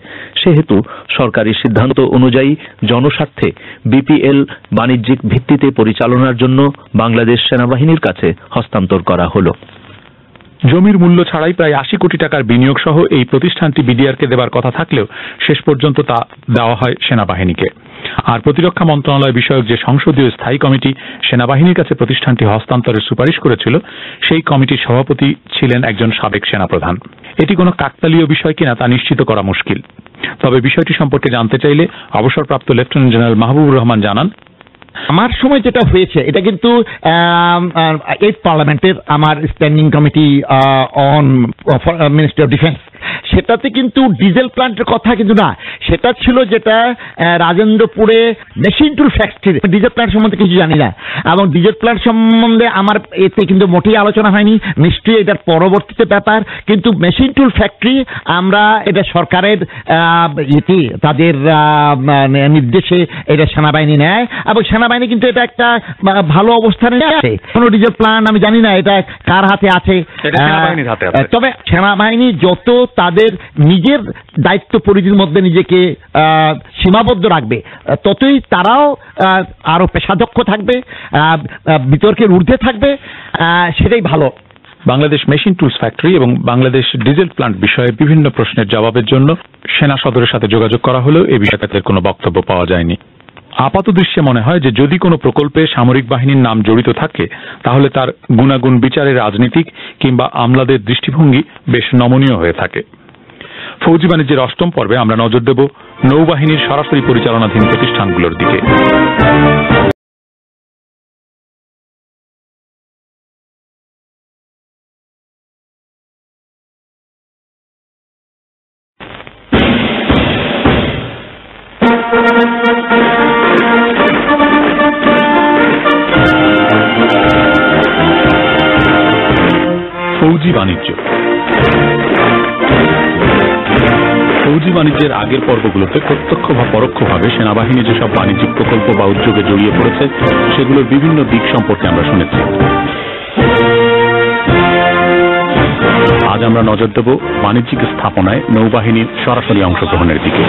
সেহেতু সরকারি সিদ্ধান্ত অনুযায়ী জনস্বার্থে বিপিএল বাণিজ্যিক ভিত্তিতে পরিচালনার জন্য বাংলাদেশ সেনাবাহিনীর কাছে হস্তান্তর করা হল। জমির মূল্য ছাড়াই প্রায় আশি কোটি টাকার বিনিয়োগ সহ এই প্রতিষ্ঠানটি বিডিআরকে দেবার কথা থাকলেও শেষ পর্যন্ত তা দেওয়া হয় সেনাবাহিনীকে। আর প্রতিরক্ষা মন্ত্রণালয় বিষয়ক যে সংসদীয় স্থায়ী কমিটি সেনাবাহিনীর কাছে প্রতিষ্ঠানটি হস্তান্তরের সুপারিশ করেছিল, সেই কমিটির সভাপতি ছিলেন একজন সাবেক সেনাপ্রধান। এটি কোনো কাকতালীয় বিষয় কিনা তা নিশ্চিত করা মুশকিল। তবে বিষয়টি সম্পর্কে জানতে চাইলে অবসরপ্রাপ্ত লেফটেন্যান্ট জেনারেল মাহবুবুর রহমান জানান আমার সময় যেটা হয়েছে, এটা কিন্তু এইট পার্লামেন্টের আমার standing committee on ministry of defence সেটাতে কিন্তু ডিজেল প্লান্টের কথা কিন্তু না। সেটা ছিল যেটা রাজেন্দ্রপুরে machine tool factory diesel plant সম্বন্ধে কিছু জানি না। এবং ডিজেল প্লান্ট সম্বন্ধে আমার এতে কিন্তু মোটেই আলোচনা হয়নি। নিশ্চয়ই এটার পরবর্তীতে ব্যাপার। কিন্তু মেশিন টুল ফ্যাক্টরি আমরা এটা সরকারের ইতি তাদের নির্দেশে এটা সেনাবাহিনী নেয়। এবং সেনাবাহিনী কিন্তু এটা একটা ভালো অবস্থানে আছে। কোনো ডিজেল প্লান্ট আমি জানি না এটা কার হাতে আছে। তবে সেনাবাহিনী যত তাদের নিজের দায়িত্ব পরিধির মধ্যে নিজেকে সীমাবদ্ধ রাখবে ততই তারাও আরও পেশাদক্ষ থাকবে বিতর্কের ঊর্ধ্বে থাকবে সেটাই ভালো। বাংলাদেশ মেশিন টুলস ফ্যাক্টরি এবং বাংলাদেশ ডিজেল প্লান্ট বিষয়ে বিভিন্ন প্রশ্নের জবাবের জন্য সেনা সদরের সাথে যোগাযোগ করা হলেও এ বিষয়ে তাদের কোনো বক্তব্য পাওয়া যায়নি। আপাত দৃশ্যে মনে হয় যে যদি কোনো প্রকল্পে সামরিক বাহিনীর নাম জড়িত থাকে, তাহলে তার গুণাগুণ বিচারে রাজনীতিক কিংবা আমলাদের দৃষ্টিভঙ্গি বেশ নমনীয় হয়ে থাকে। ফৌজি বাণিজ্যের অষ্টম পর্বে আমরা নজর দেব নৌবাহিনীর সরাসরি পরিচালনাধীন প্রতিষ্ঠানগুলোর দিকে। আগের পর্বগুলোতে প্রত্যক্ষ বা পরোক্ষভাবে সেনাবাহিনী যেসব বাণিজ্যিক প্রকল্প বা উদ্যোগে জড়িয়ে পড়েছে, সেগুলোর বিভিন্ন দিক সম্পর্কে আমরা শুনেছি। আজ আমরা নজর দেব বাণিজ্যিক স্থাপনায় নৌবাহিনীর সরাসরি অংশগ্রহণের দিকে।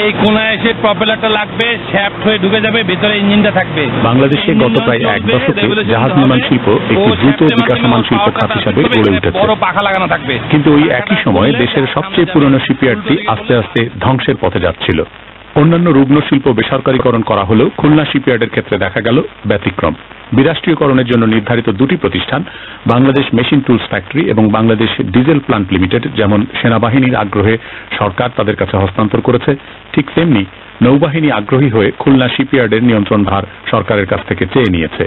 এই কোনায় এসে প্রপেলারটা লাগবে শ্যাফট হয়ে ঢুকে যাবে ভেতরে ইঞ্জিনটা থাকবে। বাংলাদেশে গত প্রায় এক দশকে জাহাজ নির্মাণ শিল্প একটি দ্রুত বিকাশমান শিল্প খাত হিসাবে গড়ে উঠেছে। বড় পাখা লাগানো থাকবে। কিন্তু ওই একই সময়ে দেশের সবচেয়ে পুরনো শিপইয়ার্ডটি আস্তে আস্তে ধ্বংসের পথে যাচ্ছিল। অন্যান্য রুগ্ন শিল্প বেসরকারীকরণ করা হলেও খুলনা শিপইয়ার্ডের ক্ষেত্রে দেখা গেল ব্যতিক্রম। বিরাষ্ট্রীয়করণের জন্য নির্ধারিত দুটি প্রতিষ্ঠান, বাংলাদেশ মেশিন টুলস ফ্যাক্টরি এবং বাংলাদেশ ডিজেল প্লান্ট লিমিটেড, যেমন সেনাবাহিনীর আগ্রহে সরকার তাদের কাছে হস্তান্তর করেছে, ঠিক তেমনি নৌবাহিনী আগ্রহী হয়ে খুলনা শিপইয়ার্ডের নিয়ন্ত্রণ ভার সরকারের কাছ থেকে চেয়ে নিয়েছে।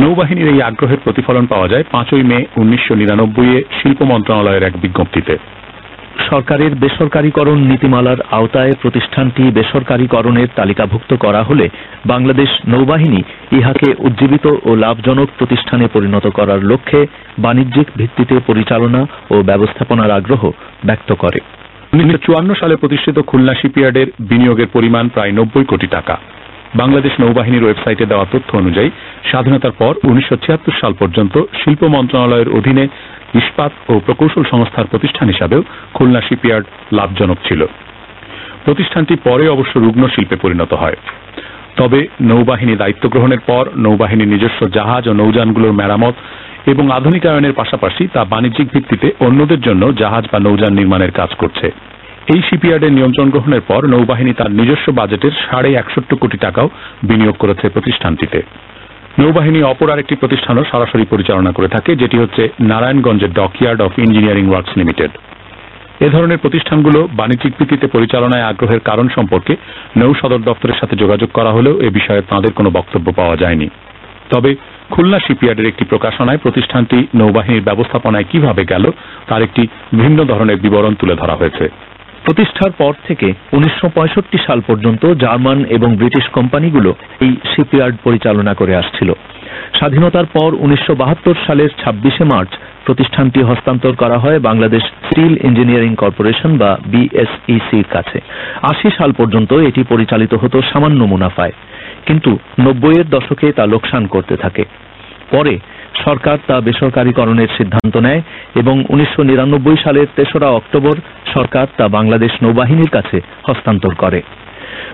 নৌবাহিনীর এই আগ্রহের প্রতিফলন পাওয়া যায় পাঁচই মে উনিশশো নিরানব্বই এ শিল্প মন্ত্রণালয়ের এক বিজ্ঞপ্তিতে। সরকারের বেসরকারীকরণ নীতিমালার আওতায় প্রতিষ্ঠানটি বেসরকারীকরণের তালিকাভুক্ত করা হলে বাংলাদেশ নৌবাহিনী ইহাকে উজ্জীবিত ও লাভজনক প্রতিষ্ঠানে পরিণত করার লক্ষ্যে বাণিজ্যিক ভিত্তিতে পরিচালনা ও ব্যবস্থাপনার আগ্রহ ব্যক্ত করে। উনিশশো সালে প্রতিষ্ঠিত খুলনা শিপইয়ার্ডের বিনিয়োগের পরিমাণ প্রায় নব্বই কোটি টাকা। বাংলাদেশ নৌবাহিনীর ওয়েবসাইটে দেওয়া তথ্য অনুযায়ী স্বাধীনতার পর উনিশশো ছিয়াত্তর সাল পর্যন্ত শিল্প মন্ত্রণালয়ের অধীনে ইস্পাত ও প্রকৌশল সংস্থার প্রতিষ্ঠান হিসাবেও খুলনা শিপইয়ার্ড লাভজনক ছিল। প্রতিষ্ঠানটি পরে অবশ্য রুগ্ন শিল্পে পরিণত হয়। তবে নৌবাহিনী দায়িত্ব গ্রহণের পর নৌবাহিনীর নিজস্ব জাহাজ ও নৌযানগুলোর মেরামত এবং আধুনিকায়নের পাশাপাশি তা বাণিজ্যিক ভিত্তিতে অন্যদের জন্য জাহাজ বা নৌযান নির্মাণের কাজ করছে। এই শিপইয়ার্ডের নিয়ন্ত্রণ গ্রহণের পর নৌবাহিনী তার নিজস্ব বাজেটের সাড়ে একষট্টি কোটি টাকাও বিনিয়োগ করেছে প্রতিষ্ঠানটিতে। নৌবাহিনী অপর আরেকটি প্রতিষ্ঠানও সরাসরি পরিচালনা করে থাকে, যেটি হচ্ছে নারায়ণগঞ্জের dockyard of engineering works limited. এ ধরনের প্রতিষ্ঠানগুলো বাণিজ্যিক ভিত্তিতে পরিচালনায় আগ্রহের কারণ সম্পর্কে নৌ সদর দপ্তরের সাথে যোগাযোগ করা হলেও এ বিষয়ে তাঁদের কোনো বক্তব্য পাওয়া যায়নি। তবে খুলনা শিপইয়ার্ডের একটি প্রকাশনায় প্রতিষ্ঠানটি নৌবাহিনীর ব্যবস্থাপনায় কীভাবে গেল, তার একটি ভিন্ন ধরনের বিবরণ তুলে ধরা হয়েছে। প্রতিষ্ঠার পর থেকে উনিশশো পঁয়ষট্টি সাল পর্যন্ত জার্মান এবং ব্রিটিশ কোম্পানিগুলো এই শিপইয়ার্ড পরিচালনা করে আসছিল। স্বাধীনতার পর উনিশশো বাহাত্তর সালের ছাব্বিশে মার্চ প্রতিষ্ঠানটি হস্তান্তর করা হয় বাংলাদেশ স্টিল ইঞ্জিনিয়ারিং কর্পোরেশন বা বিএসইসির কাছে। আশি সাল পর্যন্ত এটি পরিচালিত হতো সামান্য মুনাফায়। কিন্তু নব্বইয়ের দশকে তা লোকসান করতে থাকে। পরে সরকার তা বেসরকারীকরণের সিদ্ধান্ত নেয় এবং উনিশশো নিরানব্বই সালের তেসরা অক্টোবর সরকার তা বাংলাদেশ নৌবাহিনীর কাছে হস্তান্তর করে।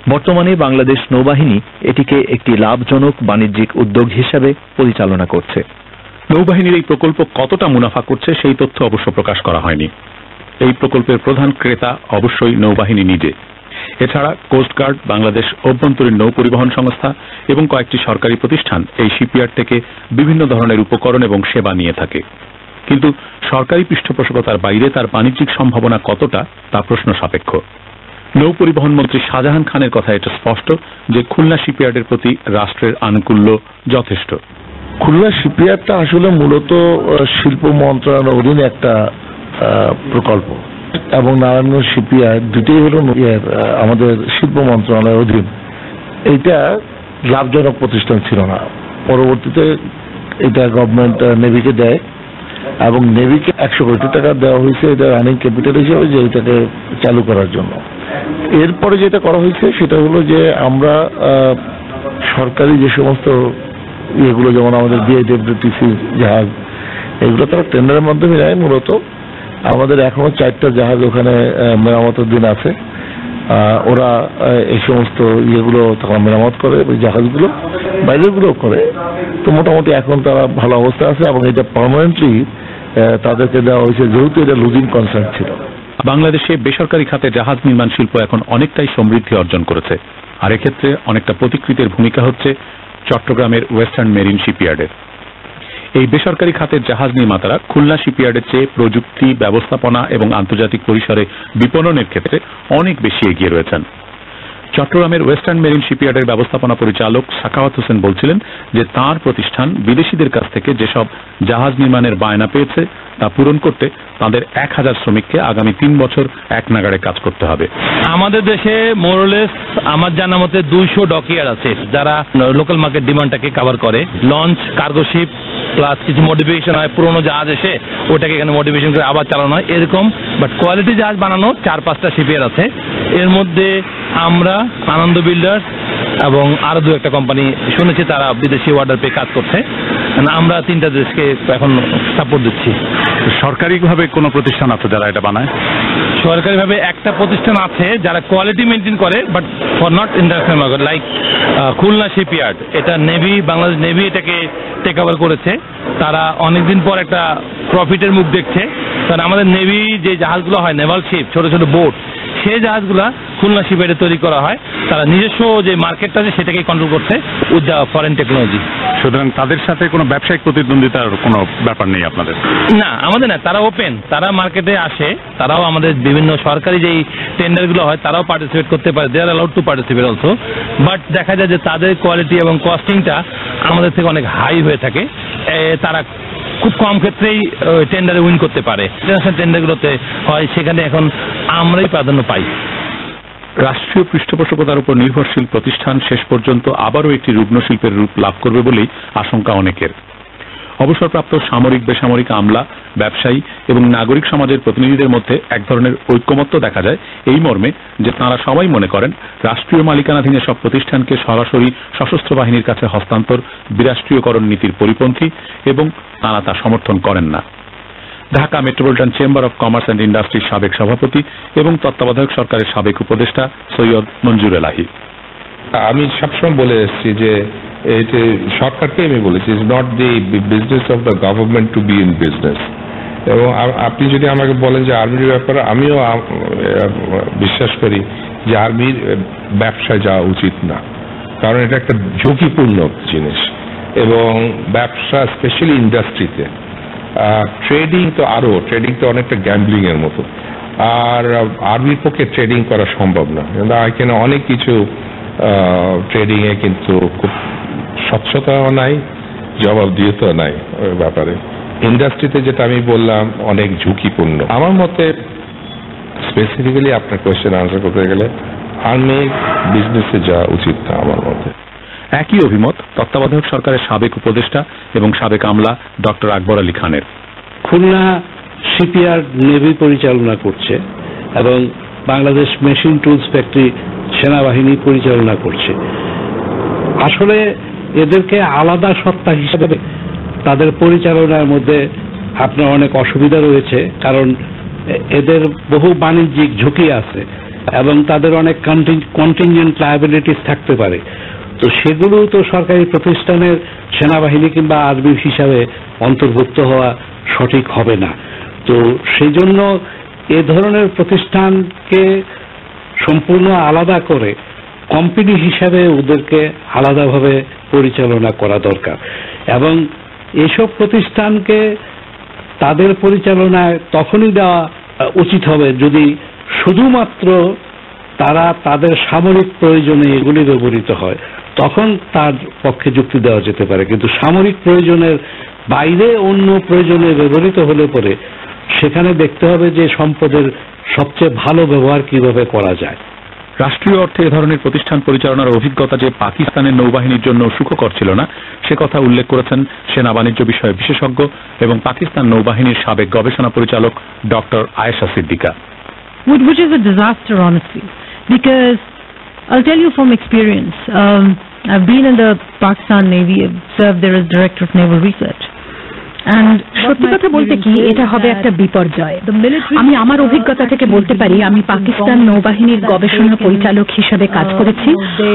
বর্তমানে বাংলাদেশ নৌবাহিনী এটিকে একটি লাভজনক বাণিজ্যিক উদ্যোগ হিসেবে পরিচালনা করছে। নৌবাহিনীর এই প্রকল্প কতটা মুনাফা করছে সেই তথ্য অবশ্য প্রকাশ করা হয়নি। এই প্রকল্পের প্রধান ক্রেতা অবশ্যই নৌবাহিনী নিজে। এছাড়া কোস্টগার্ড বাংলাদেশ অভ্যন্তরীণ নৌ পরিবহন সংস্থা এবং কয়েকটি সরকারি প্রতিষ্ঠান এই শিপইয়ার্ড থেকে বিভিন্ন ধরনের উপকরণ এবং সেবা নিয়ে থাকে। কিন্তু সরকারি পৃষ্ঠপোষকতার বাইরে তার বাণিজ্যিক সম্ভাবনা কতটা, তা প্রশ্ন সাপেক্ষ। নৌ পরিবহন মন্ত্রী শাহজাহান খানের কথা এটা স্পষ্ট যে খুলনা শিপইয়ার্ডের প্রতি রাষ্ট্রের আনুকূল্য যথেষ্ট। খুলনা শিপইয়ার্ডটা আসলে মূলত শিল্প মন্ত্রণালয়ের অধীনে একটা প্রকল্প। এবং নারায়ণগঞ্জ শিপইয়ার্ড দুটোই হল আমাদের শিল্প মন্ত্রণালয়ের অধীন। এইটা লাভজনক প্রতিষ্ঠান ছিল না। পরবর্তীতে এটা গভর্নমেন্ট নেভিকে দেয় এবং নেভিকে একশো কোটি টাকা দেওয়া হয়েছে এটা রানিং ক্যাপিটাল হিসেবে যে এটাকে চালু করার জন্য। এরপরে যেটা করা হয়েছে সেটা হলো যে আমরা সরকারি যে সমস্ত ইয়েগুলো যেমন আমাদের বিআইডব্লিউটিসি জাহাজ, এগুলো তারা টেন্ডারের মাধ্যমে নেয় মূলত। আমাদের এখনও চারটা জাহাজ ওখানে মেরামতের দিন আছে। ওরা এই সমস্ত ইয়েগুলো তারা মেরামত করে, ওই জাহাজগুলো বাইরেগুলো করে। তো মোটামুটি এখন তারা ভালো অবস্থা আছে এবং এটা পারমানেন্টলি তাদেরকে দেওয়া হয়েছে, যেহেতু এটা লুজিং কনসার্ন ছিল। বাংলাদেশে বেসরকারি খাতে জাহাজ নির্মাণ শিল্প এখন অনেকটাই সমৃদ্ধি অর্জন করেছে। আর এক্ষেত্রে অনেকটা প্রতিকৃতির ভূমিকা হচ্ছে চট্টগ্রামের ওয়েস্টার্ন মেরিন শিপইয়ার্ডের এই বেসরকারি খাতের জাহাজ নির্মাতারা খুলনা শিপইয়ার্ডের চেয়ে প্রযুক্তি, ব্যবস্থাপনা এবং আন্তর্জাতিক পরিসরে বিপণনের ক্ষেত্রে অনেক বেশি এগিয়ে রয়েছেন। চট্টগ্রামের ওয়েস্টার্ন মেরিন শিপইয়ার্ডের ব্যবস্থাপনা পরিচালক সাকাওয়াত হোসেন বলছিলেন যে তার প্রতিষ্ঠান বিদেশিদের কাছ থেকে যেসব জাহাজ নির্মাণের বায়না পেয়েছে তা পূরণ করতে তাদের এক হাজার শ্রমিককে আগামী তিন বছর এক নাগাড়ে কাজ করতে হবে। আমাদের দেশে মোরলেস আমার জানা মতে দুইশো ডকিয়ার আছে যারা লোকাল মার্কেট ডিমান্ডটাকে কভার করে। লঞ্চ কার্গো শিপ প্লাস কিছু মডিফিকেশন হয়, পুরোনো জাহাজ এসে ওটাকে এখানে মডিফিকেশন করে আবার চালানো হয়, এরকম। বাট কোয়ালিটি জাহাজ বানানো চার পাঁচটা শিপিয়ার আছে। এর মধ্যে আমরা আনন্দ বিল্ডার্স এবং আরও দু একটা কোম্পানি শুনেছি তারা বিদেশি অর্ডার পেয়ে কাজ করছে। আমরা তিনটা দেশকে এখন সাপোর্ট দিচ্ছি। সরকারিভাবে কোনো প্রতিষ্ঠান আছে যারা এটা বানায়? সরকারিভাবে একটা প্রতিষ্ঠান আছে যারা কোয়ালিটি মেনটেন করে but for not international market like Khulna shipyard এটা নেভি বাংলাদেশ নেভি এটাকে টেক ওভার করেছে। তারা অনেকদিন পর একটা প্রফিটের মুখ দেখছে। কারণ আমাদের নেভি যে জাহাজগুলো হয় নেভাল শিপ ছোট ছোট বোট সেই জাহাজগুলো খুলনা শিপইয়ার্ডে তৈরি করা হয়। তারা নিজস্ব যে মার্কেটটা আছে সেটাকেই কন্ট্রোল করছে উইথ দ্য ফরেন টেকনোলজি সুতরাং তাদের সাথে কোনো ব্যবসায়িক প্রতিদ্বন্দ্বিতার কোনো ব্যাপার নেই আপনাদের? না আমাদের না তারা ওপেন তারা মার্কেটে আসে তারাও আমাদের বিভিন্ন সরকারি যেই টেন্ডারগুলো হয় তারাও পার্টিসিপেট করতে পারে। They are allowed to participate also but দেখা যায় যে তাদের কোয়ালিটি এবং কস্টিংটা আমাদের থেকে অনেক হাই হয়ে থাকে। তারা খুব কম ক্ষেত্রেই টেন্ডারে উইন করতে পারে। ইন্টারন্যাশনাল টেন্ডারগুলোতে হয়, সেখানে এখন আমরাই প্রাধান্য পাই। রাষ্ট্রীয় পৃষ্ঠপোষকতার উপর নির্ভরশীল প্রতিষ্ঠান শেষ পর্যন্ত আবারও একটি রুগ্ন শিল্পের রূপ লাভ করবে বলেই আশঙ্কা অনেকের। অবসরপ্রাপ্ত সামরিক বেসামরিক আমলা, ব্যবসায়ী এবং নাগরিক সমাজের প্রতিনিধিদের মধ্যে এক ধরনের ঐক্যমত্য দেখা যায়। এই মর্মে যে তাঁরা সবাই মনে করেন, রাষ্ট্রীয় মালিকানাধীন সব প্রতিষ্ঠানকে সরাসরি সশস্ত্র বাহিনীর কাছে হস্তান্তর বিরাষ্ট্রীয়করণ নীতির পরিপন্থী এবং তাঁরা তা সমর্থন করেন না। Dhaka metropolitan chamber of commerce and ইন্ডাস্ট্রির সাবেক সভাপতি এবং তত্ত্বাবধায়ক সরকারের সাবেক উপদেষ্টা সৈয়দ মঞ্জুর এলাহি। আমি সবসময় বলে এসেছি যে সরকারকে আমি বলেছি। Is not the business of the government to be in business এবং আপনি যদি আমাকে বলেন যে আর্মির ব্যাপারে, আমিও বিশ্বাস করি যে আর্মির ব্যবসায় যাওয়া উচিত না। কারণ এটা একটা ঝুঁকিপূর্ণ জিনিস। এবং ব্যবসা স্পেশালি ইন্ডাস্ট্রিতে ট্রেডিং তো আরও ট্রেডিং তো অনেকটা গ্যাম্বলিং এর মতো। আর আর্মির পক্ষে ট্রেডিং করা সম্ভব না। এখানে অনেক কিছু ট্রেডিং এ কিন্তু খুব স্বচ্ছতাও নাই জবাবদিহিতাও নাই ওই ব্যাপারে। ইন্ডাস্ট্রিতে যেটা আমি বললাম অনেক ঝুঁকিপূর্ণ। আমার মতে স্পেসিফিক্যালি আপনার কোয়েশ্চেন আনসার করতে গেলে আর্মি বিজনেসে যাওয়া উচিত না আমার মতে। একই অভিমত তত্ত্বাবধায়ক সরকারের সাবেক উপদেষ্টা এবং সাবেক আমলা ডক্টর আকবর আলী খানের। খুলনা শিপইয়ার্ড নেভি পরিচালনা করছে এবং বাংলাদেশ মেশিন টুলস ফ্যাক্টরি সেনাবাহিনী পরিচালনা করছে। আসলে এদেরকে আলাদা সত্তা হিসেবে তাদের পরিচালনার মধ্যে আপনার অনেক অসুবিধা রয়েছে, কারণ এদের বহু বাণিজ্যিক ঝুঁকি আছে এবং তাদের অনেক কন্টিনজেন্ট লায়াবিলিটিস থাকতে পারে। তো সেগুলো তো সরকারি প্রতিষ্ঠানের সেনাবাহিনী কিংবা আর্মি হিসাবে অন্তর্ভুক্ত হওয়া সঠিক হবে না। তো সেই জন্য এ ধরনের প্রতিষ্ঠানকে সম্পূর্ণ আলাদা করে কোম্পানি হিসাবে ওদেরকে আলাদাভাবে পরিচালনা করা দরকার। এবং এসব প্রতিষ্ঠানকে তাদের পরিচালনায় তখনই দেওয়া উচিত হবে যদি শুধুমাত্র তারা তাদের সামরিক প্রয়োজনে এগুলি ব্যবহৃত হয়, তখন তার পক্ষে যুক্তি দেওয়া যেতে পারে। কিন্তু সামরিক প্রয়োজনের বাইরে অন্য প্রয়োজনে ব্যবহৃত হলে পরে সেখানে দেখতে হবে যে সম্পদের সবচেয়ে ভালো ব্যবহার কীভাবে করা যায়। রাষ্ট্রীয় অর্থে এ ধরনের প্রতিষ্ঠান পরিচালনার অভিজ্ঞতা যে পাকিস্তানের নৌবাহিনীর জন্য সুখকর ছিল না সে কথা উল্লেখ করেছেন সেনা বাণিজ্য বিষয়ে বিশেষজ্ঞ এবং পাকিস্তান নৌবাহিনীর সাবেক গবেষণা পরিচালক ড Ayesha Siddika I'll tell you from experience. Um, I've been in the Pakistan Navy, I've served there as Director of Naval Research. সত্যি কথা বলতে কি এটা হবে একটা বিপর্যয়। আমি আমার অভিজ্ঞতা থেকে বলতে পারি আমি পাকিস্তান নৌবাহিনীর গবেষণা পরিচালক হিসেবে কাজ করেছি।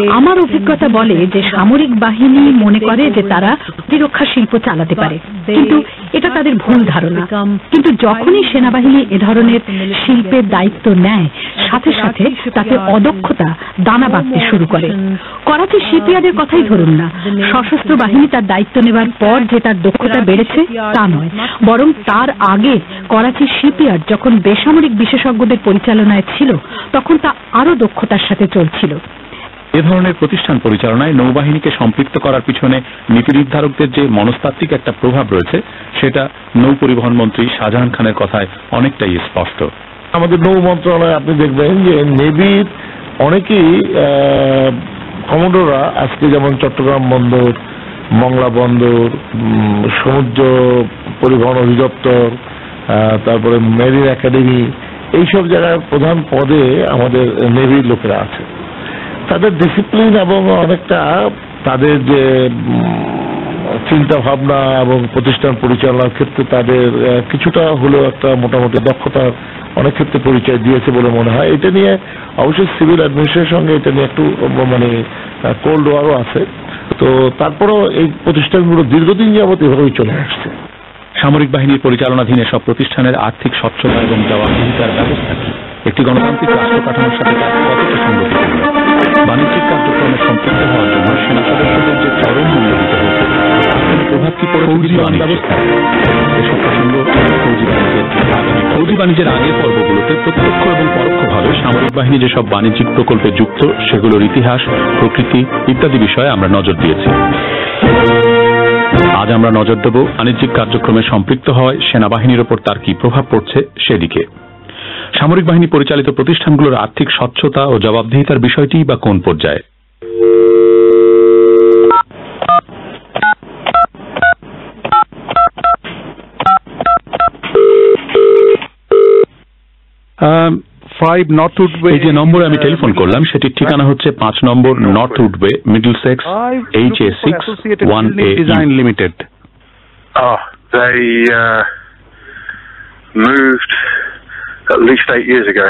আমার অভিজ্ঞতা বলে যে সামরিক বাহিনী মনে করে যে তারা প্রতিরক্ষা শিল্প চালাতে পারে। কিন্তু এটা তাদের ভুল ধারণা। কিন্তু যখনই সেনাবাহিনী এ ধরনের শিল্পের দায়িত্ব নেয় সাথে সাথে তাতে অদক্ষতা দানা বাঁধতে শুরু করে। করাচি শিপইয়ার্ডের কথাই ধরুন না। সশস্ত্র বাহিনী তার দায়িত্ব নেবার পর যে তার দক্ষতা বেড়েছে তা নয় বরং তার আগে করাচি শিপইয়ার্ড যখন বেসামরিক বিশেষজ্ঞদের পরিচালনায় ছিল তখন তা আরও দক্ষতার সাথে চলছিল। এ ধরনের প্রতিষ্ঠান পরিচালনায় নৌবাহিনীকে সম্পৃক্ত করার পিছনে নীতি নির্ধারকদের যে মনস্তাত্ত্বিক একটা প্রভাব রয়েছে সেটা নৌ পরিবহন মন্ত্রী শাহজাহান খানের কথায় অনেকটাই স্পষ্ট। আমাদের নৌ মন্ত্রণালয় আপনি দেখবেন যে নেভির অনেকেই কমোডোরা আজকে যেমন চট্টগ্রাম বন্দর মংলা বন্দর সমুদ্র পরিবহন অধিদপ্তর তারপরে মেরিন একাডেমি, এইসব জায়গায় প্রধান পদে আমাদের নেভির লোকেরা আছে। তাদের ডিসিপ্লিন এবং অনেকটা তাদের যে চিন্তা ভাবনা এবং প্রতিষ্ঠান পরিচালনার ক্ষেত্রে তাদের কিছুটা হলেও একটা মোটামুটি দক্ষতার অনেক ক্ষেত্রে পরিচয় দিয়েছে বলে মনে হয়। এটা নিয়ে অবশ্যই সিভিল অ্যাডমিনিস্ট্রেশনের সঙ্গে এটা নিয়ে একটু মানে কোল্ড ওয়ারও আছে। তো তারপরও এই প্রতিষ্ঠানগুলো দীর্ঘদিন যাবত এভাবেই চলে আসছে। সামরিক বাহিনীর পরিচালনাধীন এসব প্রতিষ্ঠানের আর্থিক স্বচ্ছতা এবং জবাবদিহিতার ব্যবস্থা একটি গণতান্ত্রিক রাষ্ট্র কাঠামোর সাথে কতটা সংগঠিত? বাণিজ্যিক কার্যক্রমে সম্পৃক্ত হওয়ার জন্য সেনা সদস্যদের যে চরম মূল্য দিতে হচ্ছে প্রভাব কি পড়ে ফৌজি ব্যবস্থা এসব প্রসঙ্গ ফৌজি বাণিজ্যের ফৌজি বাণিজ্যের আগের পর্বগুলোতে প্রত্যক্ষ এবং পরোক্ষভাবে সামরিক বাহিনী যেসব বাণিজ্যিক প্রকল্পে যুক্ত সেগুলোর ইতিহাস প্রকৃতি ইত্যাদি বিষয়ে আমরা নজর দিয়েছি। আজ আমরা নজর দেব বাণিজ্যিক কার্যক্রমে সম্পৃক্ত হওয়ায় সেনাবাহিনীর ওপর তার কি প্রভাব পড়ছে সেদিকে। সামরিক বাহিনী পরিচালিত প্রতিষ্ঠানগুলোর আর্থিক স্বচ্ছতা ও জবাবদিহিতার বিষয়টি বা কোন পর্যায়ে ফাইভ নর্থ উডওয়ে এই যে নম্বরে আমি টেলিফোন করলাম সেটির ঠিকানা হচ্ছে পাঁচ নম্বর north Woodway Middlesex H A six one A design limited they uh, moved at least eight years ago.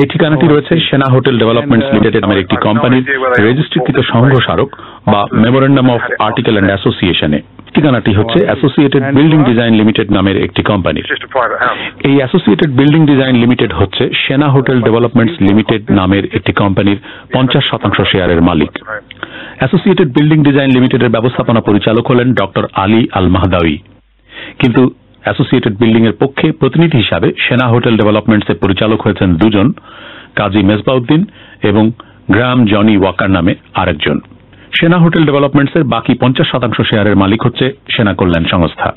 এই ঠিকানাটি রয়েছে সেনা হোটেল ডেভেলপমেন্টস লিমিটেড নামের একটি কোম্পানির রেজিস্ট্রিকৃত সংঘ স্মারক বা মেমোরেন্ডাম অফ আর্টিকেল অ্যান্ড অ্যাসোসিয়েশনে ঠিকানাটি হচ্ছে অ্যাসোসিয়েটেড বিল্ডিং ডিজাইন লিমিটেড নামের একটি কোম্পানির এই অ্যাসোসিয়েটেড বিল্ডিং ডিজাইন লিমিটেড হচ্ছে সেনা হোটেল ডেভেলপমেন্টস লিমিটেড নামের একটি কোম্পানির পঞ্চাশ শতাংশ শেয়ারের মালিক। অ্যাসোসিয়েটেড বিল্ডিং ডিজাইন লিমিটেডের ব্যবস্থাপনা পরিচালক হলেন ডক্টর আলী আল মাহদাউই কিন্তু অ্যাসোসিয়েটেড বিল্ডিং এর পক্ষে প্রতিনিধি হিসাবে সেনা হোটেল ডেভেলপমেন্টস এর পরিচালক হয়েছেন দুজন, কাজী মেজবাউদ্দিন এবং গ্রাম জনি ওয়াকার নামে আরেকজন। সেনা হোটেল ডেভেলপমেন্টস এর বাকি পঞ্চাশ শতাংশ শেয়ারের মালিক হচ্ছে সেনা কল্যাণ সংস্থা।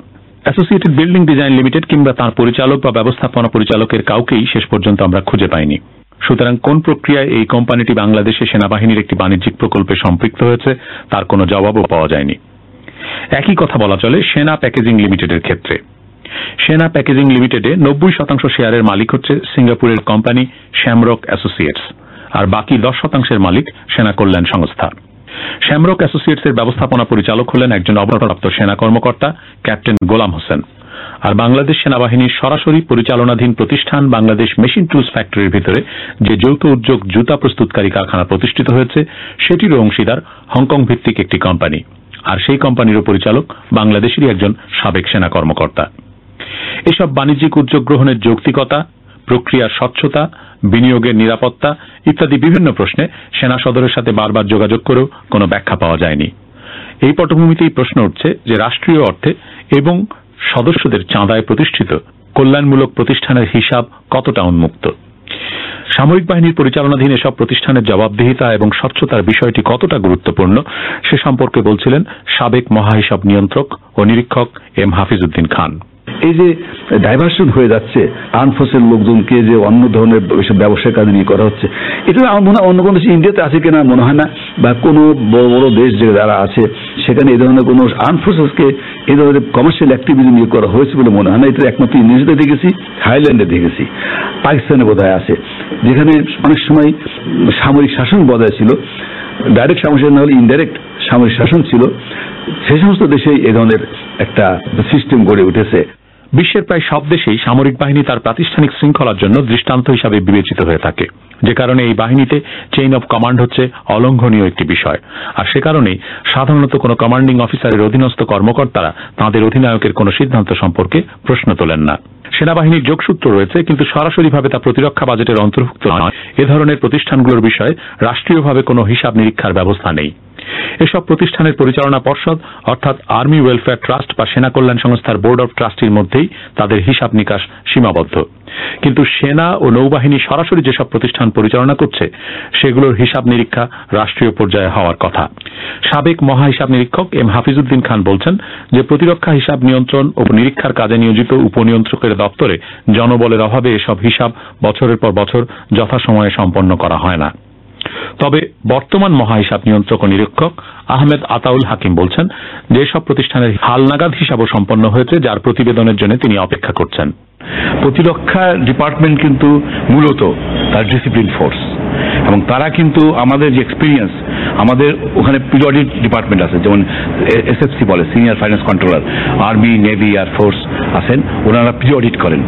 অ্যাসোসিয়েটেড বিল্ডিং ডিজাইন লিমিটেড কিংবা তার পরিচালক বা ব্যবস্থাপনা পরিচালকের কাউকেই শেষ পর্যন্ত আমরা খুঁজে পাইনি। সুতরাং কোন প্রক্রিয়ায় এই কোম্পানিটি বাংলাদেশে সেনাবাহিনীর একটি বাণিজ্যিক প্রকল্পে সম্পৃক্ত হয়েছে, তার কোনো জবাবও পাওয়া যায়নি। একই কথা বলা চলে সেনা প্যাকেজিং লিমিটেডের ক্ষেত্রে। সেনা প্যাকেজিং লিমিটেডে নব্বই শতাংশ শেয়ারের মালিক হচ্ছে সিঙ্গাপুরের কোম্পানি শ্যামরক অ্যাসোসিয়েটস, আর বাকি দশ শতাংশের মালিক সেনা কল্যাণ সংস্থা। শ্যামরক অ্যাসোসিয়েটস এর ব্যবস্থাপনা পরিচালক হলেন একজন অবসরপ্রাপ্ত সেনা কর্মকর্তা, ক্যাপ্টেন গোলাম হোসেন। আর বাংলাদেশ সেনাবাহিনীর সরাসরি পরিচালনাধীন প্রতিষ্ঠান বাংলাদেশ মেশিন টুলস ফ্যাক্টরির ভিতরে যে যৌথ উদ্যোগ জুতা প্রস্তুতকারী কারখানা প্রতিষ্ঠিত হয়েছে, সেটিরও অংশীদার হংকং ভিত্তিক একটি কোম্পানি। আর সেই কোম্পানিরও পরিচালক বাংলাদেশেরই একজন সাবেক সেনা কর্মকর্তা। এসব বাণিজ্যিক উদ্যোগ গ্রহণের যৌক্তিকতা, প্রক্রিয়ার স্বচ্ছতা, বিনিয়োগের নিরাপত্তা ইত্যাদি বিভিন্ন প্রশ্নে সেনা সদরের সাথে বারবার যোগাযোগ করেও কোনো ব্যাখ্যা পাওয়া যায়নি। এই পটভূমিতেই প্রশ্ন উঠছে যে রাষ্ট্রীয় অর্থে এবং সদস্যদের চাঁদায় প্রতিষ্ঠিত কল্যাণমূলক প্রতিষ্ঠানের হিসাব কতটা উন্মুক্ত? সামরিক বাহিনীর পরিচালনাধীন এসব প্রতিষ্ঠানের জবাবদিহিতা এবং স্বচ্ছতার বিষয়টি কতটা গুরুত্বপূর্ণ সে সম্পর্কে বলছিলেন সাবেক মহাহিসাব নিয়ন্ত্রক ও নিরীক্ষক এম হাফিজউদ্দিন খান। এই যে ডাইভার্সন হয়ে যাচ্ছে আনফোর্সের লোকজনকে যে অন্য ধরনের এসব ব্যবসার কাজে নিয়ে করা হচ্ছে, এটা আমার মনে হয় অন্য কোনো দেশে ইন্ডিয়াতে আছে কিনা মনে হয় না, বা কোনো বড় বড় দেশ যে যারা আছে, সেখানে এই ধরনের কোনো আনফোর্সেসকে এই ধরনের কমার্শিয়াল অ্যাক্টিভিটি নিয়ে করা হয়েছে বলে মনে হয় না। এটা একমাত্র ইংরেজিতে দেখেছি থাইল্যান্ডে দেখেছি পাকিস্তানে বোধ আছে, যেখানে অনেক সময় সামরিক শাসন বজায় ছিল ডাইরেক্ট সামরিক না হলে ইনডাইরেক্ট সামরিক শাসন ছিল, সেই সমস্ত দেশে এই ধরনের একটা সিস্টেম গড়ে উঠেছে। বিশ্বের প্রায় সব দেশেই সামরিক বাহিনী তার প্রাতিষ্ঠানিক শৃঙ্খলার জন্য দৃষ্টান্ত হিসাবে বিবেচিত হয়ে থাকে। যে কারণে এই বাহিনীতে চেইন অব কমান্ড হচ্ছে অলঙ্ঘনীয় একটি বিষয়। আর সে কারণেই সাধারণত কোনো কমান্ডিং অফিসারের অধীনস্থ কর্মকর্তারা তাঁদের অধিনায়কের কোনো সিদ্ধান্ত সম্পর্কে প্রশ্ন তোলেন না। সেনাবাহিনীর যোগসূত্র রয়েছে, কিন্তু সরাসরিভাবে তা প্রতিরক্ষা বাজেটের অন্তর্ভুক্ত নয়। এ ধরনের প্রতিষ্ঠানগুলোর বিষয়ে রাষ্ট্রীয়ভাবে কোনো হিসাব নিরীক্ষার ব্যবস্থা নেই। এসব প্রতিষ্ঠানের পরিচালনা পর্ষদ, অর্থাৎ আর্মি ওয়েলফেয়ার ট্রাস্ট বা সেনা কল্যাণ সংস্থার বোর্ড অব ট্রাস্টির মধ্যেই তাদের হিসাব নিকাশ সীমাবদ্ধ। কিন্তু সেনা ও নৌবাহিনী সরাসরি যেসব প্রতিষ্ঠান পরিচালনা করছে, সেগুলোর হিসাব নিরীক্ষা রাষ্ট্রীয় পর্যায়ে হওয়ার কথা। সাবেক মহা হিসাব নিরীক্ষক এম হাফিজউদ্দিন খান বলছেন যে, প্রতিরক্ষা হিসাব নিয়ন্ত্রণ ও নিরীক্ষার কাজে নিয়োজিত উপনিয়ন্ত্রকের দপ্তরে জনবলের অভাবে এসব হিসাব বছরের পর বছর যথাসময়ে সম্পন্ন করা হয় না। তবে বর্তমান মহাহিসাব নিয়ন্ত্রক ও নিরীক্ষক আহমেদ আতাউল হাকিম বলছেন, যেসব প্রতিষ্ঠানের হালনাগাদ হিসাবও সম্পন্ন হয়েছে, যার প্রতিবেদনের জন্য তিনি অপেক্ষা করছেন। প্রতিরক্ষা ডিপার্টমেন্ট কিন্তু মূলত তার ডিসিপ্লিন ফোর্স। এবং তারা কিন্তু আমাদের যে এক্সপিরিয়েন্স আমাদের ওখানে পিরিয়ডিক ডিপার্টমেন্ট আছে, যেমন এসএফসি বলে senior finance controller army navy air force আছেন, ওনারা প্রি অডিট করেন,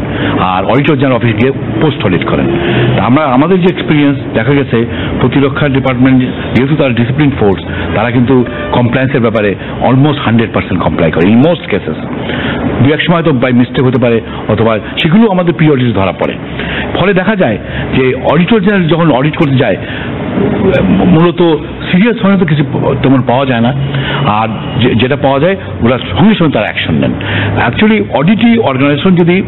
আর অডিটর জেনারেল অফিস গিয়ে পোস্ট অডিট করেন। তা আমরা, আমাদের যে এক্সপিরিয়েন্স দেখা গেছে, প্রতিরক্ষা ডিপার্টমেন্ট যেহেতু তার ডিসিপ্লিন ফোর্স তারা কিন্তু কমপ্লায়েন্সের ব্যাপারে অলমোস্ট হান্ড্রেড পার্সেন্ট কমপ্লাই করে ইন মোস্ট কেসেস দু এক সময় তো বাই মিস্টেক হতে পারে, অথবা সেগুলো আমাদের প্রি অডিট ধরা পড়ে। ফলে দেখা যায় যে অডিটর জেনারেল যখন অডিট করতে যায় মূলত সিরিয়াস হয় তো কিছু তেমন পাওয়া যায় না। আর যেটা পাওয়া যায়, ওরা সঙ্গে সঙ্গে তারা অ্যাকশন নেন। অ্যাকচুয়ালি অডিটি অর্গানাইজেশন যদি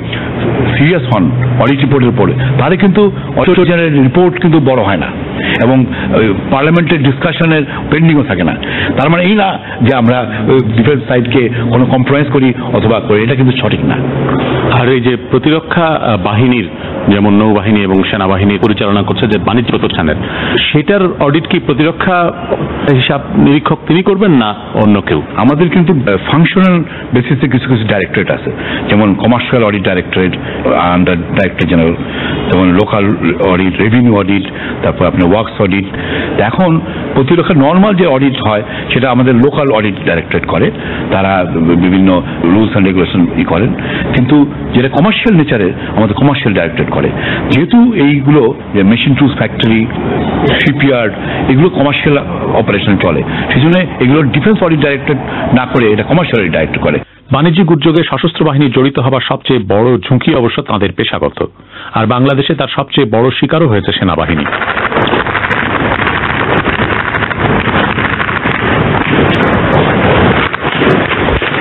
সিরিয়াস হন অডিট রিপোর্টের উপরে, তাহলে কিন্তু অডিটর রিপোর্ট কিন্তু বড় হয় না। এবং পার্লামেন্টের ডিসকাশনের পেন্ডিংও থাকে না। তার মানে এই না যে আমরা ডিফেন্স সাইডকে কোনো কম্প্রোমাইজ করি, অথবা করি, এটা কিন্তু সঠিক না। আর এই যে প্রতিরক্ষা বাহিনীর, যেমন নৌবাহিনী এবং সেনাবাহিনী পরিচালনা করছে যে বাণিজ্য প্রতিষ্ঠানের সেটার অডিট কি প্রতিরক্ষা হিসাব নিরীক্ষক তিনি করবেন না অন্য কেউ? আমাদের কিন্তু ফাংশনাল বেসিসে কিছু কিছু ডাইরেক্টরেট আছে। যেমন commercial audit directorate under director general যেমন লোকাল অডিট রেভিনিউ অডিট তারপর আপনার ওয়ার্কস অডিট এখন প্রতিরক্ষা নর্মাল যে অডিট হয়, সেটা আমাদের লোকাল অডিট ডাইরেক্টরেট করে। তারা বিভিন্ন রুলস অ্যান্ড রেগুলেশন ই করেন। কিন্তু যেটা কমার্শিয়াল নেচারের আমাদের কমার্শিয়াল ডাইরেক্টরেট করে। যেহেতু এইগুলো যে মেশিন টুলস ফ্যাক্টরি শিপইয়ার্ড এগুলো কমার্শিয়াল অপারেশন চলে। সেই জন্য এগুলো ডিফেন্স অডিট ডাইরেক্টরেট না করে এটা কমার্শিয়াল ডাইরেক্ট করে। বাণিজ্যিক উদ্যোগে সশস্ত্র বাহিনী জড়িত হবার সবচেয়ে বড় ঝুঁকি অবশ্য তাঁদের পেশাগত। আর বাংলাদেশে তার সবচেয়ে বড় শিকারও হয়েছে সেনাবাহিনী।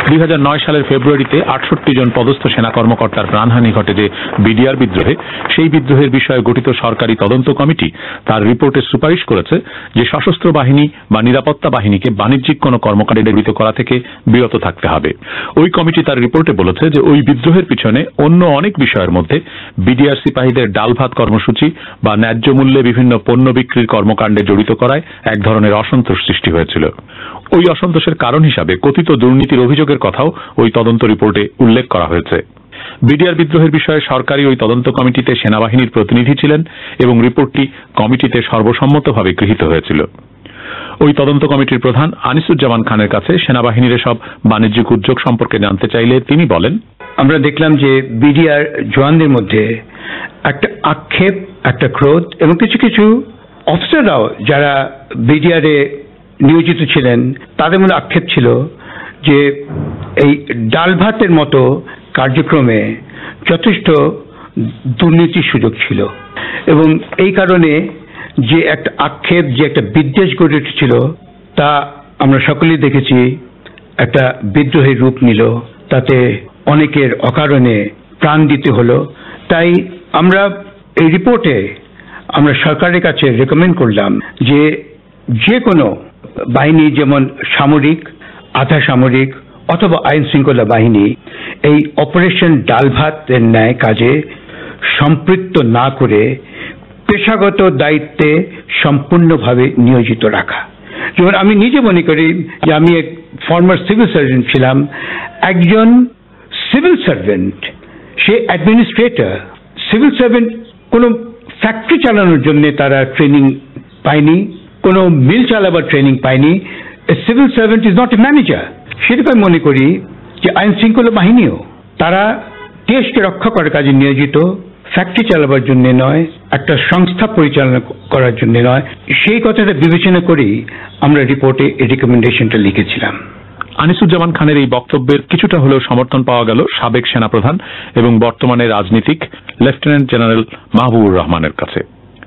দুই হাজার নয় সালের ফেব্রুয়ারিতে আটষট্টি জন পদস্থ সেনা কর্মকর্তার প্রাণহানি ঘটে যে বিডিআর বিদ্রোহে, সেই বিদ্রোহের বিষয়ে গঠিত সরকারি তদন্ত কমিটি তার রিপোর্টে সুপারিশ করেছে যে সশস্ত্র বাহিনী বা নিরাপত্তা বাহিনীকে বাণিজ্যিক কোনো কর্মকাণ্ডে নির্মিত করা থেকে বিরত থাকতে হবে। ওই কমিটি তার রিপোর্টে বলেছে যে ওই বিদ্রোহের পিছনে অন্য অনেক বিষয়ের মধ্যে বিডিআর সিপাহীদের ডাল ভাত কর্মসূচি বা ন্যায্য মূল্যে বিভিন্ন পণ্য বিক্রির কর্মকাণ্ডে জড়িত করায় এক ধরনের অসন্তোষ সৃষ্টি হয়েছিল। ওই অসন্তোষের কারণ হিসাবে কথিত দুর্নীতির অভিযোগের কথাও ওই তদন্ত রিপোর্টে উল্লেখ করা হয়েছে। বিডিআর বিদ্রোহের বিষয়ে সরকারি ওই তদন্ত কমিটিতে সেনাবাহিনীর প্রতিনিধি ছিলেন এবং রিপোর্টটি কমিটিতে সর্বসম্মতভাবে গৃহীত হয়েছিল। ওই তদন্ত কমিটির প্রধান আনিসুজ্জামান খানের কাছে সেনাবাহিনীর সব বাণিজ্যিক উদ্যোগ সম্পর্কে জানতে চাইলে তিনি বলেন, আমরা দেখলাম যে বিডিআর জওয়ানদের মধ্যে একটা আক্ষেপ, একটা ক্রোধ এবং কিছু কিছু অফিসাররাও যারা বিডিআরে নিয়োজিত ছিলেন, তাদের মধ্যে আক্ষেপ ছিল। যে এই ডাল ভাতের মতো কার্যক্রমে যথেষ্ট দুর্নীতির সুযোগ ছিল এবং এই কারণে যে একটা আক্ষেপ, যে একটা বিদ্বেষ গড়ে উঠেছিল, তা আমরা সকলেই দেখেছি। একটা বিদ্রোহের রূপ নিল। তাতে অনেকের অকারণে প্রাণ দিতে হলো। তাই আমরা এই রিপোর্টে আমরা সরকারের কাছে রেকমেন্ড করলাম যে যে কোনো বাহিনী যেমন সামরিক আধা সামরিক অথবা আইন শৃঙ্খলা বাহিনী এই অপারেশন ডাল ভাতের ন্যায় কাজে সম্পৃক্ত না করে পেশাগত দায়িত্বে সম্পূর্ণভাবে নিয়োজিত রাখা। যেমন আমি নিজে মনে করি যে আমি এক ফর্মার সিভিল সার্জন ছিলাম। একজন সিভিল সার্ভেন্ট সে অ্যাডমিনিস্ট্রেটর সিভিল সার্ভেন্ট কোনো ফ্যাক্টরি চালানোর জন্য তারা ট্রেনিং পায়নি, কোনো মিল চালাবার ট্রেনিং পায়নি। Civil servant is not a manager সেরকম মনে করি যে আইন শৃঙ্খলা বাহিনীও তারা দেশকে রক্ষা করার কাজে নিয়োজিত ফ্যাক্টরি চালাবার জন্য নয়, একটা সংস্থা পরিচালনা করার জন্য নয়। সেই কথাটা বিবেচনা করেই আমরা রিপোর্টে এই রিকমেন্ডেশনটা লিখেছিলাম। আনিসুজ্জামান খানের এই বক্তব্যের কিছুটা হলেও সমর্থন পাওয়া গেল সাবেক সেনাপ্রধান এবং বর্তমানে রাজনীতিক লেফটেন্যান্ট জেনারেল মাহবুবুর রহমানের কাছে।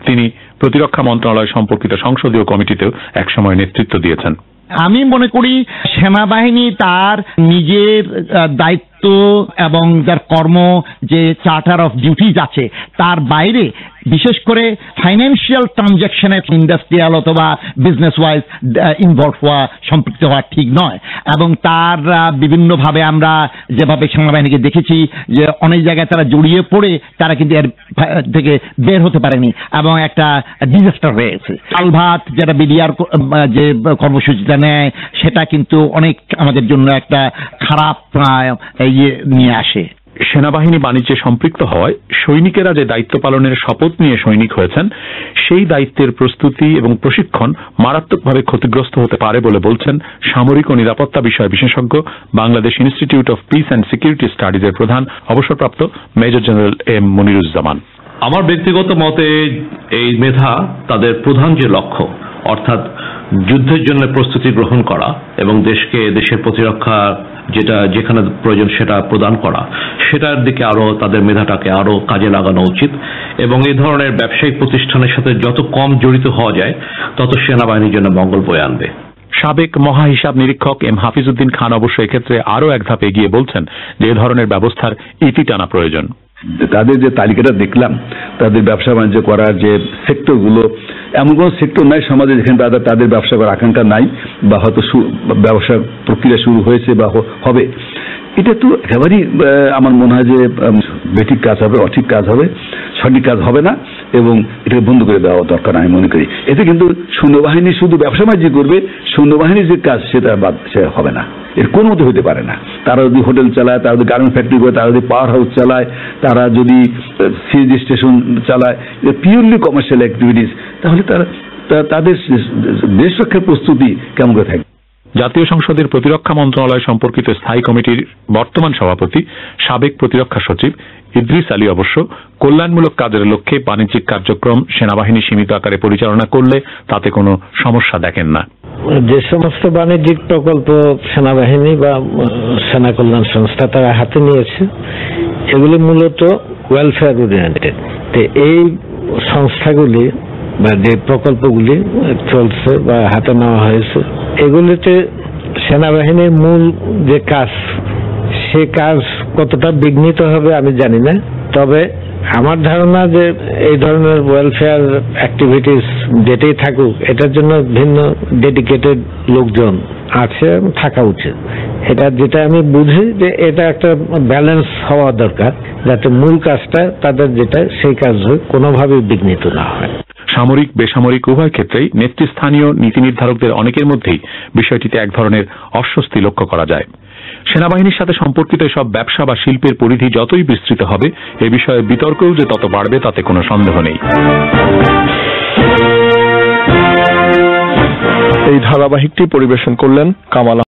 তিনি প্রতিরক্ষা মন্ত্রণালয় সম্পর্কিত সংসদীয় কমিটিতেও একসময় নেতৃত্ব দিয়েছেন। আমি মনে করি সেনাবাহিনী তার নিজের দায়িত্ব এবং যার কর্ম যে চার্টার অফ ডিউটিজ আছে, তার বাইরে বিশেষ করে ফাইন্যান্সিয়াল ট্রানজ্যাকশনে ইন্ডাস্ট্রিয়াল অথবা বিজনেস ওয়াইজ ইনভলভ হওয়া, সম্পৃক্ত হওয়া ঠিক নয়। এবং তার বিভিন্নভাবে আমরা যেভাবে সেনাবাহিনীকে দেখেছি, যে অনেক জায়গায় তারা জড়িয়ে পড়ে, তারা কিন্তু এর থেকে বের হতে পারেনি এবং একটা ডিজাস্টার হয়েছে। আলভাত যেটা বিডিআর যে কর্মসূচিটা নেয়, সেটা কিন্তু অনেক আমাদের জন্য একটা খারাপ ইয়ে নিয়ে আসে। সেনাবাহিনী বাণিজ্যে সম্পৃক্ত হওয়ায় সৈনিকেরা যে দায়িত্ব পালনের শপথ নিয়ে সৈনিক হয়েছেন, সেই দায়িত্বের প্রস্তুতি এবং প্রশিক্ষণ মারাত্মকভাবে ক্ষতিগ্রস্ত হতে পারে বলে বলছেন সামরিক ও নিরাপত্তা বিষয় বিশেষজ্ঞ Bangladesh institute of peace and security স্টাডিজের প্রধান অবসরপ্রাপ্ত মেজর জেনারেল এম মনিরুজ্জামান। আমার ব্যক্তিগত মতে এই মেধা তাদের প্রধান যে লক্ষ্য, অর্থাৎ যুদ্ধের জন্য প্রস্তুতি গ্রহণ করা এবং দেশকে, দেশের প্রতিরক্ষা যেটা, যেখানে প্রয়োজন সেটা প্রদান করা, সেটার দিকে আরও তাদের মেধাটাকে আরও কাজে লাগানো উচিত এবং এই ধরনের ব্যবসায়িক প্রতিষ্ঠানের সাথে যত কম জড়িত হওয়া যায়, তত সেনাবাহিনীর জন্য মঙ্গল বয়ে আনবে। সাবেক মহা হিসাব নিরীক্ষক এম হাফিজউদ্দিন খান অবশ্য এক্ষেত্রে আরও এক ধাপ এগিয়ে বলছেন যে, এ ধরনের ব্যবস্থার ইতি টানা প্রয়োজন। তাদের যে তালিকাটা দেখলাম, তাদের ব্যবসা বাণিজ্য করার যে সেক্টরগুলো, এমন কোনো সেক্টর নাই সমাজে যেখানে তাদের তাদের ব্যবসা করার আকাঙ্ক্ষা নাই বা হয়তো ব্যবসা প্রক্রিয়া শুরু হয়েছে বা হবে। এটা তো একেবারেই আমার মনে হয় যে বেঠিক কাজ হবে, অঠিক কাজ হবে, সঠিক কাজ হবে না, এবং এটাকে বন্ধ করে দেওয়া দরকার আমি মনে করি। এতে কিন্তু সৈন্যবাহিনী শুধু ব্যবসা বাণিজ্য করবে, সৈন্যবাহিনীর যে কাজ, সেটা বাদ, সে হবে না। এর কোনো মতো হতে পারে না। তারা যদি হোটেল চালায়, তারা যদি গার্মেন্ট ফ্যাক্টরি করে, তারা যদি পাওয়ার হাউস চালায়, তারা যদি সিএনজি স্টেশন চালায় পিওরলি কমার্শিয়াল অ্যাক্টিভিটিস তাহলে তারা তাদের দেশ রক্ষার প্রস্তুতি কেমন করে থাকবে? জাতীয় সংসদের প্রতিরক্ষা মন্ত্রণালয় সম্পর্কিত স্থায়ী কমিটির বর্তমান সভাপতি, সাবেক প্রতিরক্ষা সচিব ইদ্রিস আলী অবশ্য কল্যাণমূলক কাজের লক্ষ্যে বাণিজ্যিক কার্যক্রম সেনাবাহিনী সীমিত আকারে পরিচালনা করলে তাতে কোনো সমস্যা দেখেন না। যে সমস্ত বাণিজ্যিক প্রকল্প সেনাবাহিনী বা সেনা কল্যাণ সংস্থা তারা হাতে নিয়েছে, এগুলি মূলত ওয়েলফেয়ার ওরিয়েন্টেড এই সংস্থাগুলি বা যে প্রকল্পগুলি চলছে বা হাতে নেওয়া হয়েছে, এগুলিতে সেনাবাহিনীর মূল যে কাজ, সে কাজ কতটা বিঘ্নিত হবে আমি জানি না। তবে আমার ধারণা যে এই ধরনের ওয়েলফেয়ার অ্যাক্টিভিটিস যেটাই থাকুক, এটার জন্য ভিন্ন ডেডিকেটেড লোকজন আছে, থাকা উচিত। এটা যেটা আমি বুঝি যে এটা একটা ব্যালেন্স হওয়া দরকার, যাতে মূল কাজটা তাদের যেটা সেই কাজ কোনোভাবেই বিঘ্নিত না হয়। সামরিক, বেসামরিক উভয় ক্ষেত্রেই নেতৃস্থানীয় নীতি নির্ধারকদের অনেকের মধ্যেই বিষয়টিতে এক ধরনের অস্বস্তি লক্ষ্য করা যায়। সেনাবাহিনীর সাথে সম্পর্কিত সব ব্যবসা বা শিল্পের পরিধি যতই বিস্তৃত হবে, এ বিষয়ে বিতর্কও যে তত বাড়বে তাতে কোনো সন্দেহ নেই। এই ধারাবাহিকটি পরিবেশন করলেন কামাল